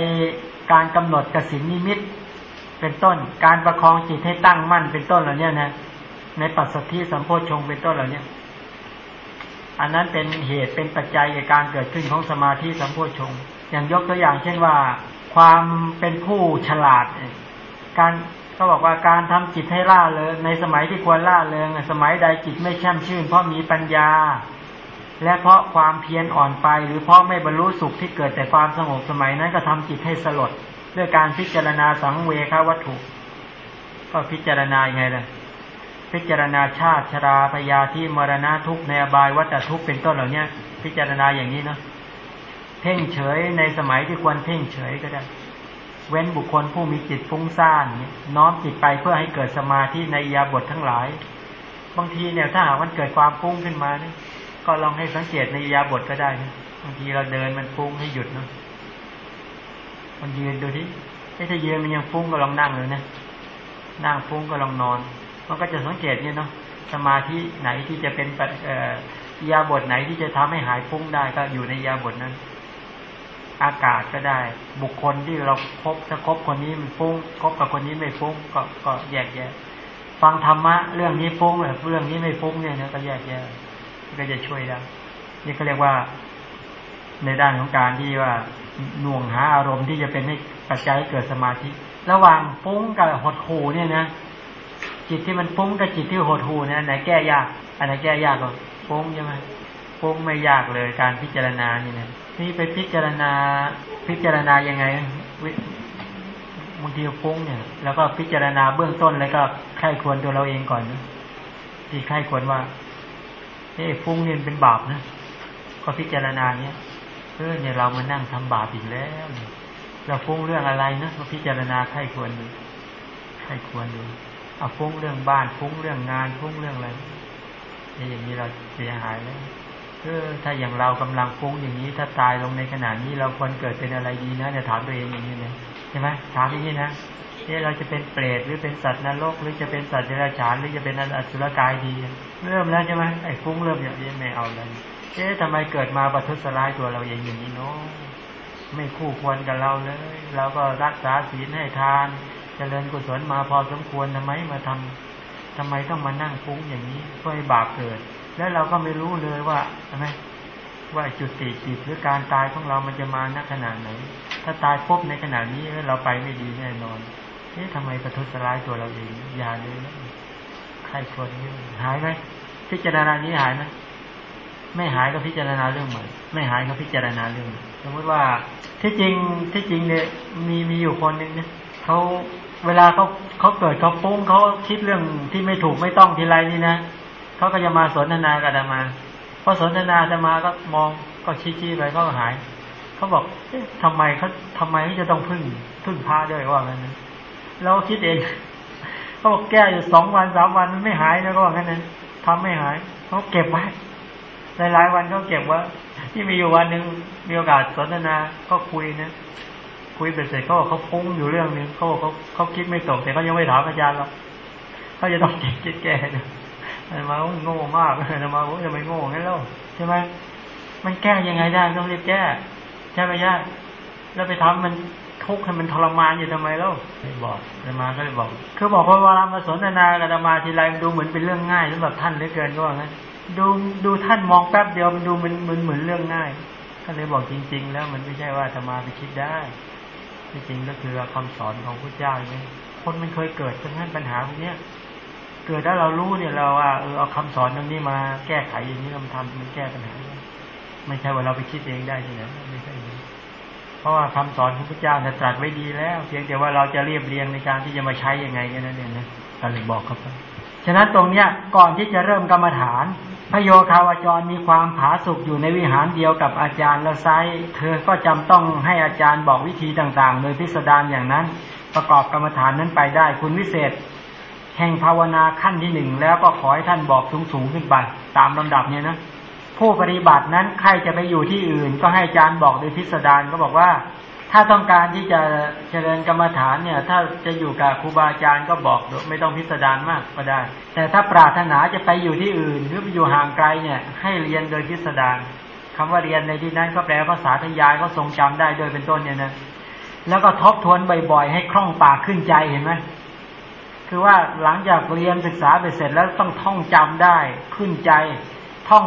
การกำหนดกสินนิมิต เป็นต้น การประคองจิตให้ตั้งมั่นเป็นต้นเหล่านี้นะในปัสสธิสัมโพชงเป็นต้นเหล่านี้อันนั้นเป็นเหตุเป็นปัจจัยในการเกิดขึ้นของสมาธิสัมโพชฌงค์ อย่างยกตัวอย่างเช่นว่า ความเป็นผู้ฉลาด การก็บอกว่าการทำจิตให้ล่าเริงในสมัยที่ควรล่าเริงสมัยใดจิตไม่แช่มชื่น เพราะมีปัญญา และเพราะความเพียรอ่อนไป หรือเพราะไม่บรรลุสุขที่เกิดแต่ความสงบสมัยนั้นก็ทำจิตให้สลดด้วยการพิจารณาสังเวควัตถุ ก็พิจารณาอย่างไงล่ะพิจารณาชาติชราพยาธิมรณะทุกในอบายวัฏทุกเป็นต้นเหล่านี้พิจารณาอย่างนี้เนาะ พ่งเฉยในสมัยที่ควรเพ่งเฉยก็ได้ เว้นบุคคลผู้มีจิตฟุ้งซ่านน้อมจิตไปเพื่อให้เกิดสมาธิในยาบททั้งหลาย บางทีเนี่ยถ้าหากมันเกิดความฟุ้งขึ้นมาเนี่ยก็ลองให้สังเกตในยาบทก็ได้นะบางทีเราเดินมันฟุ้งให้หยุดเนาะมันยืนดูที่ถ้ายืนมันยังฟุ้งก็ลองนั่งเลยนะนั่งฟุ้งก็ลองนอน มันก็จะสังเกตเนี่ยเนาะสมาธิไหนที่จะเป็นยาบทไหนที่จะทำให้หายฟุ้งได้ก็อยู่ในยาบทนั้น อากาศก็ได้ บุคคลที่เราครบถ้าคบคนนี้มันฟุ้งคบกับคนนี้ไม่ฟุ้งก็ก็แยกแยะ ฟังธรรมะเรื่องนี้ฟุ้งเรื่องนี้ไม่ฟุ้งเนี่ยนะก็แยกแยะก็จะช่วยได้นี่ก็เรียกว่า ในด้านของการที่ว่าหน่วงหาอารมณ์ที่จะเป็นให้ปัจจัยเกิดสมาธิ ระหว่างฟุ้งกับหดหูเนี่ยนะจิตที่มันฟุ้งกับจิตที่หดหูเนี่ยไหนแก้ยากอันไหนแก้ยากกว่าฟุ้งใช่ไหมฟุ้งไม่ยากเลยการพิจารณานี่นะ นี่ไปพิจารณาพิจารณายังไงบางทีฟุ้งเนี่ย แล้วก็พิจารณาเบื้องต้นแล้วก็ไข้ควรตัวเราเองก่อนนะที่ไข้ควรว่าเอ้ฟุ้งเนี่ยเป็นบาปนะก็พิจารณาเนี้ยเออเนี่ยเรามานั่งทำบาปอีกแล้วเราฟุ้งเรื่องอะไรนะมาพิจารณาไข้ควรดูไข้ควรดูเอาฟุ้งเรื่องบ้านฟุ้งเรื่องงานฟุ้งเรื่องอะไรนี่อย่างนี้เราเสียหายแล้ว เออถ้าอย่างเรากำลังฟุ้งอย่างนี้ ถ้าตายลงในขณะนี้เราควรเกิดเป็นอะไรดีนะเนี่ยถามตัวเองอย่างนี้เลยใช่ไหมถามอย่างนี้นะเอ่เราจะเป็นเปรตหรือเป็นสัตว์นรก หรือจะเป็นสัตว์เดรัจฉานหรือจะเป็นอสุรกายดี เริ่มแล้วใช่ไหมไอ้ฟุ้งเริ่มอย่างนี้ไม่เอาเลยเอ๊ะทำไมเกิดมาประทุษร้ายตัวเราเองอย่างนี้เนาะไม่คู่ควรกับเราเลยเราก็รักษาศีลให้ทานจเจริญกุศลมาพอสมควรทำไมมาทำทำไมต้องมานั่งฟุ้งอย่างนี้เพื่อให้บาปเกิด แล้วเราก็ไม่รู้เลยว่าใช่ไหมว่าจุดติจิตหรือการตายของเรามันจะมาณขนาดไหน ถ้าตายปุ๊บในขณะนี้เราไปไม่ดีแน่นอนเอ๊ะทำไมประทุษร้ายตัวเราเองยาเลยใครควรนี่หายไหมพิจารณานี้หายไหมไม่หายก็พิจารณาเรื่องใหม่ไม่หายก็พิจารณาเรื่องสมมติว่าที่จริงที่จริงเนี่ยมีมีอยู่คนหนึ่งเนี่ยเขาเวลาเขาเขาเกิดเขาปุ้งเขาคิดเรื่องที่ไม่ถูกไม่ต้องทีไรนี่นะ เขาก็จะมาสนทนากับอามาพอสนทนาจะมาก็มองก็ชี้ๆไปก็หายเขาบอกเอ๊ะทำไมเขาทำไมจะต้องพึ่งพึ่งพระด้วยว่างั้นนะเราคิดเองเขาบอกแก้อยู่สองวันสามวันมันไม่หายนะก็ว่างั้นนะทำไม่หายเขาเก็บไว้หลายๆวันเขาเก็บว่าที่มีอยู่วันหนึ่งมีโอกาสสนทนาก็คุยนะคุยเสร็จเขาบอกเขาฟุ้งอยู่เรื่องนึงเขาเขาเขาคิดไม่ตกแต่เขายังไม่ถามอาจารย์หรอกเขาจะต้องคิดแก้นะ มาโง่มากนะมาโอ้ยทำไมโง่งั้นแล้วใช่ไหมมันแก้ยังไงได้ต้องรีบแก้ใช่ไหมญาติแล้วไปทำมันทุกข์ให้มันทรมานอยู่ทำไมแล้วไม่บอกอามาก็เลยบอก คือบอกว่าเวลามาสนทนากับอามาทีไรมันดูเหมือนเป็นเรื่องง่ายสำหรับท่านเหลือเกินก็ว่างั้นดูดูท่านมองแป๊บเดียวมันดูมันเหมือนเหมือนเรื่องง่ายก็เลยบอกจริง ๆ แล้วมันไม่ใช่ว่าธรรมาไปคิดได้ที่จริงก็คือคำสอนของพระเจ้าองนี้คนมันเคยเกิดเพราะงั้นปัญหาพวกนี้ย เกิดถ้าเรารู้เนี่ยเราว่าเออเอาคำสอนตรงนี้มาแก้ไขอย่างนี้มันทำมันแก้ปัญหาไม่ใช่ว่าเราไปคิดเองได้ที่ไหนไม่ใช่เพราะว่าคำสอนของพระเจ้าตรัสไว้ดีแล้ว เพียงแต่ว่าเราจะเรียบเรียงในการที่จะมาใช้ยังไงแค่นั้นเองนะก็เลยบอกครับฉะนั้นตรงเนี้ยก่อนที่จะเริ่มกรรมฐาน พระโยคาวจรมีความผาสุกอยู่ในวิหารเดียวกับอาจารย์ละไซเธอก็จำต้องให้อาจารย์บอกวิธีต่างๆ โดยพิสดารอย่างนั้น ประกอบกรรมฐานนั้นไปได้ คุณวิเศษ แห่งภาวนาขั้นที่หนึ่งแล้วก็ขอให้ท่านบอกสูงๆขึ้นไปตามลำดับเนี่ยนะผู้ปฏิบัตินั้นใครจะไปอยู่ที่อื่น ก็ให้อาจารย์บอกโดยพิสดารก็บอกว่า ถ้าต้องการที่จะเจริญกรรมฐานเนี่ย ถ้าจะอยู่กับครูบาอาจารย์ก็บอกไม่ต้องพิสดารมากก็ได้ แต่ถ้าปรารถนาจะไปอยู่ที่อื่น หรือไปอยู่ห่างไกลเนี่ย ให้เรียนโดยพิสดารคำว่าเรียนในที่นั้นก็แปลภาษาทยายก็ทรงจำได้โดยเป็นต้นเนี่ยนะแล้วก็ทบทวนบ่อยๆ ให้คล่องปากขึ้นใจเห็นไหม คือว่าหลังจากเรียนศึกษาไปเสร็จแล้วต้องท่องจำได้ขึ้นใจ ท่อง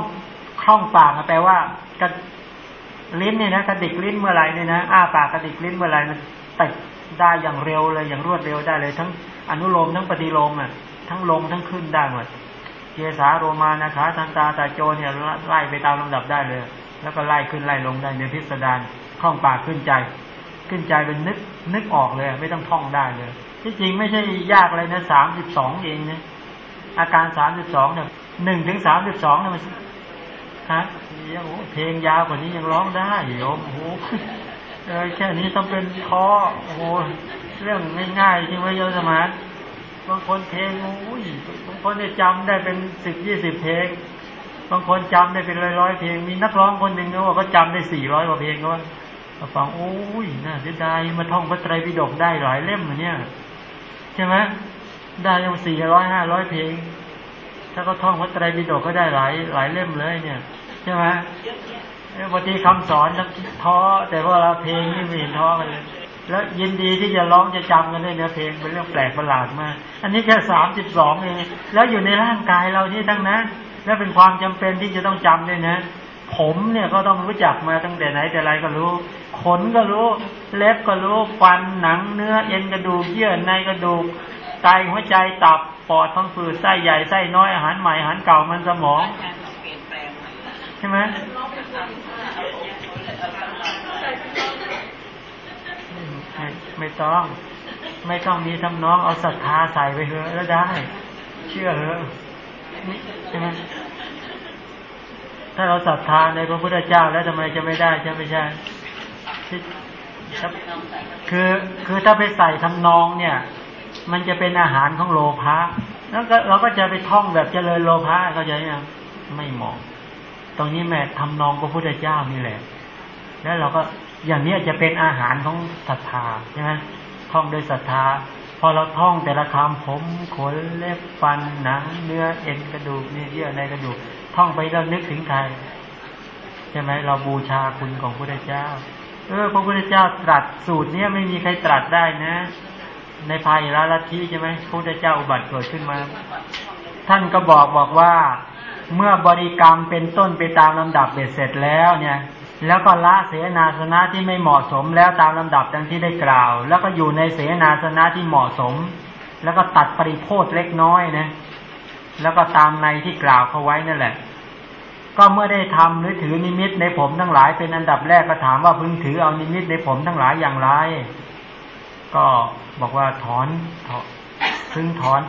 คล่องปากแปลว่าลิ้นเนี่ยนะกระดิกลิ้นเมื่อไรเนี่ยนะอ้าปากกระดิกลิ้นเมื่อไรมันติดได้อย่างเร็วเลยอย่างรวดเร็วได้เลย ทั้งอนุโลมทั้งปฏิโลมอะทั้งลงทั้งขึ้นได้หมดเกสาโรมานะคะทันตาตาโจเนี่ยไล่ไปตามลำดับได้เลย แล้วก็ไล่ขึ้นไล่ลงได้ในพิสดารคล่องปากขึ้นใจ ขึ้นใจเป็นนึกนึกออกเลย ไม่ต้องท่องได้เลย ที่จริงไม่ใช่ยากเลยนะสามสิบสองเองนะอาการสามสิบสองเนี่ยหนึ่งถึงสามสิบสองเนี่ยมันฮะยังโอ้เพลงยาวกว่านี้ยังร้องได้โยมโอ้โหแค่นี้ต้องเป็นท้อโอ้โหเรื่องง่ายๆที่ว่าโยสมานบางคนเพลงโอ้ยบางคนเนี่ยจำได้เป็นสิบยี่สิบเพลง บางคนจำได้เป็นร้อยร้อยเพลง มีนักร้องคนหนึ่งเขาบอกเขาจำได้สี่ร้อยกว่าเพลงก็ว่าฟังโอ้ยน่าเสียดายมาท่องพระไตรปิฎกได้หลายเล่มเหมือนเนี่ย ช่ไหมได้ยังสี่ร้อยห้าร้อยเพลงถ้าเขาท่องพระไตรปิฎกก็ได้หลายหลายเล่มเลยเนี่ย ใช่ไหมบางทีคำสอนท้อแต่ว่าเราเพลงนี่ไม่เห็นท้อกันเลย แล้วยินดีที่จะร้องจะจำกันด้วยเนื้อเพลงเป็นเรื่องแปลกประหลาดมาก อันนี้แค่สามสิบสองเองแล้วอยู่ในร่างกายเราที่ทั้งนั้น และเป็นความจำเป็นที่จะต้องจำด้วยนะ ผมเนี่ยก็ต้องรู้จักมาตั้งแต่ไหนแต่ไรก็รู้ ขนก็รู้ เล็บก็รู้ ฟันหนังเนื้อเอ็นกระดูกเยื่อในกระดูกไตหัวใจตับปอดท้องฝืดไส้ใหญ่ไส้น้อยอาหารใหม่อาหารเก่ามันสมองใช่ไหมไม่ต้อง ไม่ต้องมีทำน้องเอาศรัทธาใส่ไปเถอะแล้วได้ เชื่อเถอะใช่ไหม ถ้าเราศรัทธาในพระพุทธเจ้าแล้วทำไมจะไม่ได้ใช่ไม่ใช่คือคือถ้าไปใส่ทำนองเนี่ย มันจะเป็นอาหารของโลภะแล้วก็เราก็จะไปท่องแบบเจริญโลภะเขาใจยังไม่เหมาะตรงนี้แม่ทำนองพระพุทธเจ้านี่แหละ แล้วเราก็อย่างนี้จะเป็นอาหารของศรัทธาใช่ไหมท่องโดยศรัทธา พอเราท่องแต่ละคำผมขนเล็บฟันหนัง เนื้อเอ็นกระดูกนี่เยื่อในกระดูก ท่องไปแล้วนึกถึงใครใช่ไหมเราบูชาคุณของพระพุทธเจ้า เออ พระพุทธเจ้าตรัสสูตรเนี้ยไม่มีใครตรัสได้นะ ในภายละลัทธิใช่ไหมพระพุทธเจ้าอุบัติเกิดขึ้นมา ท่านก็บอกบอกว่าเมื่อบริกรรมเป็นต้นไปตามลำดับเบ็ดเสร็จแล้วเนี่ย แล้วก็ละเสนาสนะที่ไม่เหมาะสมแล้วตามลำดับดังที่ได้กล่าว แล้วก็อยู่ในเสนาสนะที่เหมาะสม แล้วก็ตัดปริโภทเล็กน้อยนะ แล้วก็ตามในที่กล่าวเขาไว้นั่นแหละ ก็เมื่อได้ทำหรือถือนิมิตในผมทั้งหลาย เป็นอันดับแรกก็ถามว่าพึงถือเอานิมิตในผมทั้งหลายอย่างไร ก็บอกว่าถอนถอนพึงถอน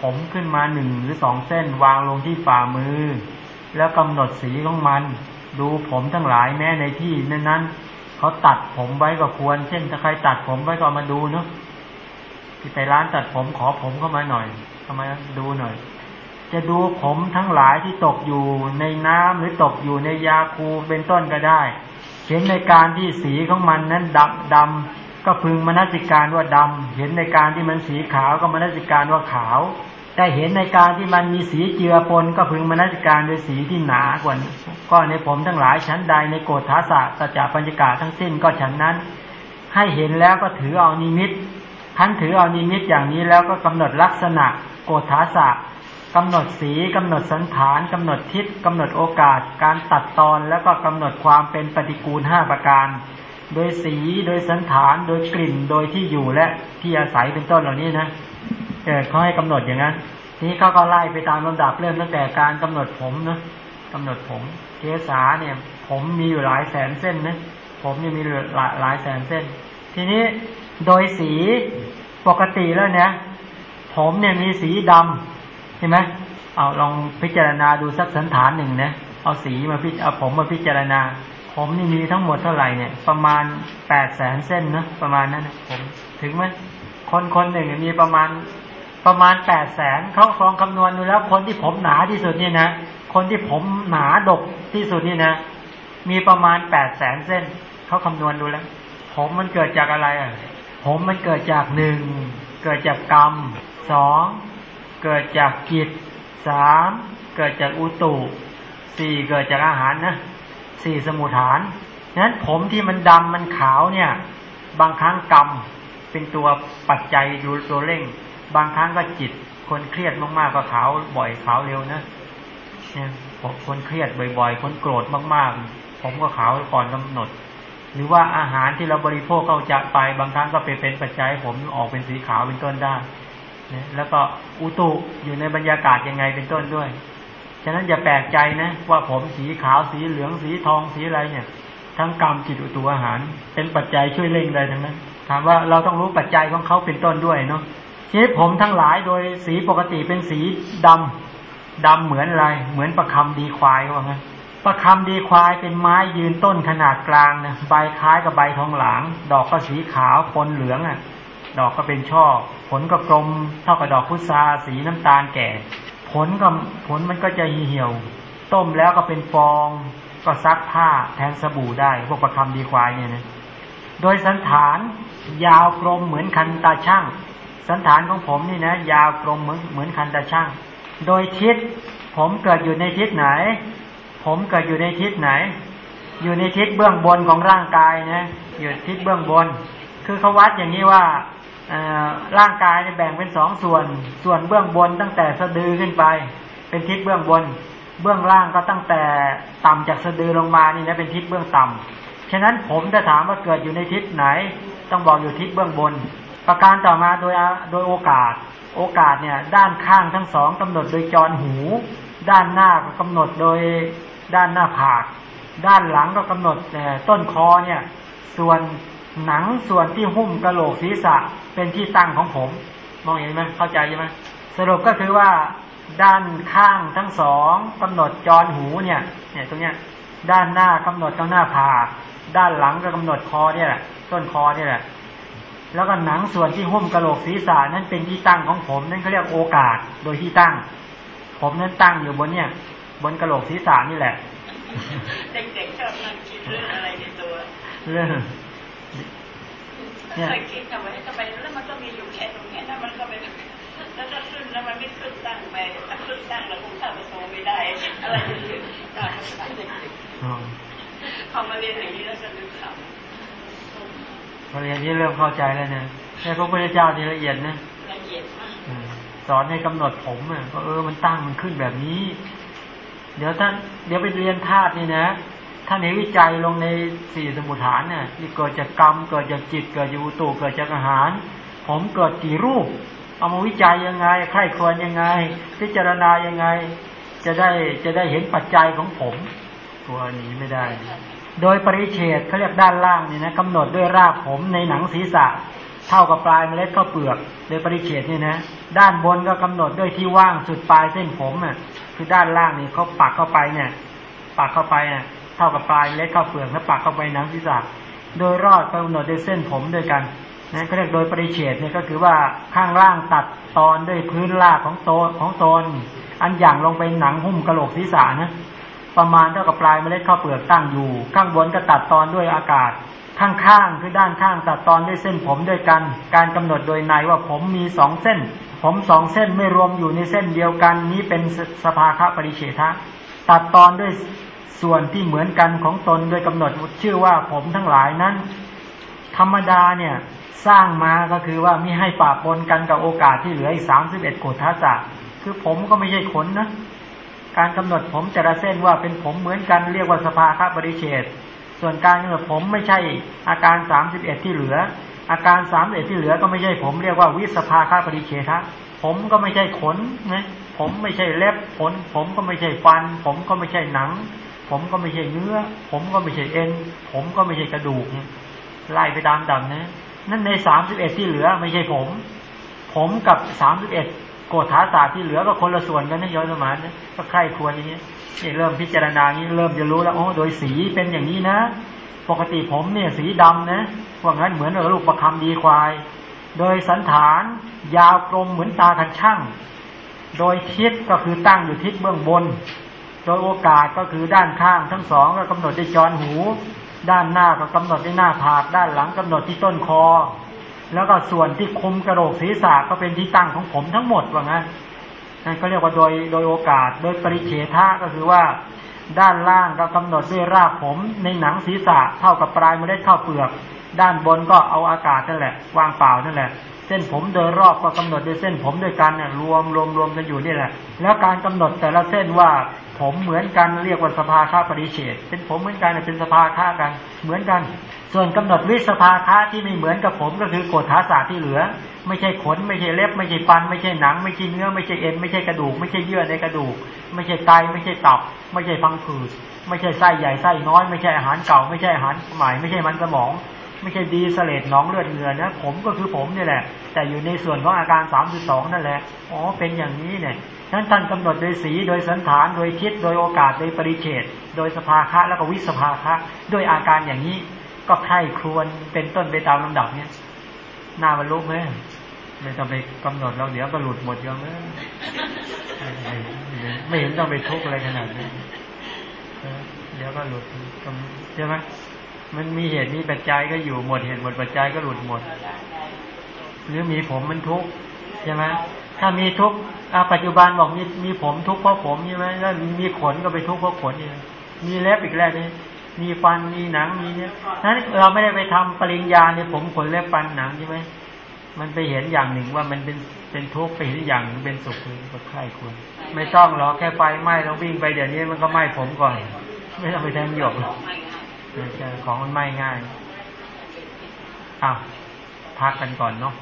ผมขึ้นมาหนึ่งหรือสองเส้นวางลงที่ฝ่ามือ แล้วกำหนดสีของมัน ดูผมทั้งหลายแม้ในที่นั้นๆเขาตัดผมไว้ก็ควร เช่นถ้าใครตัดผมไว้ก็มาดูเนาะที่ไปร้านตัดผมขอผมเข้ามาหน่อยเข้ามาดูหน่อย จะดูผมทั้งหลายที่ตกอยู่ในน้ำหรือตกอยู่ในยาคูเป็นต้นก็ได้ เห็นในการที่สีของมันนั้นดำดำก็พึงมนสิการว่าดำเห็นในการที่มันสีขาวก็มนสิการว่าขาว แต่เห็นในการที่มันมีสีเจือปนก็พึงมนสิการโดยสีที่หนากว่าก็ในผมทั้งหลายชั้นใดในโกฏฐาสะตจปัญญากาทั้งสิ้นก็ฉันนั้น ให้เห็นแล้วก็ถือเอานิมิตท่านถือเอานิมิตอย่างนี้แล้วก็กำหนดลักษณะโกฏฐาสะ กำหนดสีกำหนดสันฐานกำหนดทิศกำหนดโอกาส การตัดตอนแล้วก็กำหนดความเป็นปฏิกูลห้าประการ โดยสีโดยสันฐานโดยกลิ่นโดยที่อยู่และที่อาศัยเป็นต้นเหล่านี้นะเออเขาให้กำหนดอย่างนั้นนี้เขาก็ไล่ไปตามลำดับเริ่มตั้งแต่การกำหนดผมนะกำหนดผมเกษาเนี่ย ผมมีอยู่หลายแสนเส้นนะผมยังมีหลายหลายแสนเส้น ทีนี้โดยสีปกติแล้วเนี่ยผมเนี่ยมีสีดำ ใช่ไหมเอาลองพิจารณาดูสักสันฐานหนึ่งนะเอาสีมาพิเอาผมมาพิจารณา ผมนี่มีทั้งหมดเท่าไหร่เนี่ย ประมาณแปดแสนเส้นนะประมาณนั้นนะผมถึงไหมคนคนหนึ่งมีประมาณประมาณแปดแสนเขาลองคำนวณดูแล้วคนที่ผมหนาที่สุดนี่นะคนที่ผมหนาดกที่สุดนี่นะ มีประมาณแปดแสนเส้นเขาคำนวณดูแล้ว ผมมันเกิดจากอะไรอะ ผมมันเกิดจากหนึ่งเกิดจากกรรมสอง เกิดจากกิจสามเกิดจากอุตุสี่เกิดจากอาหารนะสี่สมุทฐานนั้นผมที่มันดำมันขาวเนี่ย บางครั้งกรรมเป็นตัวปัจจัยดูตัวเร่ง บางครั้งก็จิต คนเครียดมากๆก็ขาวบ่อยขาวเร็วนะเนี่ยคนเครียดบ่อยๆ คนโกรธมากๆ ผมก็ขาวก่อนกำหนด หรือว่าอาหารที่เราบริโภคเข้าจะไปบางครั้งก็ไปเป็นปัจจัยผมออกเป็นสีขาวเป็นต้นได้ แล้วก็อุตุอยู่ในบรรยากาศยังไงเป็นต้นด้วย ฉะนั้นอย่าแปลกใจนะ ว่าผมสีขาวสีเหลืองสีทองสีอะไรเนี่ย ทั้งกรรมจิตอุตุอาหาร เป็นปัจจัยช่วยเล่งได้ทั้งนั้น ถามว่าเราต้องรู้ปัจจัยของเขาเป็นต้นด้วยเนาะทีนี้ผมทั้งหลายโดยสีปกติเป็นสีดำดำเหมือนอะไร เหมือนประคำดีควายว่างั้นประคำดีควายเป็นไม้ยืนต้นขนาดกลางนะใบคล้ายกับใบทองหลาง ดอกก็สีขาวปนเหลืองอะ ดอกก็เป็นช่อ ผลก็กลมเท่ากับดอกพุทราสีน้ำตาลแก่ ผลก็ผลมันก็จะเหี่ยว ต้มแล้วก็เป็นฟอง ก็ซักผ้าแทนสบู่ได้ พวกประคำดีควายเนี่ยนะโดยสันฐานยาวกลมเหมือนคันตาช่าง สันฐานของผมนี่นะ ยาวกลมเหมือนเหมือนคันตาช่าง โดยทิศผมเกิดอยู่ในทิศไหน ผมเกิดอยู่ในทิศไหน อยู่ในทิศเบื้องบนของร่างกายนะอยู่ทิศเบื้องบน คือเขาวัดอย่างนี้ว่า ร่างกายแบ่งเป็นสองส่วน ส่วนเบื้องบนตั้งแต่สะดือขึ้นไป เป็นทิศเบื้องบน เบื้องล่างก็ตั้งแต่ต่ำจากสะดือลงมานี่นะเป็นทิศเบื้องต่ำฉะนั้นผมจะถามว่าเกิดอยู่ในทิศไหน ต้องบอกอยู่ทิศเบื้องบน ประการต่อมาโดยโดยโอกาส โอกาสเนี่ยด้านข้างทั้งสองกำหนดโดยจรหู ด้านหน้าก็กำหนดโดยด้านหน้าผาก ด้านหลังก็กำหนดต้นคอเนี่ย ส่วน หนังส่วนที่หุ้มกระโหลกศีรษะเป็นที่ตั้งของผม มองเห็นไหมเข้าใจใช่ไหมสรุปก็คือว่าด้านข้างทั้งสองกำหนดจรหูเนี่ยเนี่ยตรงเนี้ยด้านหน้ากำหนดตรงหน้าผากด้านหลังก็กำหนดคอเนี่ยแหละต้นคอเนี่ยแหละแล้วก็หนังส่วนที่หุ้มกระโหลกศีรษะนั้นเป็นที่ตั้งของผม นั่นเขาเรียกโอกาสโดยที่ตั้ง ผมนั้นตั้งอยู่บนเนี่ย บนกระโหลกศีรษะนี่แหละเด็กๆชอบนั่งคิดเรื่องอะไรในตัวเรื่อง เคยคิดทำไมทำไมแล้วมันก็มีอยู่แค่ตรงนี้นะมันก็ไม่แล้วก็ขึ้นแล้วมันไม่ขึ้นตั้งไปถ้าขึ้นตั้งแล้วคงเข้าประตูไม่ได้ อะไรอย่างนี้ตามภาษาเด็กๆพอมาเรียนอย่างนี้แล้วจะนึกคำพอเรียนนี้เริ่มเข้าใจแล้วเนี่ยในพระพุทธเจ้านี่ละเอียดนะละเอียดมากอืมสอนให้กำหนดผมอะก็เออมันตั้งมันขึ้นแบบนี้ เดี๋ยวท่านเดี๋ยวไปเรียนธาตุนี่นะ ท่านเห็นวิจัยลงในสี่สมุทฐานเนี่ยที่เกิดจากกรรมเกิดจากจิตเกิดจากอุตุเกิดจากอาหาร ผมเกิดกี่รูป เอามาวิจัยยังไงใครควรยังไง พิจารณายังไง จะได้จะได้เห็นปัจจัยของผม ตัวนี้ไม่ได้ โดยปริเฉดเขาเรียกด้านล่างนี่นะกำหนดด้วยรากผมในหนังศีรษะ เท่ากับปลายเมล็ดข้าวเปลือก โดยปริเฉดนี่นะ ด้านบนก็กำหนดด้วยที่ว่างสุดปลายเส้นผมอะคือด้านล่างนี่เขาปักเข้าไปเนี่ย ปักเข้าไปอะ เท่ากับปลายเล็ดข้าวเปลือกแล้วปักเข้าไปหนังศีรษะโดยรอดกำหนดด้วยเส้นผมด้วยกันนะก็เรียกโดยปริเฉดเนี่ยก็คือว่าข้างล่างตัดตอนด้วยพื้นรากของโตของตนอันอย่างลงไปหนังหุ้มกระโหลกศีรษะนะประมาณเท่ากับปลายเมล็ดข้าวเปลือกตั้งอยู่ ข้างบนก็ตัดตอนด้วยอากาศ ข้างๆคือด้านข้างตัดตอนด้วยเส้นผมด้วยกัน การกำหนดโดยในว่าผมมีสองเส้น ผมสองเส้นไม่รวมอยู่ในเส้นเดียวกัน นี้เป็นสสภาคะปริเฉทะตัดตอนด้วย ส่วนที่เหมือนกันของตนโดยกำหนดชื่อว่าผมทั้งหลายนั้น ธรรมดาเนี่ยสร้างมาก็คือว่ามิให้ปะปนกันกับโอกาสที่เหลืออีกสามสิบเอ็ดโกฏทัศะคือผมก็ไม่ใช่ขนนะ การกำหนดผมแต่ละเส้นว่าเป็นผมเหมือนกันเรียกว่าสภาคะบริเฉดส่วนการกำหนดผมไม่ใช่อาการสามสิบเอ็ดที่เหลือ อาการสามสิบเอ็ดที่เหลือก็ไม่ใช่ผมเรียกว่าวิสภาคะบริเฉทะผมก็ไม่ใช่ขนนะผมไม่ใช่เล็บผลผมก็ไม่ใช่ฟัน ผมก็ไม่ใช่หนัง ผมก็ไม่ใช่เนื้อ ผมก็ไม่ใช่เอ็น ผมก็ไม่ใช่กระดูกเนี่ยไล่ไปตามดำนะนั่นในสามสิบเอ็ดที่เหลือไม่ใช่ผม ผมกับสามสิบเอ็ดโกฏฐาศาสตร์ที่เหลือก็คนละส่วนกันนะย้อนสมานนะก็ใครควรอย่างนี้นี่เริ่มพิจารณานี้เริ่มจะรู้แล้วโอ้โดยสีเป็นอย่างนี้นะ ปกติผมเนี่ยสีดำนะว่างั้นเหมือนลูกประคำดีควาย โดยสันฐาน ยาวกลมเหมือนตาคันช่าง โดยทิศก็คือตั้งอยู่ทิศเบื้องบน โดยโอกาสก็คือด้านข้างทั้งสองก็กำหนดด้จอนหู ด้านหน้าก็กำหนดด้หน้าผากด้านหลังกำหนดที่ต้นคอ แล้วก็ส่วนที่คุมกระโหลกศีรษะก็เป็นที่ตั้งของผมทั้งหมดว่างั้นนั่นก็เรียกว่าโดยโดยโอกาสโดยปริเฉทะก็คือว่า ด้านล่างก็กำหนดด้วยรากผมในหนังศีรษะเท่ากับปลายเมล็ดข้าวเปลือก ด้านบนก็เอาอากาศนั่นแหละวางเปล่านั่นแหละ เส้นผมโดยรอบก็กำหนดด้วยเส้นผมด้วยกันเนี่ยรวมรวมรวมกันอยู่นี่แหละ แล้วการกำหนดแต่ละเส้นว่าผมเหมือนกันเรียกว่าสภาค่าปริเฉดเป็นผมเหมือนกันเป็นสภาค่ากันเหมือนกัน ส่วนกำหนดวิสภาค่าที่ไม่เหมือนกับผมก็คือโกฏฐาศาสตร์ที่เหลือ ไม่ใช่ขน ไม่ใช่เล็บ ไม่ใช่ฟัน ไม่ใช่หนัง ไม่ใช่เนื้อ ไม่ใช่เอ็น ไม่ใช่กระดูก ไม่ใช่เยื่อในกระดูก ไม่ใช่ไต ไม่ใช่ตับ ไม่ใช่พังผืด ไม่ใช่ไส้ใหญ่ไส้น้อย ไม่ใช่อาหารเก่า ไม่ใช่อาหารใหม่ ไม่ใช่มันสมอง ไม่ใช่ดีเสลดหนองเลือดเหงื่อนะ ผมก็คือผมนี่แหละ แต่อยู่ในส่วนของอาการสามสิบสองนั่นแหละ อ๋อ เป็นอย่างนี้เนี่ยนั้นท่านกำหนดโดยสีโดยสันฐานโดยทิศโดยโอกาสโดยปริเฉดโดยสภาคะแล้วก็วิสภาคะด้วยอาการอย่างนี้ ก็ใคร่ครวญเป็นต้นไปตามลำดับเนี่ยน่าบรรลุไหมไม่ต้องไปกำหนดเราเดี๋ยวก็หลุดหมดยังเลยไม่เห็นต้องไปทุกข์อะไรขนาดนี้เดี๋ยวก็หลุดใช่ไหมมันมีเหตุมีปัจจัยก็อยู่หมดเหตุหมดปัจจัยก็หลุดหมด หรือมีผมมันทุกข์ใช่ไหมถ้ามีทุกข์ปัจจุบันบอกมีมีผมทุกข์เพราะผมใช่ไหมแล้วมีขนก็ไปทุกข์เพราะขนนี่มีเล็บอีกแล้วนี่ มีฟันมีหนังมีเนี่ยนั้นเราไม่ได้ไปทำปริญญาในผมขนเล็บฟันหนังใช่ไหมมันไปเห็นอย่างหนึ่งว่ามันเป็นเป็นทุกข์ไปเห็นอย่างหนึ่งเป็นสุขเลยก็ใคร่ควรไม่ต้องหรอกแค่ไฟไหม้เราวิ่งไปเดี๋ยวนี้มันก็ไหม้ผมก่อน ไม่ต้องไปแทงหยกของมันไหม้ง่ายอ้าวพักกันก่อนเนาะ